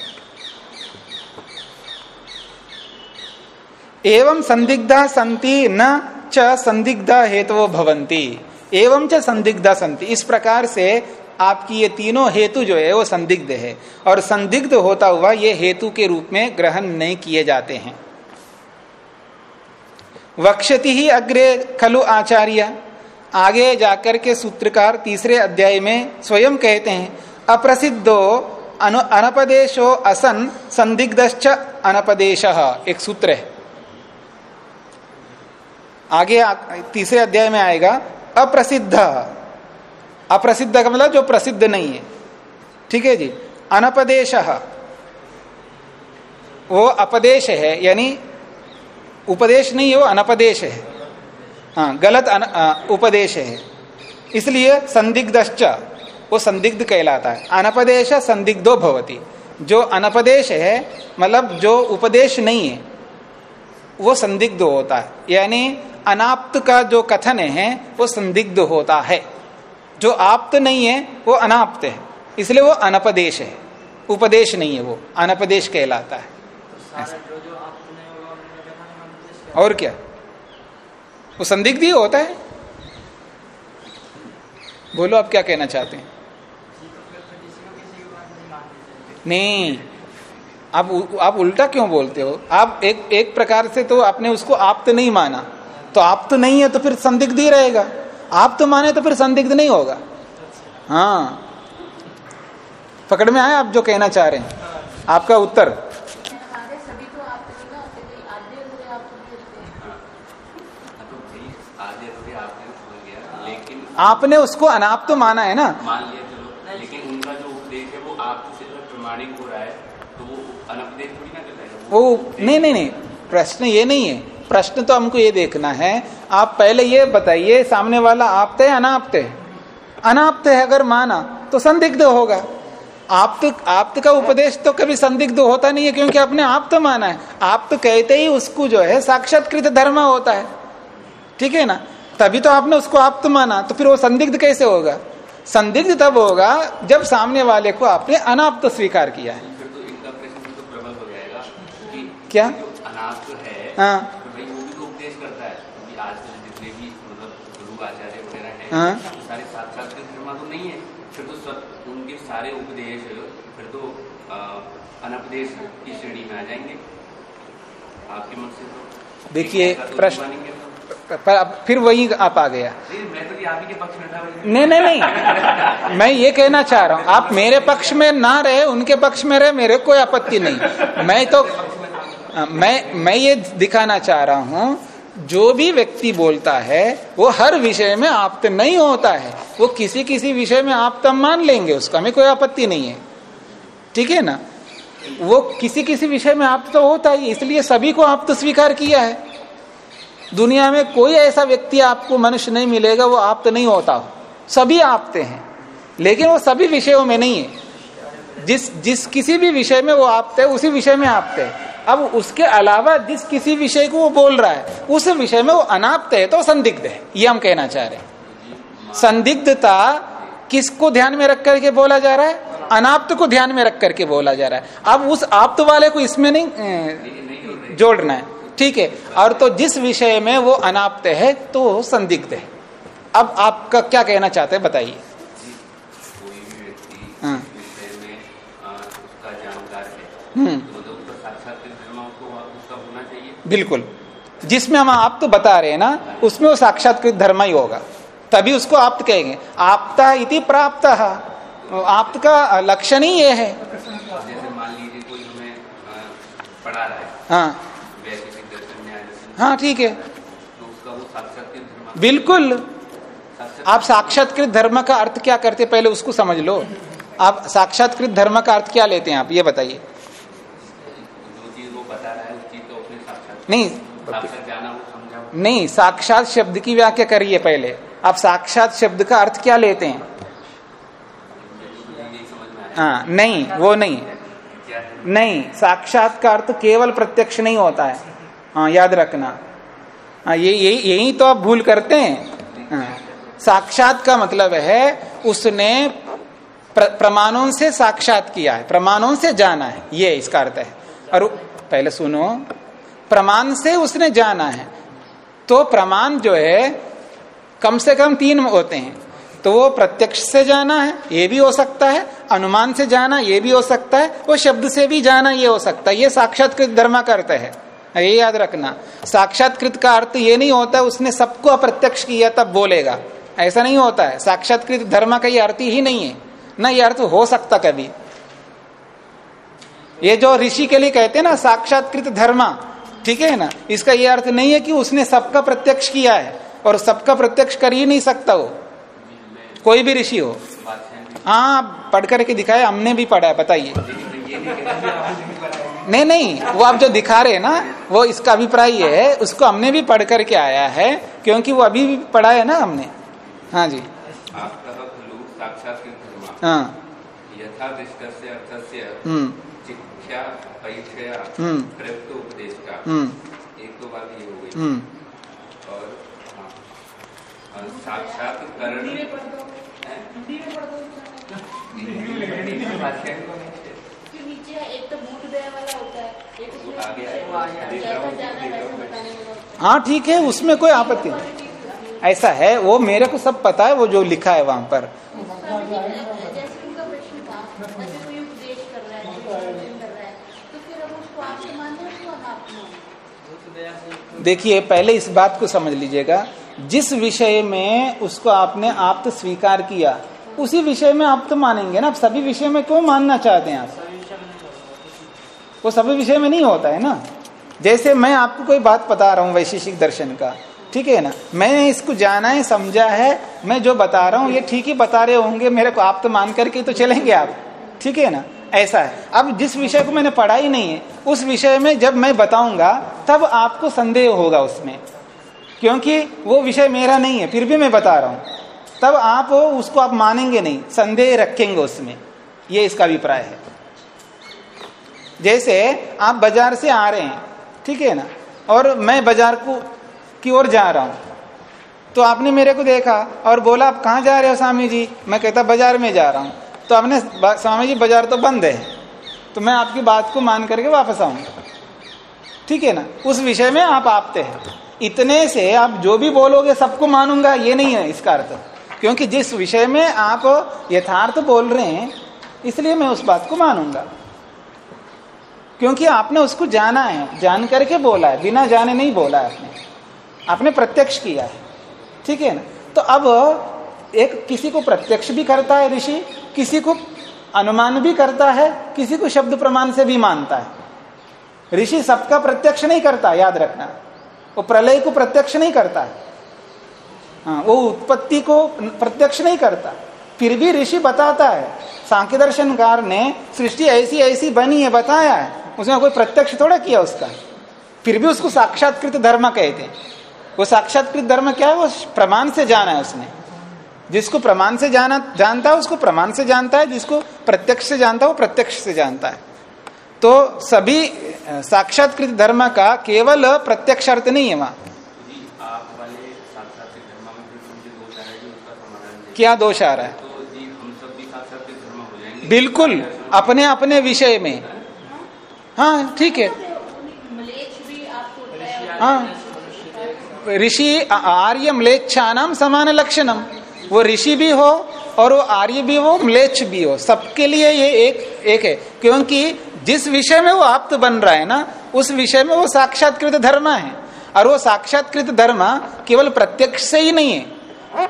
एवं संदिग्धा संति न च संदिग्धा हेतु भवंती एवं च संदिग्धा संति। इस प्रकार से आपकी ये तीनों हेतु जो है, वो संदिग्ध है। और संदिग्ध होता हुआ ये हेतु के रूप में ग्रहण नहीं किए जाते हैं। वक्षति ही अग्रे खलु आचार्य। आगे जाकर के सूत्रकार तीसरे अध्याय में स्वयं कहते हैं, अप्रसिद्धो अनपदेशो असन संदिग्ध अनपदेश। एक सूत्र है। आगे तीसरे अध्याय में आएगा अप्रसिद्ध। अप्रसिद्ध का मतलब जो प्रसिद्ध नहीं है। ठीक है जी? अनपदेश। वो अपदेश है यानी उपदेश नहीं है वो अनपदेश है। हाँ गलत अन, आ, उपदेश है। इसलिए संदिग्ध वो संदिग्ध कहलाता है। अनपदेश संदिग्धो भवती। जो अनपदेश है मतलब जो उपदेश नहीं है वो संदिग्ध होता है। यानी अनाप्त का जो कथन है, वो संदिग्ध होता है। जो आप्त नहीं है, वो अनाप्त है। इसलिए वो अनपदेश है। उपदेश नहीं है वो। अनपदेश कहलाता है। और क्या? वो संदिग्ध ही होता है। बोलो, आप क्या कहना चाहते हैं? नहीं। आप आप उल्टा क्यों बोलते हो? आप एक एक प्रकार से तो आपने उसको आप तो नहीं माना। तो आप तो नहीं है तो फिर संदिग्ध ही रहेगा। आप तो माने तो फिर संदिग्ध नहीं होगा। हाँ। पकड़ में आए आप जो कहना चाह रहे हैं? आपका उत्तर? आपने उसको अनाप तो माना है ना? मान लिया चलो लेकिन उनका जो उपदेश है वो आप से प्रमाणिक हो रहा है तो वो अनपदेश थोड़ी ना करता है वो नहीं नहीं नहीं, प्रश्न ये नहीं है। प्रश्न तो हमको ये देखना है। आप पहले ये बताइए, सामने वाला आपते है, अनाप्त है? अनाप्त है अगर माना तो संदिग्ध होगा। आप तो आप का उपदेश तो कभी संदिग्ध होता नहीं है, क्योंकि आपने आप तो माना है। आप तो कहते ही उसको जो है, साक्षात्कृत धर्म होता है। ठीक है ना? तभी तो आपने उसको आप तो माना तो फिर वो संदिग्ध कैसे होगा? संदिग्ध तब होगा जब सामने वाले को आपने अनाप्त स्वीकार किया है। हैं हाँ। सारे साथ साथ तो नहीं है। फिर तो सब उनके सारे उपदेश फिर तो अनपदेश की श्रेणी में आ जाएँगे। आपके मन से तो देखिए, तो प्रश्न- तो। पर अब फिर वही आप आ गया। तो ही। नहीं नहीं नहीं। मैं ये कहना चाह रहा हूँ आप मेरे पक्ष में ना रहे उनके पक्ष में रहे मेरे कोई आपत्ति नहीं। मैं तो मैं मैं ये दिखाना चाह रहा हूँ, जो भी व्यक्ति बोलता है, वो हर विषय में आप्त नहीं होता है। वो किसी किसी विषय में आप तब मान लेंगे, उसका हमें कोई आपत्ति नहीं है। ठीक है ना? वो किसी किसी विषय में आप तो होता ही, इसलिए सभी को आप तो स्वीकार किया है। दुनिया में कोई ऐसा व्यक्ति आपको मनुष्य नहीं मिलेगा, वो आप तो नहीं होता हो। सभी आपते हैं, लेकिन वो सभी विषयों में नहीं है। जिस जिस किसी भी विषय में वो आपते है, उसी विषय में आपते है। अब उसके अलावा जिस किसी विषय को वो बोल रहा है उस विषय में वो अनाप्त है तो संदिग्ध है। ये हम कहना चाह रहे हैं। संदिग्धता किसको ध्यान में रख करके बोला जा रहा है? अनाप्त को ध्यान में रख करके बोला जा रहा है। अब उस आप्त वाले को इसमें नहीं जोड़ना है। ठीक है? और तो जिस विषय में वो अनाप्त है तो संदिग्ध है। अब आपका क्या कहना चाहते हैं बताइए। है। हम्म तो मतलब उसका साक्षात धर्म उसको उसका होना चाहिए बिल्कुल। जिसमें हम आप तो बता रहे हैं ना उसमें वो साक्षात्कृत धर्म ही होगा। तभी उसको आप्त कहेंगे आपता इति प्राप्त। आप्त का लक्षण ही ये है। है हाँ। ठीक है। तो बिल्कुल। आप साक्षात्कृत धर्म का अर्थ क्या करते हैं? पहले उसको समझ लो। आप साक्षात्कृत धर्म का अर्थ क्या लेते हैं आप? ये बताइए जो चीज़ वो बता रहा है उस चीज़ को अपने साक्षात नहीं। नहीं साक्षात शब्द की व्याख्या करिए पहले। आप साक्षात शब्द का अर्थ क्या लेते हैं? आया हाँ नहीं वो नहीं। नहीं साक्षात का अर्थ केवल प्रत्यक्ष नहीं होता है। हाँ याद रखना। हाँ ये यही यही तो आप भूल करते हैं। हाँ, साक्षात का मतलब है उसने प्र, प्रमाणों से साक्षात किया है प्रमाणों से जाना है। ये इसका अर्थ है। और पहले सुनो। प्रमाण से उसने जाना है। तो प्रमाण जो है, कम से कम तीन होते हैं। तो वो प्रत्यक्ष से जाना है, ये भी हो सकता है। अनुमान से जाना, ये भी हो सकता है। वो शब्द से भी जाना, ये हो सकता है। ये साक्षात्कृत धर्म का अर्थ है। ये याद रखना। साक्षात्कृत का अर्थ ये नहीं होता, उसने सबको अप्रत्यक्ष किया, तब बोलेगा। ऐसा नहीं होता है। साक्षात्कृत धर्म का ये अर्थ ही नहीं है। ना ये अर्थ हो सकता कभी। ये जो ऋषि के लिए कहते हैं ना, साक्षात्कृत धर्म ठीक है ना? इसका ये अर्थ नहीं है कि उसने सबका प्रत्यक्ष किया है और सबका प्रत्यक्ष कर ही नहीं सकता वो। कोई भी ऋषि हो। हाँ पढ़ करके दिखाया हमने भी पढ़ा है बताइए नहीं नहीं वो आप जो दिखा रहे हैं ना वो इसका अभिप्राय ये है उसको हमने भी पढ़ करके आया है क्योंकि वो अभी भी पढ़ा है ना हमने। हाँ जी। हाँ। दृष्टस्य अर्थस्य हम्म। उपदेश का हम्म। एक तो बात ये हो गई। हम्म। और हाँ, तो हाँ ठीक है उसमें कोई आपत्ति नहीं। ऐसा है वो मेरे को सब पता है वो जो लिखा है वहाँ पर स्वामी जी, जैसे उनका प्रश्न था जैसे कोई उपदेश कर रहा है कोई प्रवचन कर रहा है तो फिर अब उसको आपसे मानना है उसको अनाप मानना भूत दया से तो देखिए, पहले इस बात को समझ लीजिएगा। जिस विषय में उसको आपने आप तो स्वीकार किया, उसी विषय में आप तो मानेंगे ना। आप सभी विषय में क्यों मानना चाहते हैं आप? वो सभी विषय में नहीं होता है ना। जैसे मैं आपको कोई बात बता रहा हूँ वैशेषिक दर्शन का, ठीक है ना? मैंने इसको जाना है, समझा है, मैं जो बता रहा हूँ, ये ठीक ही बता रहे होंगे, मेरे को आप तो मान करके तो चलेंगे आप, ठीक है ना? ऐसा है। अब जिस विषय को मैंने पढ़ा ही नहीं है, उस विषय में जब मैं बताऊँगा, तब आपको संदेह होगा उसमें। क्योंकि वो विषय मेरा नहीं है, फिर भी मैं बता रहा हूँ। तब आप उसको आप मानेंगे नहीं, संदेह रखेंगे उसमें। ये इसका अभिप्राय है। जैसे आप बाज़ार से आ रहे हैं, ठीक है ना? और मैं बाज़ार को, की ओर जा रहा हूँ। तो आपने मेरे को देखा और बोला, आप कहाँ जा रहे हो, स्वामी जी? मैं कहता, बाज़ार में जा रहा हूँ। तो आपने स्वामी जी, बाज़ार तो बंद है। तो मैं आपकी बात को मान करके वापस आऊँगा ठीक है ना? उस विषय में आप आपते हैं। इतने से आप जो भी बोलोगे, सबको मानूँगा। ये नहीं है इसका अर्थ। क्योंकि जिस विषय में आप यथार्थ बोल रहे हैं, इसलिए मैं उस बात को मानूँगा। क्योंकि आपने उसको जाना है। जान करके बोला है। बिना जाने नहीं बोला है आपने। आपने प्रत्यक्ष किया है। ठीक है ना? तो अब एक किसी को प्रत्यक्ष भी करता है ऋषि किसी को अनुमान भी करता है, किसी को शब्द प्रमाण से भी मानता है। ऋषि सबका प्रत्यक्ष नहीं करता, याद रखना। वो प्रलय को प्रत्यक्ष नहीं करता है। हाँ वो उत्पत्ति को प्रत्यक्ष नहीं करता। फिर भी ऋषि बताता है सांख्य दर्शनकार ने सृष्टि ऐसी ऐसी बनी है, बताया है। उसने कोई प्रत्यक्ष थोड़ा किया उसका। फिर भी उसको साक्षात्कृत धर्म कहते हैं। वो साक्षात्कृत धर्म क्या है? वो प्रमाण से जाना है उसने। जिसको प्रमाण से जाना जानता है उसको प्रमाण से जानता है जिसको प्रत्यक्ष से जानता है वो प्रत्यक्ष से जानता है। तो सभी साक्षात्कृत धर्म का केवल प्रत्यक्ष अर्थ नहीं है वहाँ। क्या दोष आ रहा है? तो बिल्कुल अपने अपने विषय में। हाँ ठीक है। हाँ ऋषि आर्य म्लेच्छा नाम समान लक्षणम वो ऋषि भी हो और वो आर्य भी हो, म्लेच्छ भी हो। सबके लिए ये एक एक है। क्योंकि जिस विषय में वो आप्त बन रहा है ना, उस विषय में वो साक्षात्कृत धर्म है। और वो साक्षात्कृत धर्म केवल प्रत्यक्ष से ही नहीं है।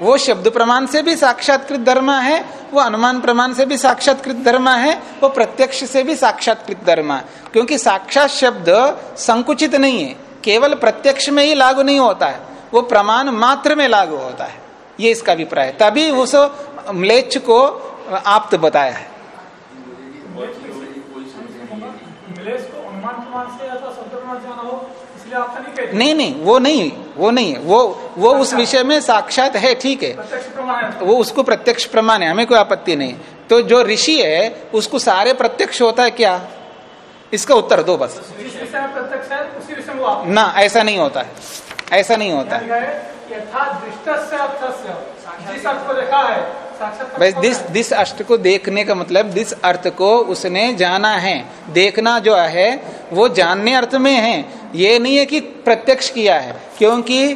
वो शब्द प्रमाण से भी साक्षात्कृत धर्म है, वो अनुमान प्रमाण से भी साक्षात्कृत धर्म है, वो प्रत्यक्ष से भी साक्षात्कृत धर्म क्योंकि साक्षात शब्द संकुचित नहीं है, केवल प्रत्यक्ष में ही लागू नहीं होता है, वो प्रमाण मात्र में लागू होता है। ये इसका अभिप्राय है। तभी उस म्लेच्छ को आप्त बताया है। नहीं नहीं वो नहीं वो नहीं वो वो उस विषय में साक्षात है ठीक है। वो उसको प्रत्यक्ष प्रमाण है हमें कोई आपत्ति नहीं। तो जो ऋषि है उसको सारे प्रत्यक्ष होता है क्या? इसका उत्तर दो बस। ना ऐसा नहीं होता है। ऐसा नहीं होता है? बस दिस दिस अर्थ को देखने का मतलब दिस अर्थ को उसने जाना है। देखना जो है वो जानने अर्थ में है। ये नहीं है कि प्रत्यक्ष किया है क्योंकि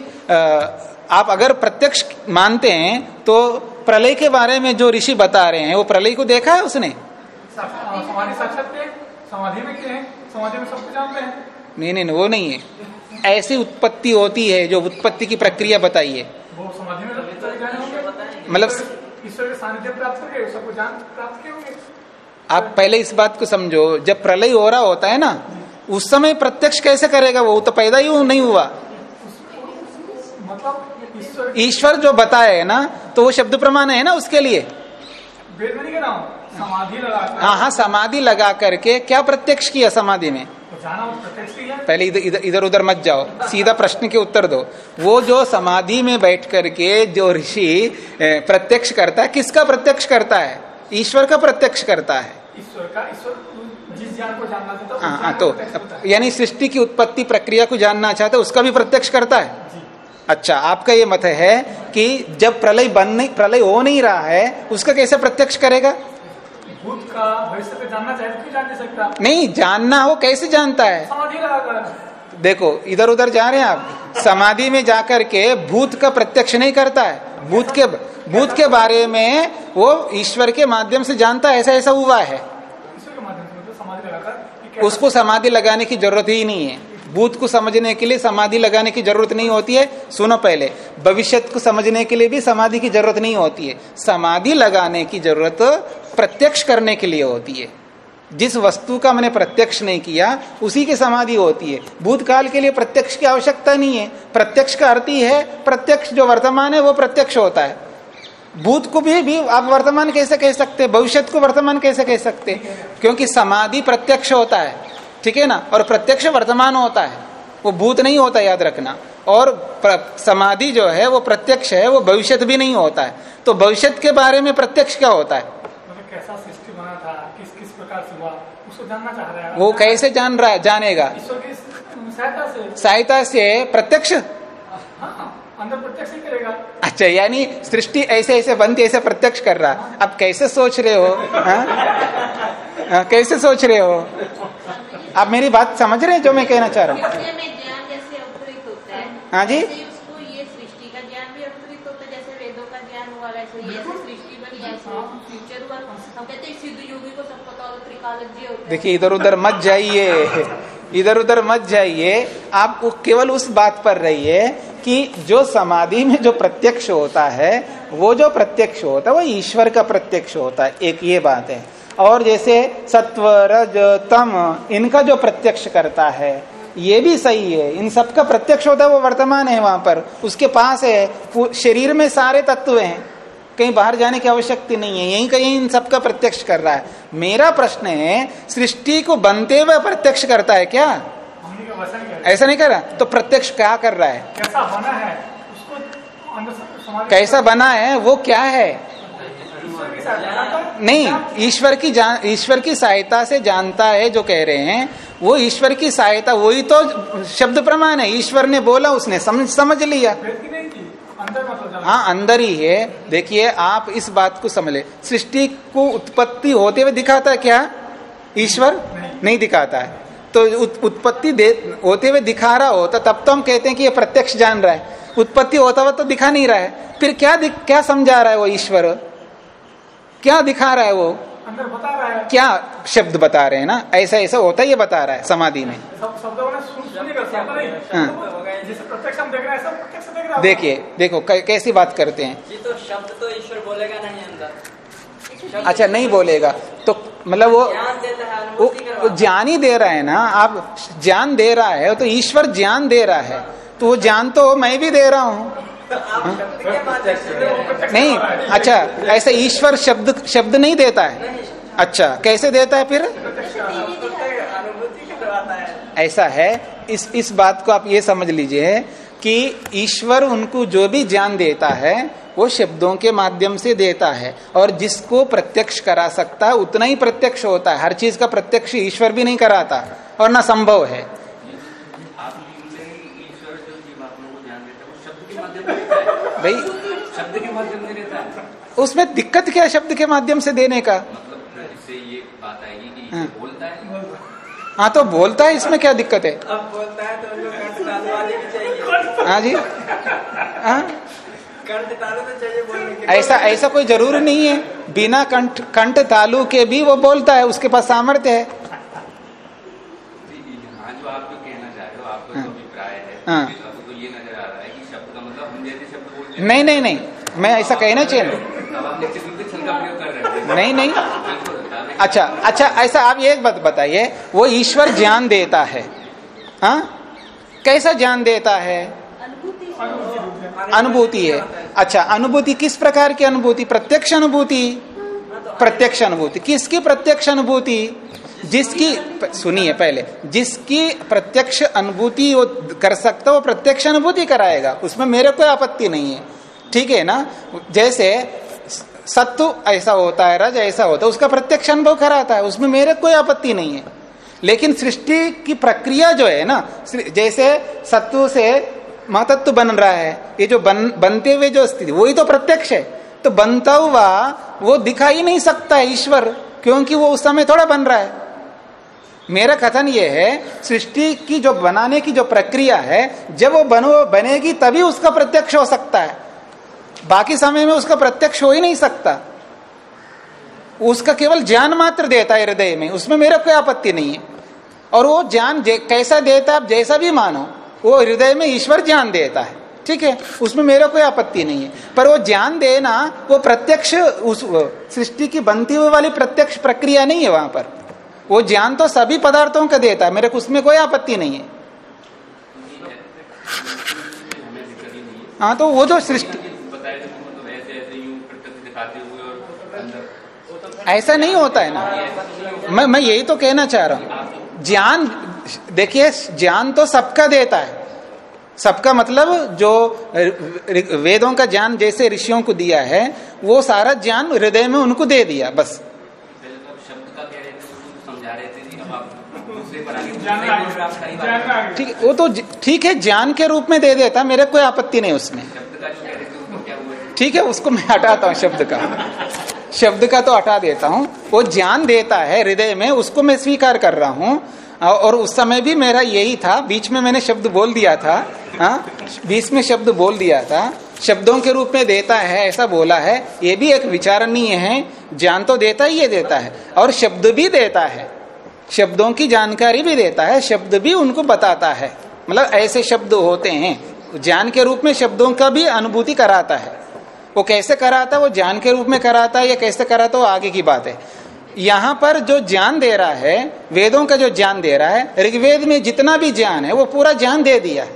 आप अगर प्रत्यक्ष मानते हैं तो प्रलय के बारे में जो ऋषि बता रहे हैं वो प्रलय को देखा है उसने? समाधि में समाधि में सब जानते हैं। नहीं नहीं वो नहीं है। ऐसी उत्पत्ति होती है जो उत्पत्ति की प्रक्रिया बताइए। मतलब आप पहले इस बात को समझो जब प्रलय हो रहा होता है ना उस समय प्रत्यक्ष कैसे करेगा वो? तो पैदा ही नहीं हुआ। मतलब ईश्वर जो बताए ना तो वो शब्द प्रमाण है ना उसके लिए? समाधि लगा हाँ हाँ समाधि लगा करके क्या प्रत्यक्ष किया समाधि में? पहले इधर इधर उधर मत जाओ सीधा प्रश्न के उत्तर दो। वो जो समाधि में बैठ करके जो ऋषि प्रत्यक्ष करता है किसका प्रत्यक्ष करता है? ईश्वर का प्रत्यक्ष करता है। ईश्वर का ईश्वर जिस ज्ञान को जानना चाहता हाँ हाँ तो यानी सृष्टि की उत्पत्ति प्रक्रिया को जानना चाहता है उसका भी प्रत्यक्ष करता है? अच्छा आपका ये मत है कि जब प्रलय बन नहीं प्रलय हो नहीं रहा है उसका कैसे प्रत्यक्ष करेगा? भूत का भविष्य पे जानना चाहे तो जान नहीं सकता? नहीं जानना हो कैसे जानता है? समाधि लगाकर देखो इधर उधर जा रहे हैं आप। समाधि में जाकर के भूत का प्रत्यक्ष नहीं करता है। भूत के भूत के बारे में वो ईश्वर के माध्यम से जानता है ऐसा ऐसा हुआ है। मतलब उसको समाधि लगाने की ज़रूरत ही नहीं है। भूत को समझने के लिए समाधि लगाने की ज़रूरत नहीं होती है सुनो पहले। भविष्य को समझने के लिए भी समाधि की ज़रूरत नहीं होती है। समाधि लगाने की ज़रूरत प्रत्यक्ष करने के लिए होती है। जिस वस्तु का मैंने प्रत्यक्ष नहीं किया उसी की समाधि होती है। भूतकाल के लिए प्रत्यक्ष की आवश्यकता नहीं है। प्रत्यक्ष का अर्थ ही है प्रत्यक्ष जो वर्तमान है वो प्रत्यक्ष होता है। भूत को भी, भी आप वर्तमान कैसे कह सकते भविष्य को वर्तमान कैसे कह सकते हैं? क्योंकि समाधि प्रत्यक्ष होता है। ठीक है ना? और प्रत्यक्ष वर्तमान होता है। वो भूत नहीं होता याद रखना। और समाधि जो है वो प्रत्यक्ष है वो भविष्य भी नहीं होता है। तो भविष्य के बारे में प्रत्यक्ष क्या होता है? कैसा सृष्टि बना था किस किस प्रकार से हुआ उसको जानना चाह रहा है। वो कैसे जान रहा है जानेगा। सहायता से। सहायता से प्रत्यक्ष? हाँ, अंदर प्रत्यक्ष करेगा। अच्छा यानी सृष्टि ऐसे ऐसे बनती ऐसे प्रत्यक्ष कर रहा। अब कैसे सोच रहे हो हा? हा, कैसे सोच रहे हो? आप मेरी बात समझ रहे हैं जो मैं कहना चाह रहा हूँ? हाँ। जी। है देखिए इधर उधर मत जाइए। इधर उधर मत जाइए। आप केवल उस बात पर रहिए कि जो समाधि में जो प्रत्यक्ष होता है वो जो प्रत्यक्ष होता है वो ईश्वर का प्रत्यक्ष होता है। एक ये बात है। और जैसे सत्व रज तम इनका जो प्रत्यक्ष करता है ये भी सही है। इन सबका प्रत्यक्ष होता है वो वर्तमान है वहाँ पर। उसके पास है शरीर में सारे तत्व हैं। कहीं बाहर जाने की आवश्यकता नहीं है। यहीं कहीं इन सबका प्रत्यक्ष कर रहा है। मेरा प्रश्न है सृष्टि को बनते हुए प्रत्यक्ष करता है क्या? का? ऐसा नहीं कर रहा। तो प्रत्यक्ष क्या कर रहा है? कैसा बना है? उसको कैसा बना है? वो क्या है ईश्वर की सहायता से नहीं ईश्वर की जान ईश्वर की सहायता से जानता है जो कह रहे हैं। वो ईश्वर की सहायता वही तो शब्द प्रमाण है। ईश्वर ने बोला उसने समझ समझ लिया। हाँ अंदर ही है। देखिए आप इस बात को समझ ले। सृष्टि को उत्पत्ति होते हुए दिखाता है क्या? ईश्वर नहीं। नहीं दिखाता है। तो उत- उत्पत्ति होते हुए दिखा रहा होता तब तो हम कहते हैं कि ये प्रत्यक्ष जान रहा है। उत्पत्ति होता हुआ तो दिखा नहीं रहा है। फिर क्या दिख- क्या समझा रहा है वो ईश्वर? क्या दिखा रहा है वो? अंदर बता रहा है। क्या शब्द बता रहे हैं ना? ऐसा ऐसा होता है ये बता रहा है समाधि में। सब शब्दों ने सुन सुनी कर सकता नहीं हाँ। जैसे प्रत्यक्ष हम देख रहे हैं सब प्रत्यक्ष देख रहा है। देखिए देखो कैसी बात करते हैं। तो शब्द तो ईश्वर बोलेगा नहीं अंदर। अच्छा नहीं बोलेगा। तो मतलब वो वो। ज्ञान ही दे रहा है ना? आप ज्ञान दे रहा है तो ईश्वर ज्ञान दे रहा है। तो वो ज्ञान तो मैं भी दे रहा हूँ। नहीं। अच्छा ऐसे ईश्वर शब्द शब्द नहीं देता है? अच्छा कैसे देता है फिर? ऐसा है, इस इस बात को आप ये समझ लीजिए कि ईश्वर उनको जो भी ज्ञान देता है, वो शब्दों के माध्यम से देता है। और जिसको प्रत्यक्ष करा सकता है, उतना ही प्रत्यक्ष होता है। हर चीज़ का प्रत्यक्ष ईश्वर भी नहीं कराता, और ना संभव है आप बोलते हैं कि ईश्वर जो जीवात्मा को ज्ञान देता है वो शब्द के माध्यम से देता है भाई शब्द के माध्यम से देता है उसमें दिक्कत क्या है शब्द के माध्यम से देने का? मतलब इससे ये बात आएगी कि हाँ। बोलता है हाँ तो बोलता है इसमें क्या दिक्कत है? अब बोलता है तो उनको कंठ तालु वाली भी चाहिए हाँ जी। हाँ। कंठ तालु चाहिए बोलने के ऐसा ऐसा कोई ज़रूरी नहीं है। बिना कंठ कंठ तालु के भी वो बोलता है उसके पास सामर्थ्य है। हाँ जो आप जो कहना चाह रहे हो आपका जो अभिप्राय है हाँ। आपको तो ये नज़र आ रहा है कि शब्द का मतलब हम जैसे शब्द बोलते हैं नहीं नहीं नहीं। मैं ऐसा कहना चाहिए। नहीं नहीं। अच्छा अच्छा ऐसा आप ये बात बताइए, वो ईश्वर ज्ञान देता है। हाँ? कैसा ज्ञान देता है? अनुभूति है। अच्छा अनुभूति किस प्रकार की अनुभूति? प्रत्यक्ष अनुभूति? प्रत्यक्ष अनुभूति। किसकी प्रत्यक्ष अनुभूति? जिसकी, सुनिए पहले, जिसकी प्रत्यक्ष अनुभूति वो कर सकता वो प्रत्यक्ष अनुभूति कराएगा। उसमें मेरे कोई आपत्ति नहीं है। ठीक है ना? जैसे सत्व ऐसा होता है, रज ऐसा होता है, उसका प्रत्यक्ष अनुभव कराता है, उसमें मेरे कोई आपत्ति नहीं है। लेकिन सृष्टि की प्रक्रिया जो है ना जैसे सत्व से महतत्व बन रहा है, ये जो बन, बनते हुए जो स्थिति, वही तो प्रत्यक्ष है। तो बनता हुआ वो दिखा ही नहीं सकता ईश्वर, क्योंकि वो उस समय थोड़ा बन रहा है। मेरा कथन ये है, सृष्टि की जो बनाने की जो प्रक्रिया है, जब वो बनो, बनेगी, तभी उसका प्रत्यक्ष हो सकता है। बाकी समय में उसका प्रत्यक्ष हो ही नहीं सकता। उसका केवल ज्ञान मात्र देता है हृदय में, उसमें मेरा कोई आपत्ति नहीं है। और वो ज्ञान कैसा देता है, आप जैसा भी मानो, वो हृदय में ईश्वर ज्ञान देता है, ठीक है? उसमें मेरा कोई आपत्ति नहीं है। पर वो ज्ञान देना, वो प्रत्यक्ष उस, सृष्टि की बनती हुई वाली प्रत्यक्ष प्रक्रिया नहीं है वहाँ पर। वो ज्ञान तो सभी पदार्थों का देता है, मेरे को उसमें कोई आपत्ति नहीं है। ही तो वो जो सृष्टि ऐसा नहीं होता है ना। मैं मैं यही तो कहना चाह रहा हूँ। ज्ञान, देखिए, ज्ञान तो सबका देता है। सबका मतलब जो वेदों का ज्ञान जैसे ऋषियों को दिया है, वो सारा ज्ञान हृदय में उनको दे दिया, बस पहले तो आप शब्द का कह रहे थे तो समझा रहे थे जी अब आप दूसरे पर आगे ठीक वो तो ठीक है ज्ञान के रूप में दे देता मेरे कोई आपत्ति नहीं उसमें? ठीक है उसको मैं हटाता हूँ शब्द का। शब्द का तो हटा देता हूँ। वो ज्ञान देता है हृदय में उसको मैं स्वीकार कर रहा हूँ। और उस समय भी मेरा यही था बीच में मैंने शब्द बोल दिया था हाँ? बीच में शब्द बोल दिया था। शब्दों के रूप में देता है ऐसा बोला है। ये भी एक विचारणीय है ज्ञान तो देता ही ये देता है। और शब्द भी देता है। शब्दों की जानकारी भी देता है, शब्द भी उनको बताता है। मतलब ऐसे शब्द होते हैं। ज्ञान के रूप में शब्दों का भी अनुभूति कराता है। वो कैसे कराता है? वो ज्ञान के रूप में कराता है या कैसे कराता है? वो आगे की बात है। यहाँ पर जो ज्ञान दे रहा है, वेदों का जो ज्ञान दे रहा है, ऋग्वेद में जितना भी ज्ञान है, वो पूरा ज्ञान दे दिया है।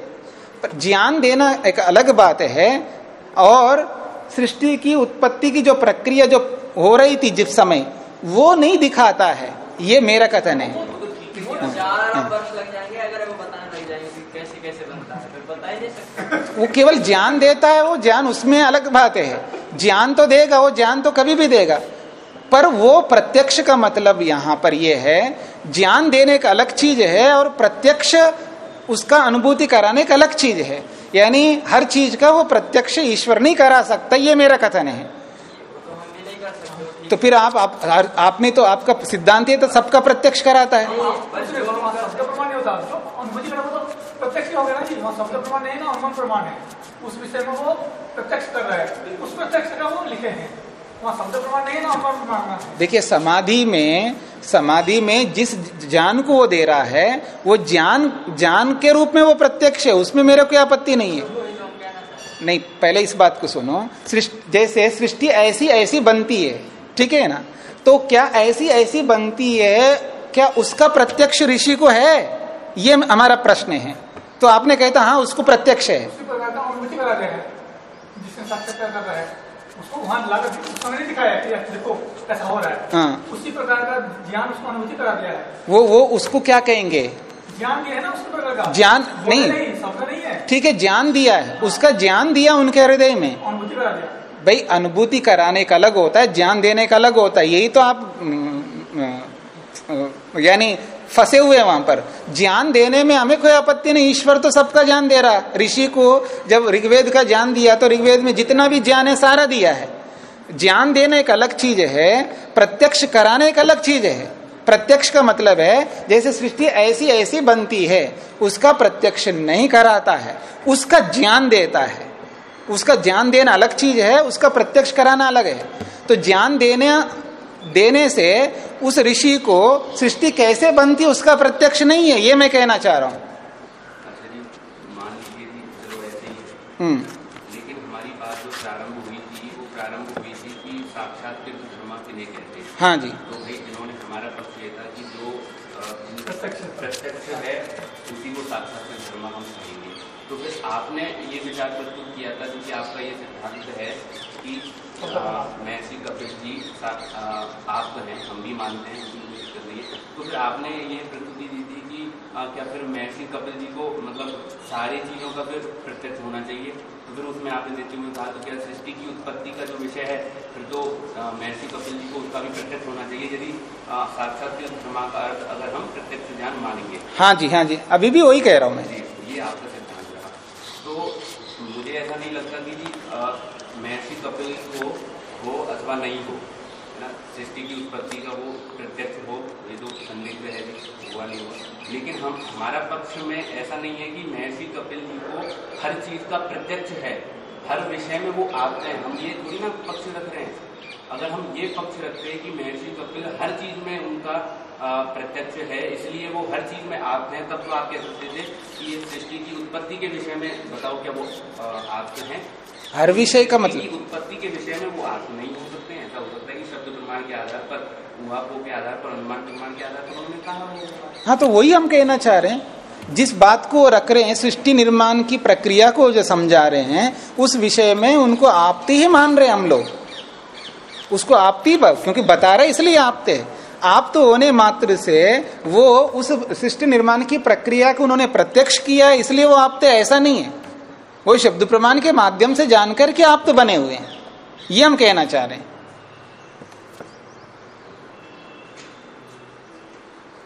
पर ज्ञान देना एक अलग बात है और सृष्टि की उत्पत्ति की जो प्रक्रिया जो हो रही थी जिस समय, वो नहीं दिखाता है। ये मेरा कथन है। चार वर्ष लग जाएँगे अगर वो बताने लग जाएँगे कि कैसे कैसे बनता फिर बता नहीं सकते। वो केवल ज्ञान देता है वो ज्ञान उसमें अलग बात है। ज्ञान तो देगा वो ज्ञान तो कभी भी देगा। पर वो प्रत्यक्ष का मतलब यहाँ पर ये है ज्ञान देने का अलग चीज़ है और प्रत्यक्ष उसका अनुभूति कराने का अलग चीज़ है। यानी हर चीज़ का वो प्रत्यक्ष ईश्वर नहीं करा सकता ये मेरा कथन है तो हम ये नहीं कर सकते तो फिर आप, आप आपने तो आपका सिद्धांत है तो सबका प्रत्यक्ष कराता है। प्रत्यक्ष हो गया ना जी। वहाँ शब्द प्रमाण नहीं है ना अनुमान प्रमाण है। उस विषय में वो प्रत्यक्ष कर रहा है। उस प्रत्यक्ष का वो लिखे हैं। वहाँ शब्द प्रमाण नहीं है ना अनुमान प्रमाण है। देखिए समाधि में समाधि में जिस ज्ञान को वो दे रहा है वो ज्ञान ज्ञान के रूप में वो प्रत्यक्ष है। उसमें मेरे कोई आपत्ति नहीं है। नहीं पहले इस बात को सुनो। सृष्टि जैसे सृष्टि ऐसी ऐसी बनती है। ठीक है ना? तो क्या ऐसी ऐसी बनती है क्या उसका प्रत्यक्ष ऋषि को है? ये हमारा प्रश्न है। तो आपने कहता हाँ उसको प्रत्यक्ष है। उसी प्रकार का अनुभूति कराते हैं। जिसने साक्षात्कार कर रहा है उसको वहाँ लाकर उस नहीं दिखाया कि देखो ऐसा हो रहा है। हाँ। उसी प्रकार का ज्ञान उसको अनुभूति करा दिया है। वो वो उसको क्या कहेंगे? ज्ञान भी है ना उसी प्रकार का? ज्ञान नहीं। ठीक है ज्ञान दिया है। उसका ज्ञान दिया उनके हृदय में। अनुभूति करा दिया भाई, अनुभूति कराने का अलग होता है, ज्ञान देने का अलग होता है, यही तो आप यानी फंसे हुए हैं वहाँ पर। ज्ञान देने में हमें कोई आपत्ति नहीं, ईश्वर तो सबका ज्ञान दे रहा। है ऋषि को जब ऋग्वेद का ज्ञान दिया तो ऋग्वेद में जितना भी ज्ञान है, सारा दिया है। ज्ञान देने एक अलग चीज़ है, प्रत्यक्ष कराने एक अलग चीज़ है। प्रत्यक्ष का मतलब है, जैसे सृष्टि ऐसी ऐसी बनती है, उसका प्रत्यक्ष नहीं कराता है, उसका ज्ञान देता है। उसका ज्ञान देना अलग चीज़ है उसका प्रत्यक्ष कराना अलग है। तो ज्ञान देने देने से उस ऋषि को सृष्टि कैसे बनती उसका प्रत्यक्ष नहीं है ये मैं कहना चाह रहा हूँ। अच्छा हम्म। लेकिन हमारी बात जो प्रारंभ हुई थी वो प्रारंभ हुई थी कि साक्षात तीर्थ धर्मा किन्हें कहते हैं? हाँ जी। तो भाई इन्होंने हमारा पक्ष ये था कि जो प्रत्यक्ष। प्रत्यक्ष है उसी को साक्षात तीर्थ धर्मा हम कहेंगे। तो फिर आपने ये विचार प्रस्तुत किया था क्योंकि आपका ये सिद्धांत है कि महर्षि कपिल जी आप तो हैं हम भी मानते हैं कर रही है। तो फिर आपने ये प्रस्तुति दी थी कि अ, क्या फिर महर्षि कपिल जी को मतलब सारी चीज़ों का फिर प्रत्यक्ष होना चाहिए? तो फिर उसमें आपने देते हुए कहा तो क्या सृष्टि की उत्पत्ति का जो विषय है फिर तो महर्षि कपिल जी को उसका भी प्रत्यक्ष होना चाहिए यदि साक्षात धर्मा का अर्थ अगर हम प्रत्यक्ष ज्ञान मानेंगे। हाँ जी हाँ जी अभी भी वही कह रहा हूँ मैं। जी ये आपका तो मुझे ऐसा नहीं लगता कि महर्षि कपिल को हो अथवा नहीं हो, है ना? सृष्टि की उत्पत्ति का वो प्रत्यक्ष हो, ये तो संदिग्ध है, हुआ नहीं हुआ। लेकिन हम, हमारा पक्ष में ऐसा नहीं है कि महर्षि कपिल जी को हर चीज़ का प्रत्यक्ष है, हर विषय में वो आते हैं। हम ये थोड़ी ना पक्ष रख रहे हैं। अगर हम ये पक्ष रखते हैं कि महर्षि कपिल हर चीज़ में उनका प्रत्यक्ष है इसलिए वो हर चीज़ में आते हैं तब तो आप कह सकते थे कि ये सृष्टि की उत्पत्ति के विषय में बताओ क्या वो आते हैं। हर विषय का मतलब? उत्पत्ति के विषय में वो आत्म नहीं हो सकते हैं। ऐसा हो सकता है कि शब्द प्रमाण के आधार पर ऊहापोह के आधार पर अनुमान प्रमाण के आधार पर उन्होंने कहा हाँ। तो वही हम कहना चाह रहे हैं। जिस बात को रख रहे हैं सृष्टि निर्माण की प्रक्रिया को जो समझा रहे हैं उस विषय में उनको आपते ही मान रहे हैं हम लोग। उसको आपती क्योंकि बता रहे इसलिए आपते हैं। आप तो होने मात्र से वो उस सृष्टि निर्माण की प्रक्रिया को उन्होंने प्रत्यक्ष किया इसलिए वो आप तो ऐसा नहीं है। वो शब्द प्रमाण के माध्यम से जानकर के आप तो बने हुए हैं। ये हम कहना चाह रहे हैं।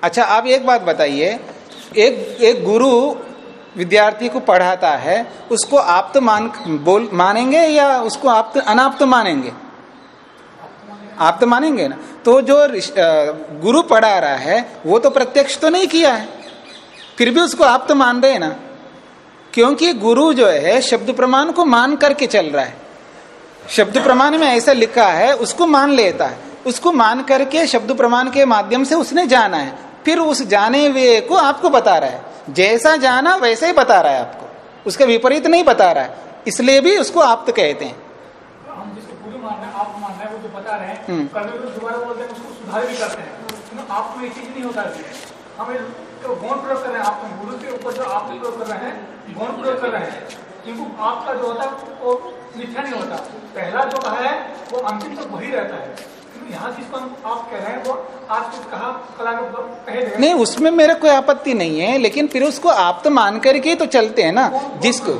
अच्छा आप एक बात बताइए। एक एक गुरु विद्यार्थी को पढ़ाता है, उसको आप तो मान, बोल, मानेंगे या उसको आप तो अनाप तो मानेंगे? आप तो मानेंगे ना। तो जो गुरु पढ़ा रहा है, वो तो प्रत्यक्ष तो नहीं किया है। फिर भी उसको आप तो मान रहे हैं ना। क्योंकि गुरु जो है, शब्द प्रमाण को मान करके चल रहा है। शब्द प्रमाण में ऐसा लिखा है, उसको मान लेता है। उसको मान करके शब्द प्रमाण के माध्यम से उसने जाना है। फिर उस जाने वे को आपको बता रहा है। जैसा जाना, वैसे ही बता रहा है आपको। उसका विपरीत नहीं बता रहा है। इसलिए भी उसको आप तो कहते हैं हम जिसको पूरी मानना है आप है हम्म। कभी दोबारा बोलते हैं उसको सुधार भी करते हैं। ये चीज़ नहीं होता है। हमें तो गौण प्रयोग कर रहे हैं आप गुरु के ऊपर जो आप प्रयोग कर रहे हैं गौण प्रयोग कर रहे हैं। क्योंकि आपका जो होता है वो मिथ्या नहीं होता। पहला जो कहा है वो अंतिम तक वही रहता है। यहाँ जिसको आप कह रहे हैं वो आज कुछ कहा कला नहीं उसमें मेरा कोई आपत्ति नहीं है लेकिन फिर उसको आप तो मान करके तो चलते हैं ना। जिसको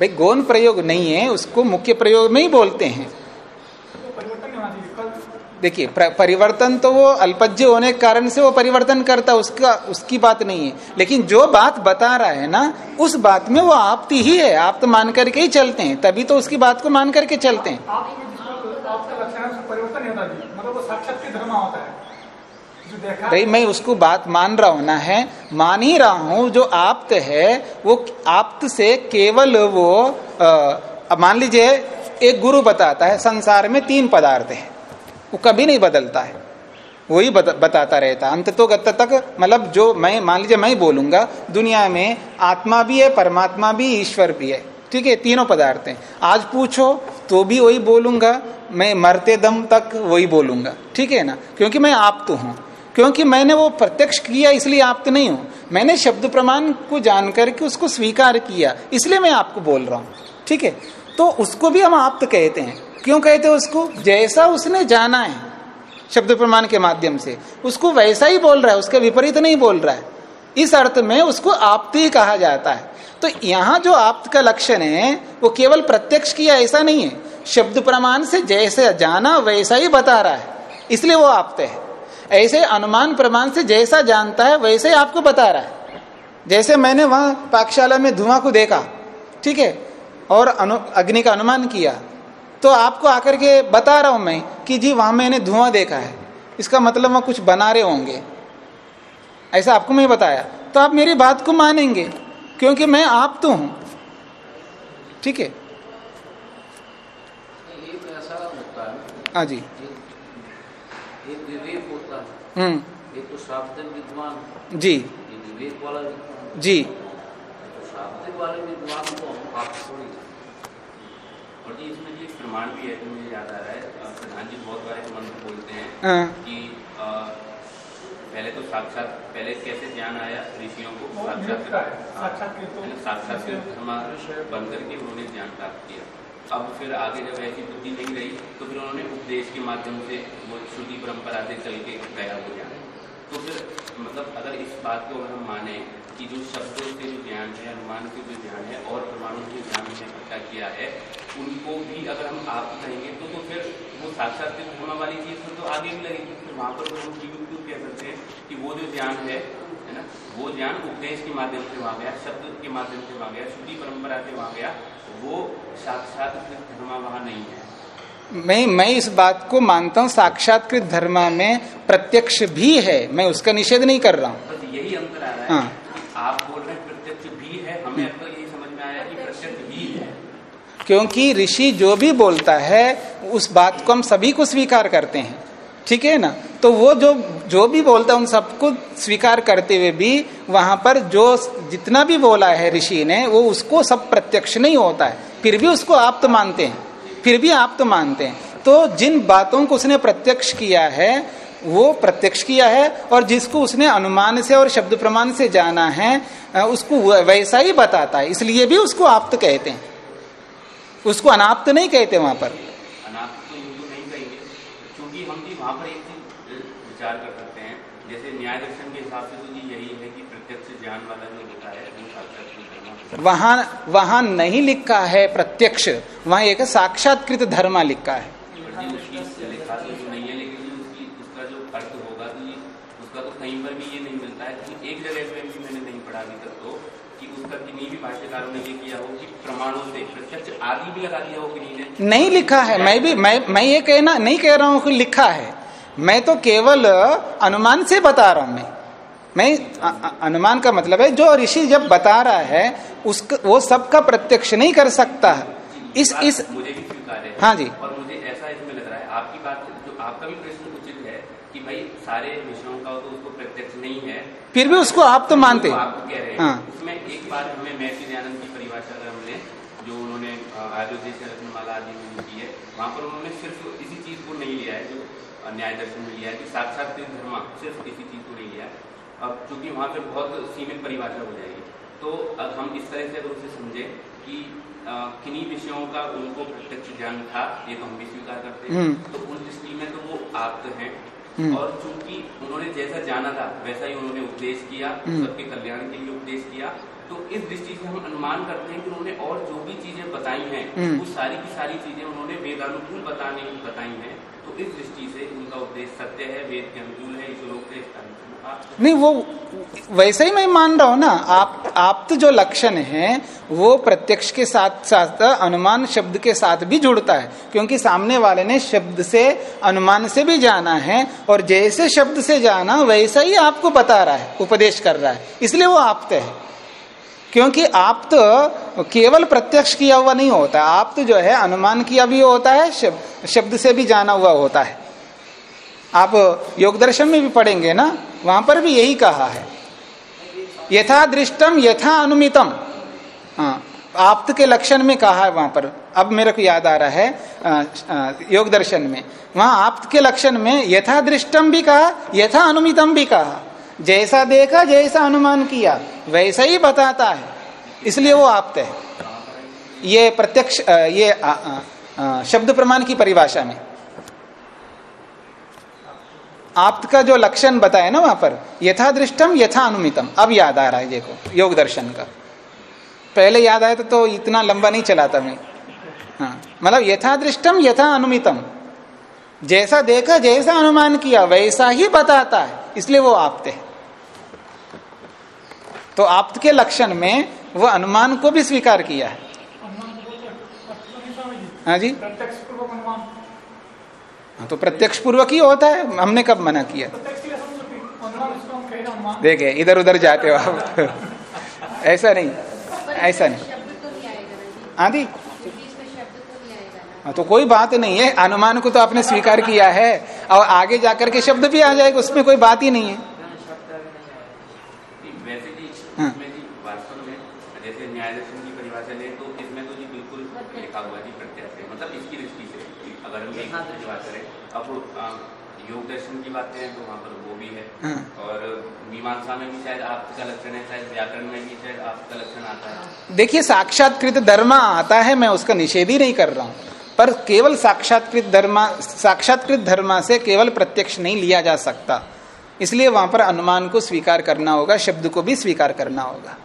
भाई गौन प्रयोग नहीं है उसको मुख्य प्रयोग में ही बोलते हैं तो परिवर्तन नहीं होना चाहिए कल देखिए परिवर्तन तो वो अल्पज्य होने के कारण से वो परिवर्तन करता उसका उसकी बात नहीं है। लेकिन जो बात बता रहा है ना उस बात में वो आपती ही है। आप तो मान करके ही चलते हैं। तभी तो उसकी बात को मान करके चलते हैं। आप जी मतलब है। भाई मैं उसको बात मान रहा हूँ ना है? मान ही रहा हूँ जो आप्त है वो आप्त से केवल वो मान लीजिए एक गुरु बताता है संसार में तीन पदार्थ है। वो कभी नहीं बदलता है। वही बत, बताता रहता अंत तो गत तक मतलब जो मैं मान लीजिए मैं बोलूँगा दुनिया में आत्मा भी है परमात्मा भी ईश्वर भी है। ठीक है तीनों पदार्थ हैं। आज पूछो तो भी वही बोलूँगा मैं मरते दम तक वही बोलूँगा। ठीक है ना? क्योंकि मैं आप तो हूँ। क्योंकि मैंने वो प्रत्यक्ष किया इसलिए आप तो नहीं हूँ। मैंने शब्द प्रमाण को जानकर के उसको स्वीकार किया इसलिए मैं आपको बोल रहा हूँ। ठीक है? तो उसको भी हम आप तो कहते हैं। क्यों कहते हैं उसको? जैसा उसने जाना है, शब्द प्रमाण के माध्यम से। उसको वैसा ही बोल रहा है, उसके विपरीत नहीं बोल रहा है। इस अर्थ में उसको आप्ति कहा जाता है। तो यहाँ जो आप्त का लक्षण है, वो केवल प्रत्यक्ष किया ऐसा नहीं है। शब्द प्रमाण से जैसे जाना, वैसा ही बता रहा है। इसलिए वो आप्त है। ऐसे अनुमान प्रमाण से जैसा जानता है, वैसे आपको बता रहा है। जैसे मैंने वहाँ पाकशाला में धुआँ को देखा, ठीक है? और अग्नि का अनुमान किया। तो आपको आकर के बता रहा हूँ मैं कि जी वहाँ मैंने धुआँ देखा है। इसका मतलब वहाँ कुछ बना रहे होंगे। ऐसा आपको मैं बताया। तो आप मेरी बात को मानेंगे क्योंकि मैं आप तो हूँ। ठीक है? है जी। एक एक विवेक होता है हम्म एक तो शाब्दिक विद्वान। जी। विवेक वाला जी तो शाब्दिक वाले विद्वान को हम आप थोड़ी और जी इसमें जी एक प्रमाण भी है जो मुझे याद आ रहा है। प्रधान जी बहुत बार एक मंत्र बोलते हैं हाँ, कि अ, पहले तो साक्षात पहले कैसे ज्ञान आया ऋषियों को? साक्षात है, साक्षात के तो- बन करके उन्होंने ज्ञान प्राप्त किया। अब फिर आगे जब ऐसी बुद्धि नहीं रही तो फिर उन्होंने उपदेश के माध्यम से वो श्रुति परंपरा से चल के गया हो जाए तो फिर मतलब अगर इस बात को अगर हम माने कि जो शब्दों से जो ज्ञान है अनुमान से जो ज्ञान है और प्रमाणों से ज्ञान हमने इकट्ठा किया है उनको भी अगर हम आप कहेंगे तो तो फिर वो साक्षात के धर्म वाली चीज़ तो आगे भी लगेगी। फिर वहाँ पर तो हम क्यों कह सकते हैं कि वो जो ज्ञान है है ना वो ज्ञान उपदेश के माध्यम से वहाँ गया शब्द के माध्यम से वहाँ गया श्रुति परंपरा से वहाँ गया वो साक्षात धर्म वहाँ नहीं है। मैं मैं इस बात को मानता हूँ साक्षात्कृत धर्मा में प्रत्यक्ष भी है मैं उसका निषेध नहीं कर रहा हूँ। बस यही अंतर आ रहा है। हाँ। आप बोल रहे प्रत्यक्ष भी है, हमें अब तक यही समझ में आया कि प्रत्यक्ष भी है। क्योंकि ऋषि जो भी बोलता है, उस बात को हम सभी को स्वीकार करते हैं। ठीक है ना? तो वो जो जो भी बोलता है, उन सबको स्वीकार करते हुए भी वहाँ पर जो जितना भी बोला है ऋषि ने, वो उसको सब प्रत्यक्ष नहीं होता है। फिर भी उसको आप तो मानते हैं। फिर भी आप तो मानते हैं। तो जिन बातों को उसने प्रत्यक्ष किया है वो प्रत्यक्ष किया है और जिसको उसने अनुमान से और शब्द प्रमाण से जाना है उसको वैसा ही बताता है। इसलिए भी उसको आप तो कहते हैं। उसको अनाप्त नहीं कहते वहाँ पर। तो पर विचार कर सकते हैं। जैसे न्याय दर्शन के हिसाब से तो यही है कि प्रत्यक्ष ज्ञान वाला जो होता है वो नहीं वहाँ वहाँ नहीं लिखा है प्रत्यक्ष वहाँ एक साक्षात्कृत धर्मा लिखा है और जी उसकी लिखा तो जो नहीं है लेकिन जी उसकी उसका जो अर्थ होगा तो ये उसका तो कहीं पर भी ये नहीं मिलता है। कि एक जगह पे भी मैंने नहीं पढ़ा अभी तक तो कि उसका किन्हीं भी भाष्यकारों ने ये किया हो कि प्रमाणों से प्रत्यक्ष आदि भी लगा दिया हो किन्हीं ने? नहीं लिखा है। मैं भी मैं मैं ये कहना नहीं कह रहा हूँ कि लिखा है। मैं तो केवल अनुमान से बता रहा हूँ मैं। मैं अनुमान का मतलब है जो ऋषि जब बता रहा है उसका वो सबका प्रत्यक्ष नहीं कर सकता। है इस इस मुझे भी स्वीकार है। हाँ जी। और मुझे ऐसा इसमें लग रहा है। आपकी बात जो आपका भी प्रश्न उचित सारे विषयों का तो उसको प्रत्यक्ष नहीं है फिर भी उसको आप तो मानते हैं आप कह रहे हैं। उसमें एक बार हमें महर्षि दयानंद की परिभाषा अगर हम जो उन्होंने आयुर्वेद रत्नमाला आदि में की है वहाँ पर उन्होंने सिर्फ़ इसी चीज़ को नहीं लिया है जो न्याय दर्शन में लिया है कि साक्षात धर्म सिर्फ़ इसी चीज़ को नहीं लिया है अब चूँकि वहाँ पे बहुत सीमित परिभाषा हो जाएगी तो अब हम इस तरह से अगर उसे समझे कि किन्हीं विषयों का उनको प्रत्यक्ष ज्ञान था ये तो हम भी स्वीकार करते हैं हम्म। तो उन दृष्टि में तो वो आप्त हैं। और चूँकि उन्होंने जैसा जाना था वैसा ही उन्होंने उपदेश किया हम्म। सबके कल्याण के लिए उपदेश किया तो इस दृष्टि से हम अनुमान करते हैं कि उन्होंने और जो भी चीज़ें बताई हैं हम्म। वो सारी की सारी चीज़ें उन्होंने वेदानुकूल बताने की बताई हैं तो इस दृष्टि से उनका उपदेश सत्य है वेद के अनुकूल है ईश्वरोक्त के आप नहीं, वो वैसे ही मैं मान रहा हूँ ना, आप आप तो जो लक्षण है, वो प्रत्यक्ष के साथ साथ, अनुमान शब्द के साथ भी जुड़ता है, क्योंकि सामने वाले ने शब्द से, अनुमान से भी जाना है, और जैसे शब्द से जाना, वैसा ही आपको बता रहा है, उपदेश कर रहा है, इसलिए वो आप्त है। क्योंकि आप तो केवल प्रत्यक्ष किया हुआ नहीं होता आप तो जो है, अनुमान किया भी होता है शब्द से भी जाना हुआ होता है। आप योग दर्शन में भी पढ़ेंगे ना वहाँ पर भी यही कहा है। यथा दृष्टम यथा अनुमितम। हाँ आप्त के लक्षण में कहा है वहाँ पर। अब मेरे को याद आ रहा है आ, योग दर्शन में। वहाँ आप्त के लक्षण में यथा दृष्टम भी कहा यथा अनुमितम भी कहा। जैसा देखा जैसा अनुमान किया वैसा ही बताता है। इसलिए वो आप्त है। ये प्रत्यक्ष ये आ, शब्द प्रमाण की परिभाषा में। आप्त का जो लक्षण बताया ना वहाँ पर यथा दृष्टम यथा अनुमितम अब याद आ रहा है देखो योग दर्शन का। पहले याद आया तो, तो इतना लंबा नहीं चलाता मैं। हाँ मतलब यथा दृष्टम यथा अनुमितम जैसा देखा जैसा अनुमान किया वैसा ही बताता है इसलिए वो आप्त है। तो आप्त के लक्षण में वो अनुमान को भी स्वीकार किया है। हैं जी? हाँ हाँ, तो प्रत्यक्ष पूर्वक ही होता है। हमने कब मना किया? हैं देखे इधर उधर जाते हो आप। ऐसा नहीं ऐसा नहीं। तो आदि ना हाँ, तो कोई बात नहीं है। अनुमान को तो आपने स्वीकार किया है। और आगे जाकर के शब्द भी आ जाएगा उसमें कोई बात ही नहीं है। हाँ। है मतलब इसकी दृष्टि से अगर हम एक दूसरे की बात करें अब योग दर्शन की बात करें तो वहाँ पर वो भी है। हाँ। और मीमांसा में भी शायद आपका लक्षण है शायद व्याकरण में भी शायद आपका लक्षण आता है। देखिए साक्षात्कृत धर्म आता है मैं उसका निषेध ही नहीं कर रहा हूँ। पर केवल साक्षात्कृत धर्म साक्षात्कृत धर्म से केवल प्रत्यक्ष नहीं लिया जा सकता। इसलिए वहाँ पर अनुमान को स्वीकार करना होगा शब्द को भी स्वीकार करना होगा।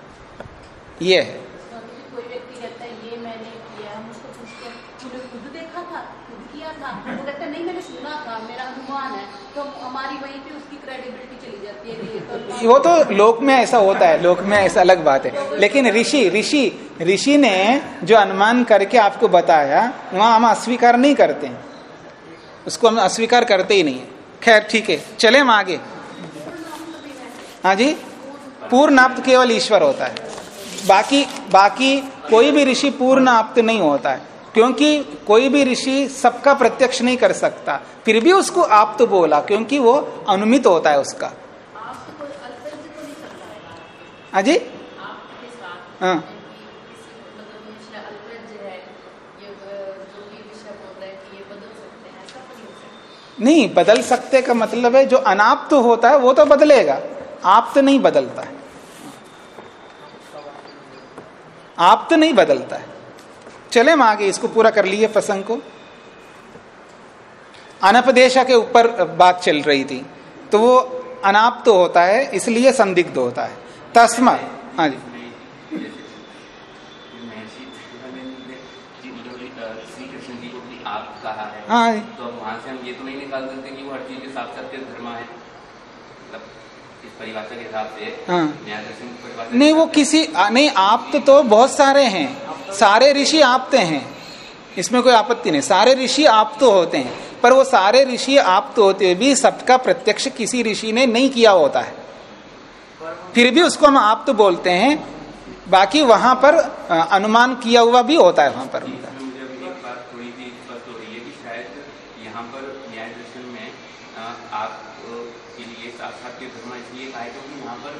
यह है स्वामी जी, कोई व्यक्ति कहता है ये मैंने किया हम उसको पूछते हैं तूने खुद देखा था खुद किया था वो कहता है नहीं मैंने सुना था मेरा अनुमान है तो हमारी वहीं पे उसकी क्रेडिबिलिटी चली जाती है कि ये तो अनुमान वो तो लोक में ऐसा होता है, लोक में ऐसा अलग बात है। लेकिन ऋषि ऋषि ऋषि ने जो अनुमान करके आपको बताया, वहाँ हम अस्वीकार नहीं करते हैं। उसको हम अस्वीकार करते ही नहीं खैर, ठीक है, चले हम आगे। हाँ जी? पूर्ण आप्त केवल ईश्वर होता है। बाकी बाकी कोई भी ऋषि पूर्ण आप्त नहीं होता है। क्योंकि कोई भी ऋषि सबका प्रत्यक्ष नहीं कर सकता। फिर भी उसको आप्त बोला, क्योंकि वो अनुमित होता है उसका आपको कोई अल्पज्ञ तो नहीं सकता है हाँ। जी हाँ मतलब विषय अल्पज्ञ है ये अ, जो भी विषय बोल रहे हैं कि ये बदल सकते हैं ऐसा तो नहीं बदल सकते का मतलब है जो अनाप्त तो होता है वो तो बदलेगा। आप तो नहीं बदलता है। आप तो नहीं बदलता है। चले हम आगे इसको पूरा कर लिए प्रसंग को। अनपदेशा के ऊपर बात चल रही थी तो वो अनाप्त तो होता है इसलिए संदिग्ध होता है। तस्मा। हाँ जी। है तो वहाँ से हम ये तो नहीं निकाल सकते कि वो हर चीज़ के साक्षात के धर्म है। परिभाषा के हिसाब से हाँ। नहीं वो किसी आ, नहीं आप तो तो बहुत सारे हैं। सारे ऋषि आपते हैं। इसमें कोई आपत्ति नहीं। सारे ऋषि आप तो होते हैं। पर वो सारे ऋषि आप तो होते हुए भी सबका प्रत्यक्ष किसी ऋषि ने नहीं किया होता है। फिर भी उसको हम आप तो बोलते हैं, बाकी वहाँ पर अनुमान किया हुआ भी होता है वहाँ पर। उनका तो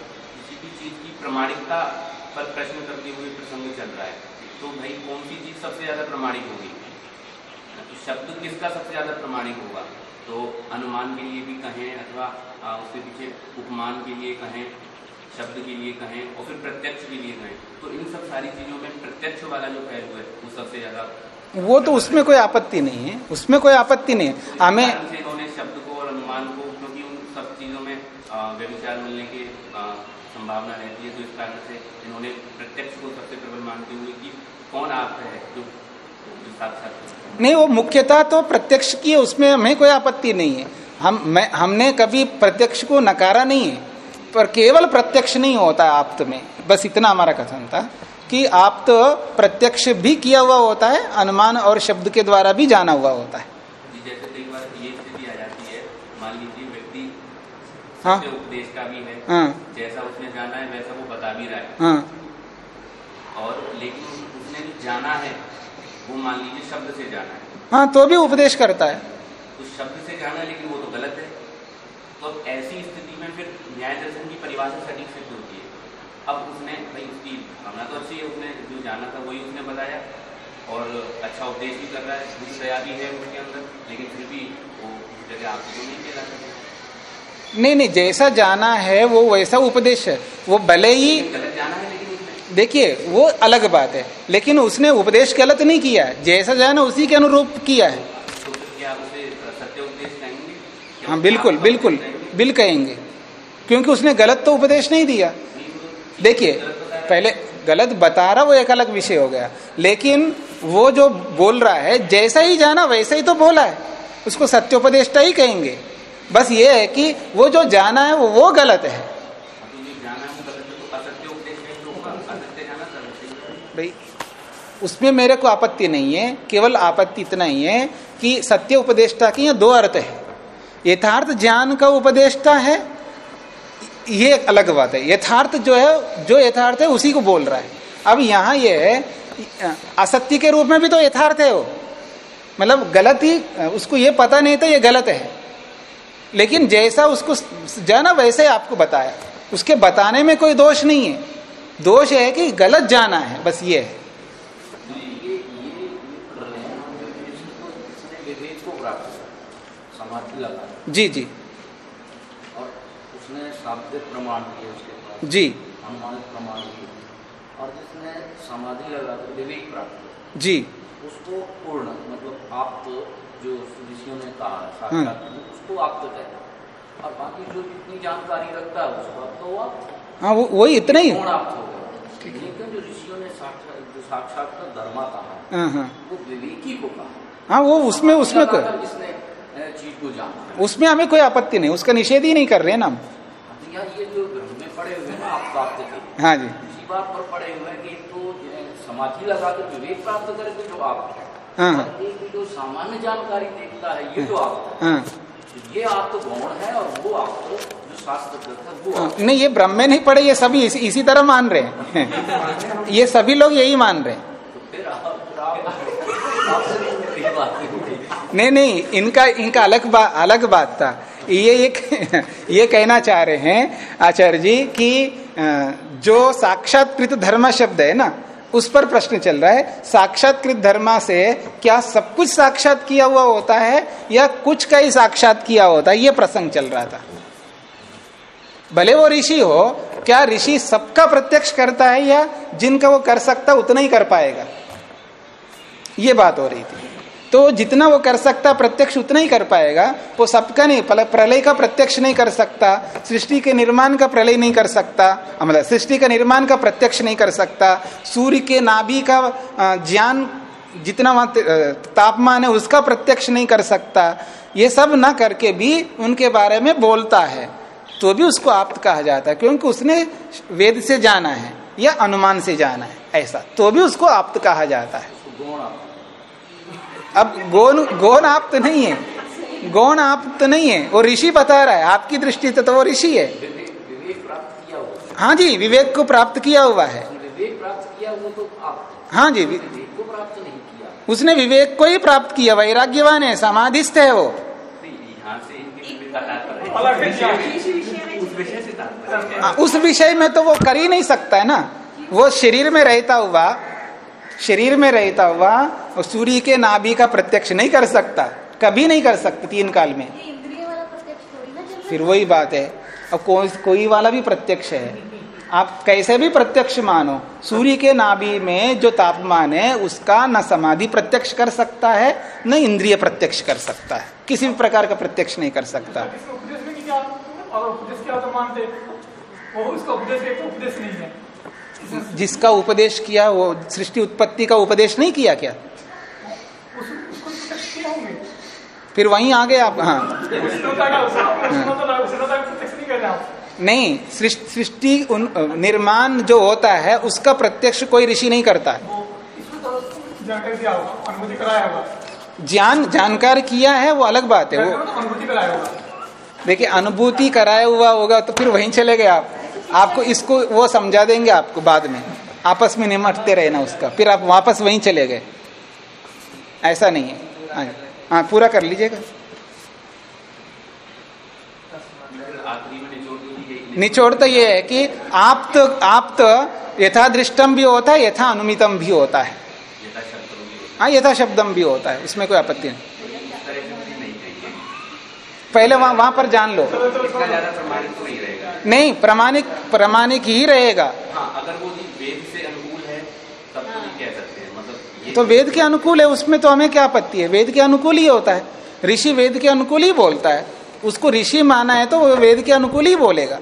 तो प्रमाणिकता पर प्रश्न करते हुए प्रसंग चल रहा है। तो भाई, कौन सी चीज़ सबसे ज़्यादा प्रमाणिक होगी? तो शब्द किसका सबसे ज़्यादा प्रमाणिक होगा? तो अनुमान के लिए भी कहें अथवा उसके पीछे उपमान के लिए कहें शब्द के लिए कहें और फिर प्रत्यक्ष के लिए कहें। तो इन सब सारी चीज़ों में प्रत्यक्ष वाला जो पहलू है वो सबसे ज़्यादा वो तो उसमें कोई आपत्ति नहीं है। उसमें कोई आपत्ति नहीं है। हमें इन्होंने शब्द को और अनुमान को क्योंकि उन सब चीज़ों में आ, व्यभिचार मिलने की संभावना रहती है तो इस कारण से इन्होंने प्रत्यक्ष को सबसे प्रबल मानते हुए कि कौन आप है जो नहीं वो मुख्यता तो प्रत्यक्ष की है उसमें हमें कोई आपत्ति नहीं है। हम मैं हमने कभी प्रत्यक्ष को नकारा नहीं है। पर केवल प्रत्यक्ष नहीं होता है आप्त में। बस इतना हमारा कथन था कि आप तो प्रत्यक्ष भी किया हुआ होता है अनुमान और शब्द के द्वारा भी जाना हुआ होता है। जी जैसे कई बार ये स्थिति आ जाती है हाँ। उपदेश का भी है हाँ। जैसा उसने जाना है वैसा वो बता भी रहा है। हाँ। और लेकिन उसने जाना है वो मान लीजिए शब्द से जाना है। हाँ तो भी उपदेश करता है। तो शब्द से जाना है लेकिन वो तो गलत है। तो ऐसी स्थिति में फिर न्याय दर्शन की परिभाषा सटीक सिद्ध होती है। अब उसने भाई उसकी भावना तो अच्छी है उसने जो जाना था वही उसने बताया और अच्छा उपदेश भी कर रहा है बुद्धि दया भी है उसके अंदर लेकिन फिर भी वो जगह आपको तो नहीं कहला सकता नहीं नहीं जैसा जाना है वो वैसा उपदेश है। वो भले ही गलत जाना है लेकिन देखिए वो अलग बात है लेकिन उसने उपदेश गलत नहीं किया है। जैसा जाना उसी के अनुरूप किया है। तो फिर क्या उसे सत्य उपदेश हाँ बिल्कुल बिल्कुल? बिल कहेंगे। क्योंकि उसने गलत तो उपदेश नहीं दिया। देखिए, पहले गलत बता रहा, वो एक अलग विषय हो गया। लेकिन वो जो बोल रहा है, जैसा ही जाना, वैसा ही तो बोला है। उसको सत्योपदेष्टा ही कहेंगे। बस ये है कि वो जो जाना है, वो वो गलत है। भाई, उसमें मेरे को आपत्ति नहीं है, केवल आपत्ति इतना ही है कि सत्य उपदेष्टा की यहाँ दो अर्थ है। यथार्थ ज्ञान का उपदेष्टा है, ये अलग बात है। यथार्थ जो है, जो यथार्थ है, उसी को बोल रहा है। अब यहाँ ये, असत्य के रूप में भी तो यथार्थ है वो। मतलब गलत ही उसको ये पता नहीं था, ये गलत है। लेकिन जैसा उसको जाना वैसे आपको बताया। उसके बताने में कोई दोष नहीं है। दोष है कि गलत जाना है, बस ये है ये ये ये कर रहे हैं इसको इसने विवेक को प्राप्त किया, समाधि लगा जी जी। और उसने शाब्दिक प्रमाण किए उसके पास। जी। अनुमानित प्रमाण किए। और जिसने समाधि लगा कर विवेक प्राप्त जी। उसको पूर्ण मतलब आप तो जो ऋषियों ने कहा है, उसको आप तो कहते हैं और बाकी जो जितनी जानकारी रखता है उसको आप तो आप हाँ वो वही इतना ही। आप हो लेकिन जो ऋषियों ने साक्षात जो साक्षात धर्मा कहा हाँ हाँ। वो विवेकी को कहा। हाँ वो उसमें उसमें चीज़ को जाना है। उसमें हमें कोई आपत्ति नहीं उसका निषेध ही नहीं कर रहे हैं ना हम। तो ये जो में पड़े हुए हैं आप प्राप्त के हाँ जी। इसी बात पर पड़े हुए हैं कि तो समाधि लगाकर विवेक प्राप्त करे तो जो आप हाँ। एक जो सामान्य जानकारी देखता है ये जो आप हाँ। तो ये आप तो गौण है और वो तो जो नहीं ये ब्रह्म में नहीं पड़े ये सभी इसी, इसी तरह मान रहे हैं। ये सभी लोग यही मान रहे हैं तो फिर आप फिर आप आपसे नहीं मेरी बात नहीं नहीं, इनका इनका अलग बात अलग बात था। ये एक, *laughs* ये कहना चाह रहे हैं आचार्य जी कि जो साक्षात्कृत धर्म शब्द है ना, उस पर प्रश्न चल रहा है, साक्षात्कृत धर्मा से क्या सब कुछ साक्षात किया हुआ होता है, या कुछ का ही साक्षात किया होता है, ये प्रसंग चल रहा था। भले वो ऋषि हो, क्या ऋषि सबका प्रत्यक्ष करता है, या जिनका वो कर सकता, उतना ही कर पाएगा? ये बात हो रही थी। तो जितना वो कर सकता, प्रत्यक्ष उतना ही कर पाएगा। वो सबका नहीं प्रलय का प्रत्यक्ष नहीं कर सकता, सृष्टि के निर्माण का प्रलय नहीं कर सकता मतलब सृष्टि का निर्माण का प्रत्यक्ष नहीं कर सकता। सूर्य के नाभि का ज्ञान जितना तापमान है, उसका प्रत्यक्ष नहीं कर सकता। ये सब ना करके भी उनके बारे में बोलता है। तो भी उसको आप्त कहा जाता है, क्योंकि उसने वेद से जाना है या अनुमान से जाना है, ऐसा। तो भी उसको आप्त कहा जाता है। आप अब गौण गौण आप्त नहीं है। गौण आप्त नहीं है। वो ऋषि बता रहा है आपकी दृष्टि तो वो ऋषि है। हाँ जी विवेक को प्राप्त किया हुआ है। तो आप हाँ जी उसने विवेक को ही प्राप्त किया वैराग्यवान है समाधिस्थ है वो। तो हाँ, उस विषय में तो वो कर ही नहीं सकता है ना। वो शरीर में रहता हुआ शरीर में रहता हुआ सूर्य के नाभि का प्रत्यक्ष नहीं कर सकता कभी नहीं कर सकता तीन काल में। ये इंद्रिय वाला प्रत्यक्ष थोड़ी ना चल रहा फिर वही बात है। अब कोई कोई वाला भी प्रत्यक्ष है। आप कैसे भी प्रत्यक्ष मानो सूर्य के नाभि में जो तापमान है उसका न समाधि प्रत्यक्ष कर सकता है न इंद्रिय प्रत्यक्ष कर सकता है। किसी भी प्रकार का प्रत्यक्ष नहीं कर सकता। इसमें उपदेश क्या और उपदेश क्या तो मानते वो उसका उपदेश तो उपदेश नहीं है। जिसका उपदेश किया वो सृष्टि उत्पत्ति का उपदेश नहीं किया क्या? फिर वहीं आ गए आप हाँ। प्रत्यक्ष नहीं सृष्टि निर्माण जो होता है उसका प्रत्यक्ष कोई ऋषि नहीं करता। है ज्ञान जानकार किया है वो अलग बात है वो देखिए अनुभूति कराया हुआ होगा तो फिर वहीं चले गए आप। आपको इसको वो समझा देंगे आपको बाद में। आपस में निमटते रहना उसका। फिर आप वापस वहीं चले गए। ऐसा नहीं है। हाँ, हाँ पूरा कर लीजिएगा। निचोड़ तो ये है कि आप तो आप तो यथा दृष्टम भी होता है। यथा अनुमितम भी होता है। हाँ यथा शब्दम भी होता है। उसमें कोई आपत्ति नहीं है इस तरह से मुझे नहीं चाहिए पहले वहाँ वहाँ पर जान लो। प्रमाणित तो नहीं रहेगा। नहीं प्रमाणिक प्रमाणिक ही रहेगा। हाँ अगर वो वेद से अनुकूल है तब तो कह सकते हैं। मतलब ये तो वेद के अनुकूल है उसमें तो हमें क्या आपत्ति है? वेद के अनुकूल ही होता है। ऋषि वेद के अनुकूल ही बोलता है। उसको ऋषि माना है तो वो वेद के अनुकूल ही बोलेगा।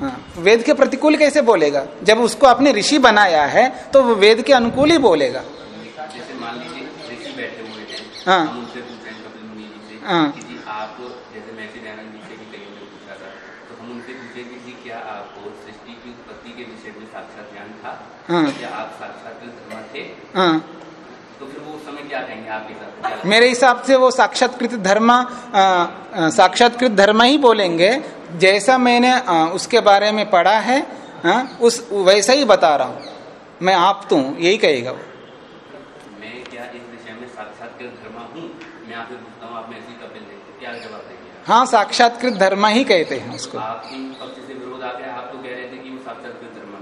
हाँ वेद के प्रतिकूल कैसे बोलेगा? जब उसको आपने ऋषि बनाया है तो वो वेद के अनुकूल ही बोलेगा। जैसे मान लीजिए ऋषि बैठे हुए हैं हाँ। हाँ। आप जैसे मैं से दयानंद जी से भी कहीं ने पूछा था तो हम उनसे पूछे कि क्या आपको सृष्टि की उत्पत्ति के विषय में साक्षात ज्ञान था हाँ। क्या आप साक्षात धर्म थे हाँ तो फिर वो उस समय क्या कहेंगे आपके हिसाब से क्या लगता है? मेरे हिसाब से वो साक्षात्कृत धर्म साक्षात्कृत धर्म ही बोलेंगे जैसा मैंने अ, उसके बारे में पढ़ा है अ, उस वैसा ही बता रहा हूँ मैं आप तू यही कहेगा वो मैं क्या इस विषय में साक्षात्कृत धर्म हूँ मैं आपसे पूछता हूँ आप में ऐसी कपिल हैं तो क्या जवाब देंगे आप? हाँ साक्षात्कृत धर्म ही कहते हैं उसको। आपकी पक्ष से विरोध आ गया आप तो कह रहे थे कि वो साक्षात्कृत धर्म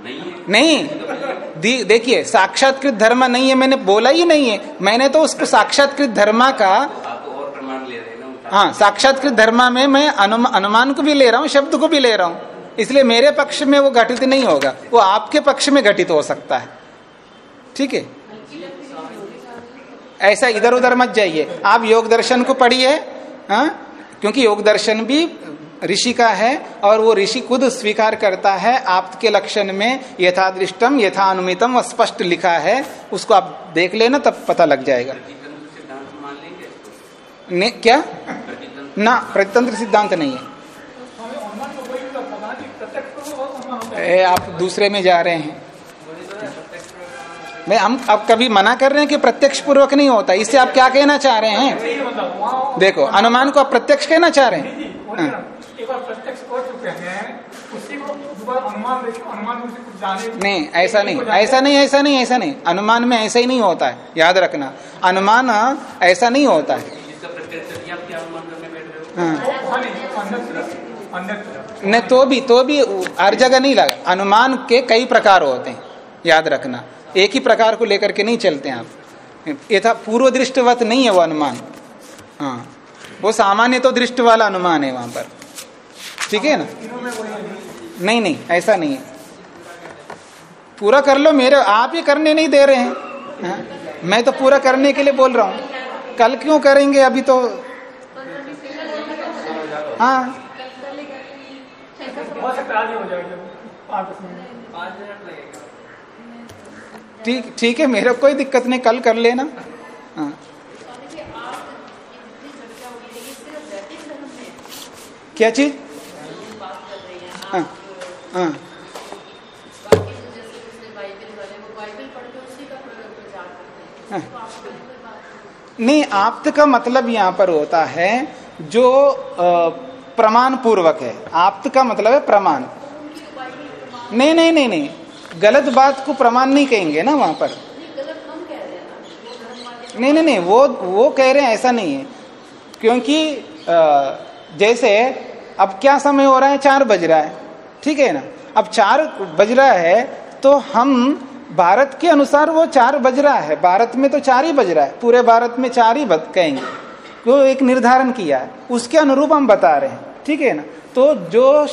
नहीं है। देखिए साक्षात्कृत धर्म नहीं है मैंने बोला ही नहीं है। मैंने तो उसको साक्षात्कृत धर्म का आप तो और प्रमाण ले रहे हैं ना उनका। हाँ साक्षात्कृत धर्म में मैं अनुम, अनुमान को भी ले रहा हूँ शब्द को भी ले रहा हूँ। इसलिए मेरे पक्ष में वो घटित नहीं होगा। वो आपके पक्ष में घटित हो सकता है। ठीक है? ऐसा इधर उधर मत जाइए। आप योग दर्शन को पढ़िए हाँ? क्योंकि योग दर्शन भी ऋषि का है और वो ऋषि खुद स्वीकार करता है आपके लक्षण में यथादृष्टम यथानुमितम स्पष्ट लिखा है। उसको आप देख लेना तब पता लग जाएगा। ने, क्या? ना प्रतितंत्र सिद्धांत नहीं है। ए, आप दूसरे में जा रहे हैं। मैं हम अब कभी मना कर रहे हैं कि प्रत्यक्ष पूर्वक नहीं होता? इससे आप क्या कहना चाह रहे हैं? देखो अनुमान को आप प्रत्यक्ष कहना चाह रहे हैं? जी, बोलिए ना, एक बार प्रत्यक्ष कर चुके हैं उसी को दोबारा अनुमान देखो अनुमान में से कुछ जाने नहीं ऐसा नहीं ऐसा नहीं ऐसा नहीं ऐसा नहीं। अनुमान में ऐसा ही नहीं होता है याद रखना। अनुमान ऐसा नहीं होता है। जिसका प्रत्यक्ष किया आप क्या अनुमान करने बैठ रहे हो? हाँ। नहीं तो भी तो भी हर जगह नहीं लगा। अनुमान के कई प्रकार होते हैं याद रखना। एक ही प्रकार को लेकर के नहीं चलते आप। यथा पूर्व दृष्टवत नहीं है वो अनुमान। हाँ वो सामान्य तो दृष्ट वाला अनुमान है वहाँ पर। ठीक है ना? नहीं नहीं, ऐसा नहीं है। पूरा कर लो, मेरे, आप ही करने नहीं दे रहे हैं। हाँ? मैं तो पूरा करने के लिए बोल रहा हूँ। कल क्यों करेंगे? अभी तो हाँ। हो सकता है आज हो जाएगा। मिनट। ठीक ठीक है, मेरा कोई दिक्कत नहीं, कल कर लेना। हाँ। क्या चीज़? हाँ हाँ। नहीं, आप्त का मतलब यहाँ पर होता है जो प्रमाण पूर्वक है। आप्त का मतलब है प्रमाण। नहीं नहीं नहीं नहीं। गलत बात को प्रमाण नहीं कहेंगे ना वहाँ पर। नहीं नहीं नहीं, वो वो कह रहे हैं ऐसा नहीं है। क्योंकि जैसे अब क्या समय हो रहा है? चार बज रहा है। ठीक है ना? अब चार बज रहा है तो हम भारत के अनुसार वो चार बज रहा है। भारत में तो चार ही बज रहा है। पूरे भारत में चार ही कहेंगे। वो एक निर्धारण किया है। उसके अनुरूप हम बता रहे हैं। ठीक है ना? तो जो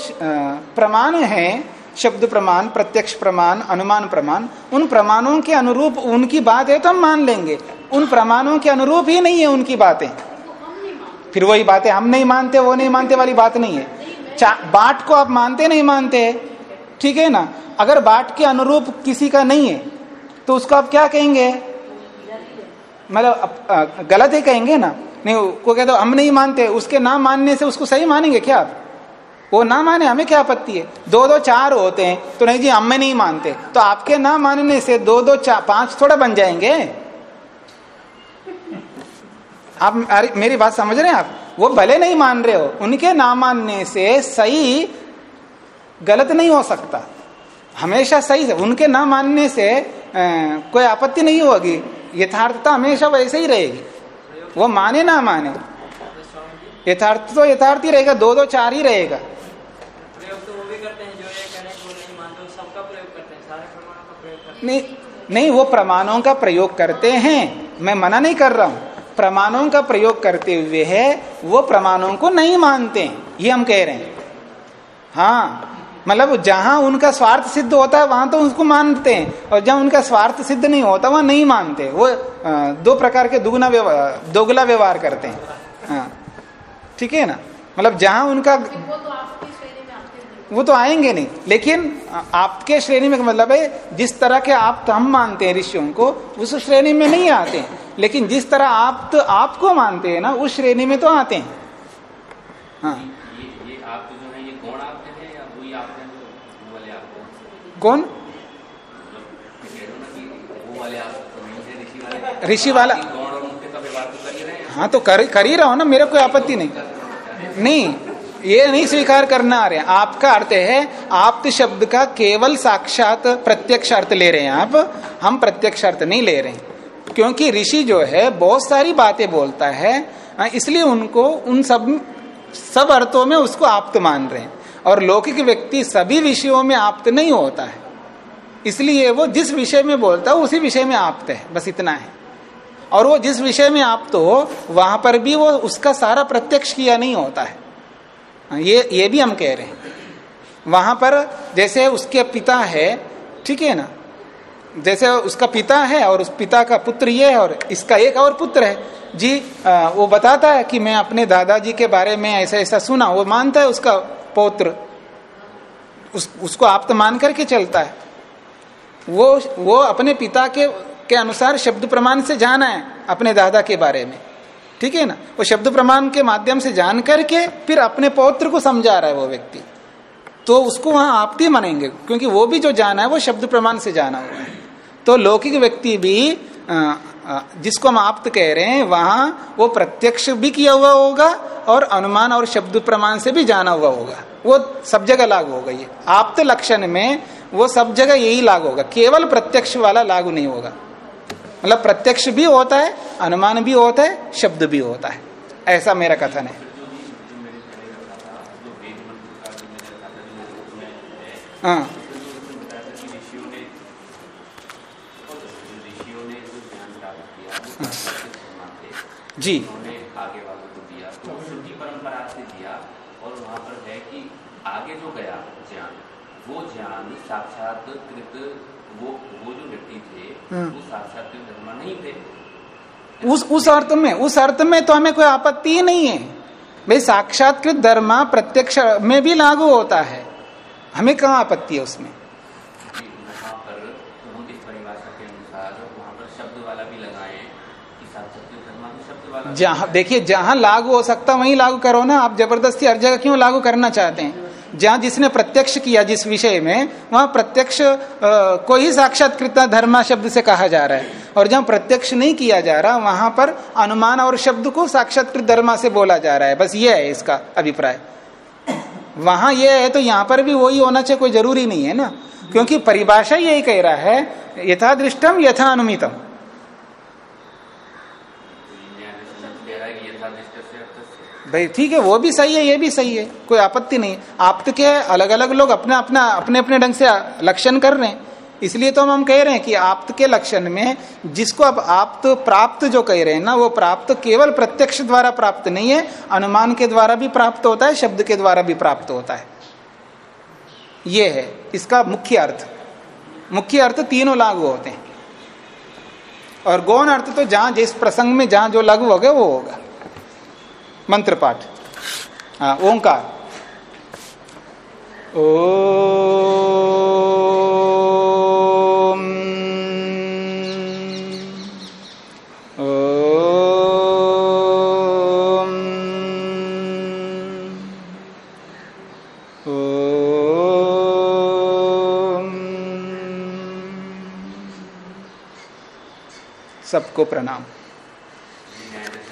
प्रमाण है शब्द प्रमाण, प्रत्यक्ष प्रमाण, अनुमान प्रमाण, उन प्रमाणों के अनुरूप उनकी बात है तो हम मान लेंगे। उन प्रमाणों के अनुरूप ही नहीं है उनकी बातें। फिर वही बातें हम नहीं मानते, वो नहीं मानते वाली बात नहीं है। बाट को आप मानते, नहीं मानते। ठीक है ना? अगर बाट के अनुरूप किसी का नहीं है तो उसको आप क्या कहेंगे? मतलब गलत ही कहेंगे ना? नहीं को कहते हम नहीं मानते, उसके नाम मानने से उसको सही मानेंगे क्या आप? वो ना माने, हमें क्या आपत्ति है? दो दो चार होते हैं। तो नहीं जी, हम नहीं मानते। तो आपके ना मानने से दो दो चार, पाँच थोड़ा बन जाएँगे। आप, अरे, मेरी बात समझ रहे हैं आप? वो भले नहीं मान रहे हो, उनके ना मानने से सही गलत नहीं हो सकता। हमेशा सही है उनके ना मानने से कोई आपत्ति नहीं होगी। यथार्थता हमेशा वैसे ही रहेगी। वो माने ना माने। यथार्थ तो यथार्थ ही रहेगा, दो दो चार ही रहेगा। नहीं नहीं, वो प्रमाणों का प्रयोग करते हैं। मैं मना नहीं कर रहा हूँ। प्रमाणों का प्रयोग करते हुए है, वो प्रमाणों को नहीं मानते। ये हम कह रहे हैं। हाँ मतलब जहाँ उनका स्वार्थ सिद्ध होता है, वहाँ तो उसको मानते हैं। और जहाँ उनका स्वार्थ सिद्ध नहीं होता, वहाँ नहीं मानते। वो दो प्रकार के दुगुना व्यवहार, दोगला व्यवहार करते हैं। हाँ ठीक है ना? मतलब जहाँ उनका वो तो आएँगे नहीं। लेकिन आपके श्रेणी में मतलब है जिस तरह के आप तो हम मानते हैं ऋषियों को उस श्रेणी में नहीं आते हैं। लेकिन जिस तरह आप तो आपको मानते हैं ना उस श्रेणी में तो आते हैं। हाँ। ये, ये आप जो है ये कौन आपके हैं या वही आपके हैं? वो वाले आपको कौन ऋषि वाला। हाँ तो कर, कर ही रहा हो ना मेरे कोई आपत्ति नहीं। *laughs* नहीं। ये नहीं स्वीकार करना आ रहे हैं। आपका अर्थ है आप शब्द का केवल साक्षात प्रत्यक्ष अर्थ ले रहे हैं आप हम प्रत्यक्ष अर्थ नहीं ले रहे हैं। क्योंकि ऋषि जो है बहुत सारी बातें बोलता है इसलिए उनको उन सब सब अर्थों में उसको आप्त मान रहे हैं। और लौकिक व्यक्ति सभी विषयों में आप्त नहीं होता है। इसलिए वो जिस विषय में बोलता है उसी विषय में आप्त है बस इतना है। और वो जिस विषय में आप्त हो वहाँ पर भी वो उसका सारा प्रत्यक्ष किया नहीं होता है। हाँ, ये ये भी हम कह रहे हैं। वहाँ पर जैसे उसके पिता है ठीक है ना? जैसे उसका पिता है और उस पिता का पुत्र ये है और इसका एक और पुत्र है। जी आ, वो बताता है कि मैं अपने दादाजी के बारे में ऐसा ऐसा सुना। वो मानता है उसका पौत्र। उस, उसको आप तो मान करके चलता है। वो वो अपने पिता के के अनुसार शब्द प्रमाण से जाना है अपने दादा के बारे में। ठीक है ना? वो शब्द प्रमाण के माध्यम से जान करके फिर अपने पौत्र को समझा रहा है वो व्यक्ति। तो उसको वहाँ आपती मानेंगे, क्योंकि वो भी जो जाना है, वो शब्द प्रमाण से जाना हुआ है। तो लौकिक व्यक्ति भी जिसको हम आप्त कह रहे हैं, वहाँ वो प्रत्यक्ष भी किया हुआ होगा और अनुमान और शब्द प्रमाण से भी जाना हुआ होगा। वो सब जगह लागू होगा ये। आप्त लक्षण में वो सब जगह यही लागू होगा। केवल प्रत्यक्ष वाला लागू नहीं होगा। मतलब प्रत्यक्ष भी होता है, अनुमान भी होता है, शब्द भी होता है। ऐसा मेरा कथन है। हाँ। जी। आगे वालों को दिया तो परंपरा से दिया और पर है कि आगे जो गया ज्ञान, वो ज्ञान साक्षात कृत वो वो जो व्यक्ति थे हाँ। वो साक्षात धर्म नहीं थे। उस उस अर्थ में उस अर्थ में तो हमें कोई आपत्ति ही नहीं है। भाई साक्षात्कृत धर्मा प्रत्यक्ष में भी लागू होता है। हमें कहा आपत्ति है उसमें? जहाँ देखिए जहाँ लागू हो सकता वहीं लागू करो ना। आप ज़बरदस्ती हर जगह क्यों लागू करना चाहते हैं? जहाँ जिसने प्रत्यक्ष किया जिस विषय में, वहाँ प्रत्यक्ष को ही साक्षात्कृत धर्मा शब्द से कहा जा रहा है। और जहाँ प्रत्यक्ष नहीं किया जा रहा, वहाँ पर अनुमान और शब्द को साक्षात्कृत धर्मा से बोला जा रहा है। बस ये है इसका अभिप्राय। वहाँ ये है तो यहाँ पर भी वही होना चाहिए, कोई ज़रूरी नहीं है ना। क्योंकि परिभाषा यही कह रहा है यथा दृष्टम यथा अनुमितम भाई, ठीक है, वो भी सही है, ये भी सही है, कोई आपत्ति नहीं। आप तो क्या है अलग अलग लोग अपना अपना, अपने अपने ढंग से लक्षण कर रहे हैं। इसलिए तो हम हम कह रहे हैं कि आप्त के लक्षण में, जिसको अब आप्त प्राप्त जो कह रहे हैं ना, वो प्राप्त केवल प्रत्यक्ष द्वारा प्राप्त नहीं है, अनुमान के द्वारा भी प्राप्त होता है, शब्द के द्वारा भी प्राप्त होता है। ये है, इसका मुख्य अर्थ। मुख्य अर्थ तीनों लागू होते हैं। और गौण अर्थ तो जहाँ, जिस प्रसंग में जहाँ जो लागू होगा वो होगा मंत्र पाठ हाँ ओंकार ओ सबको प्रणाम।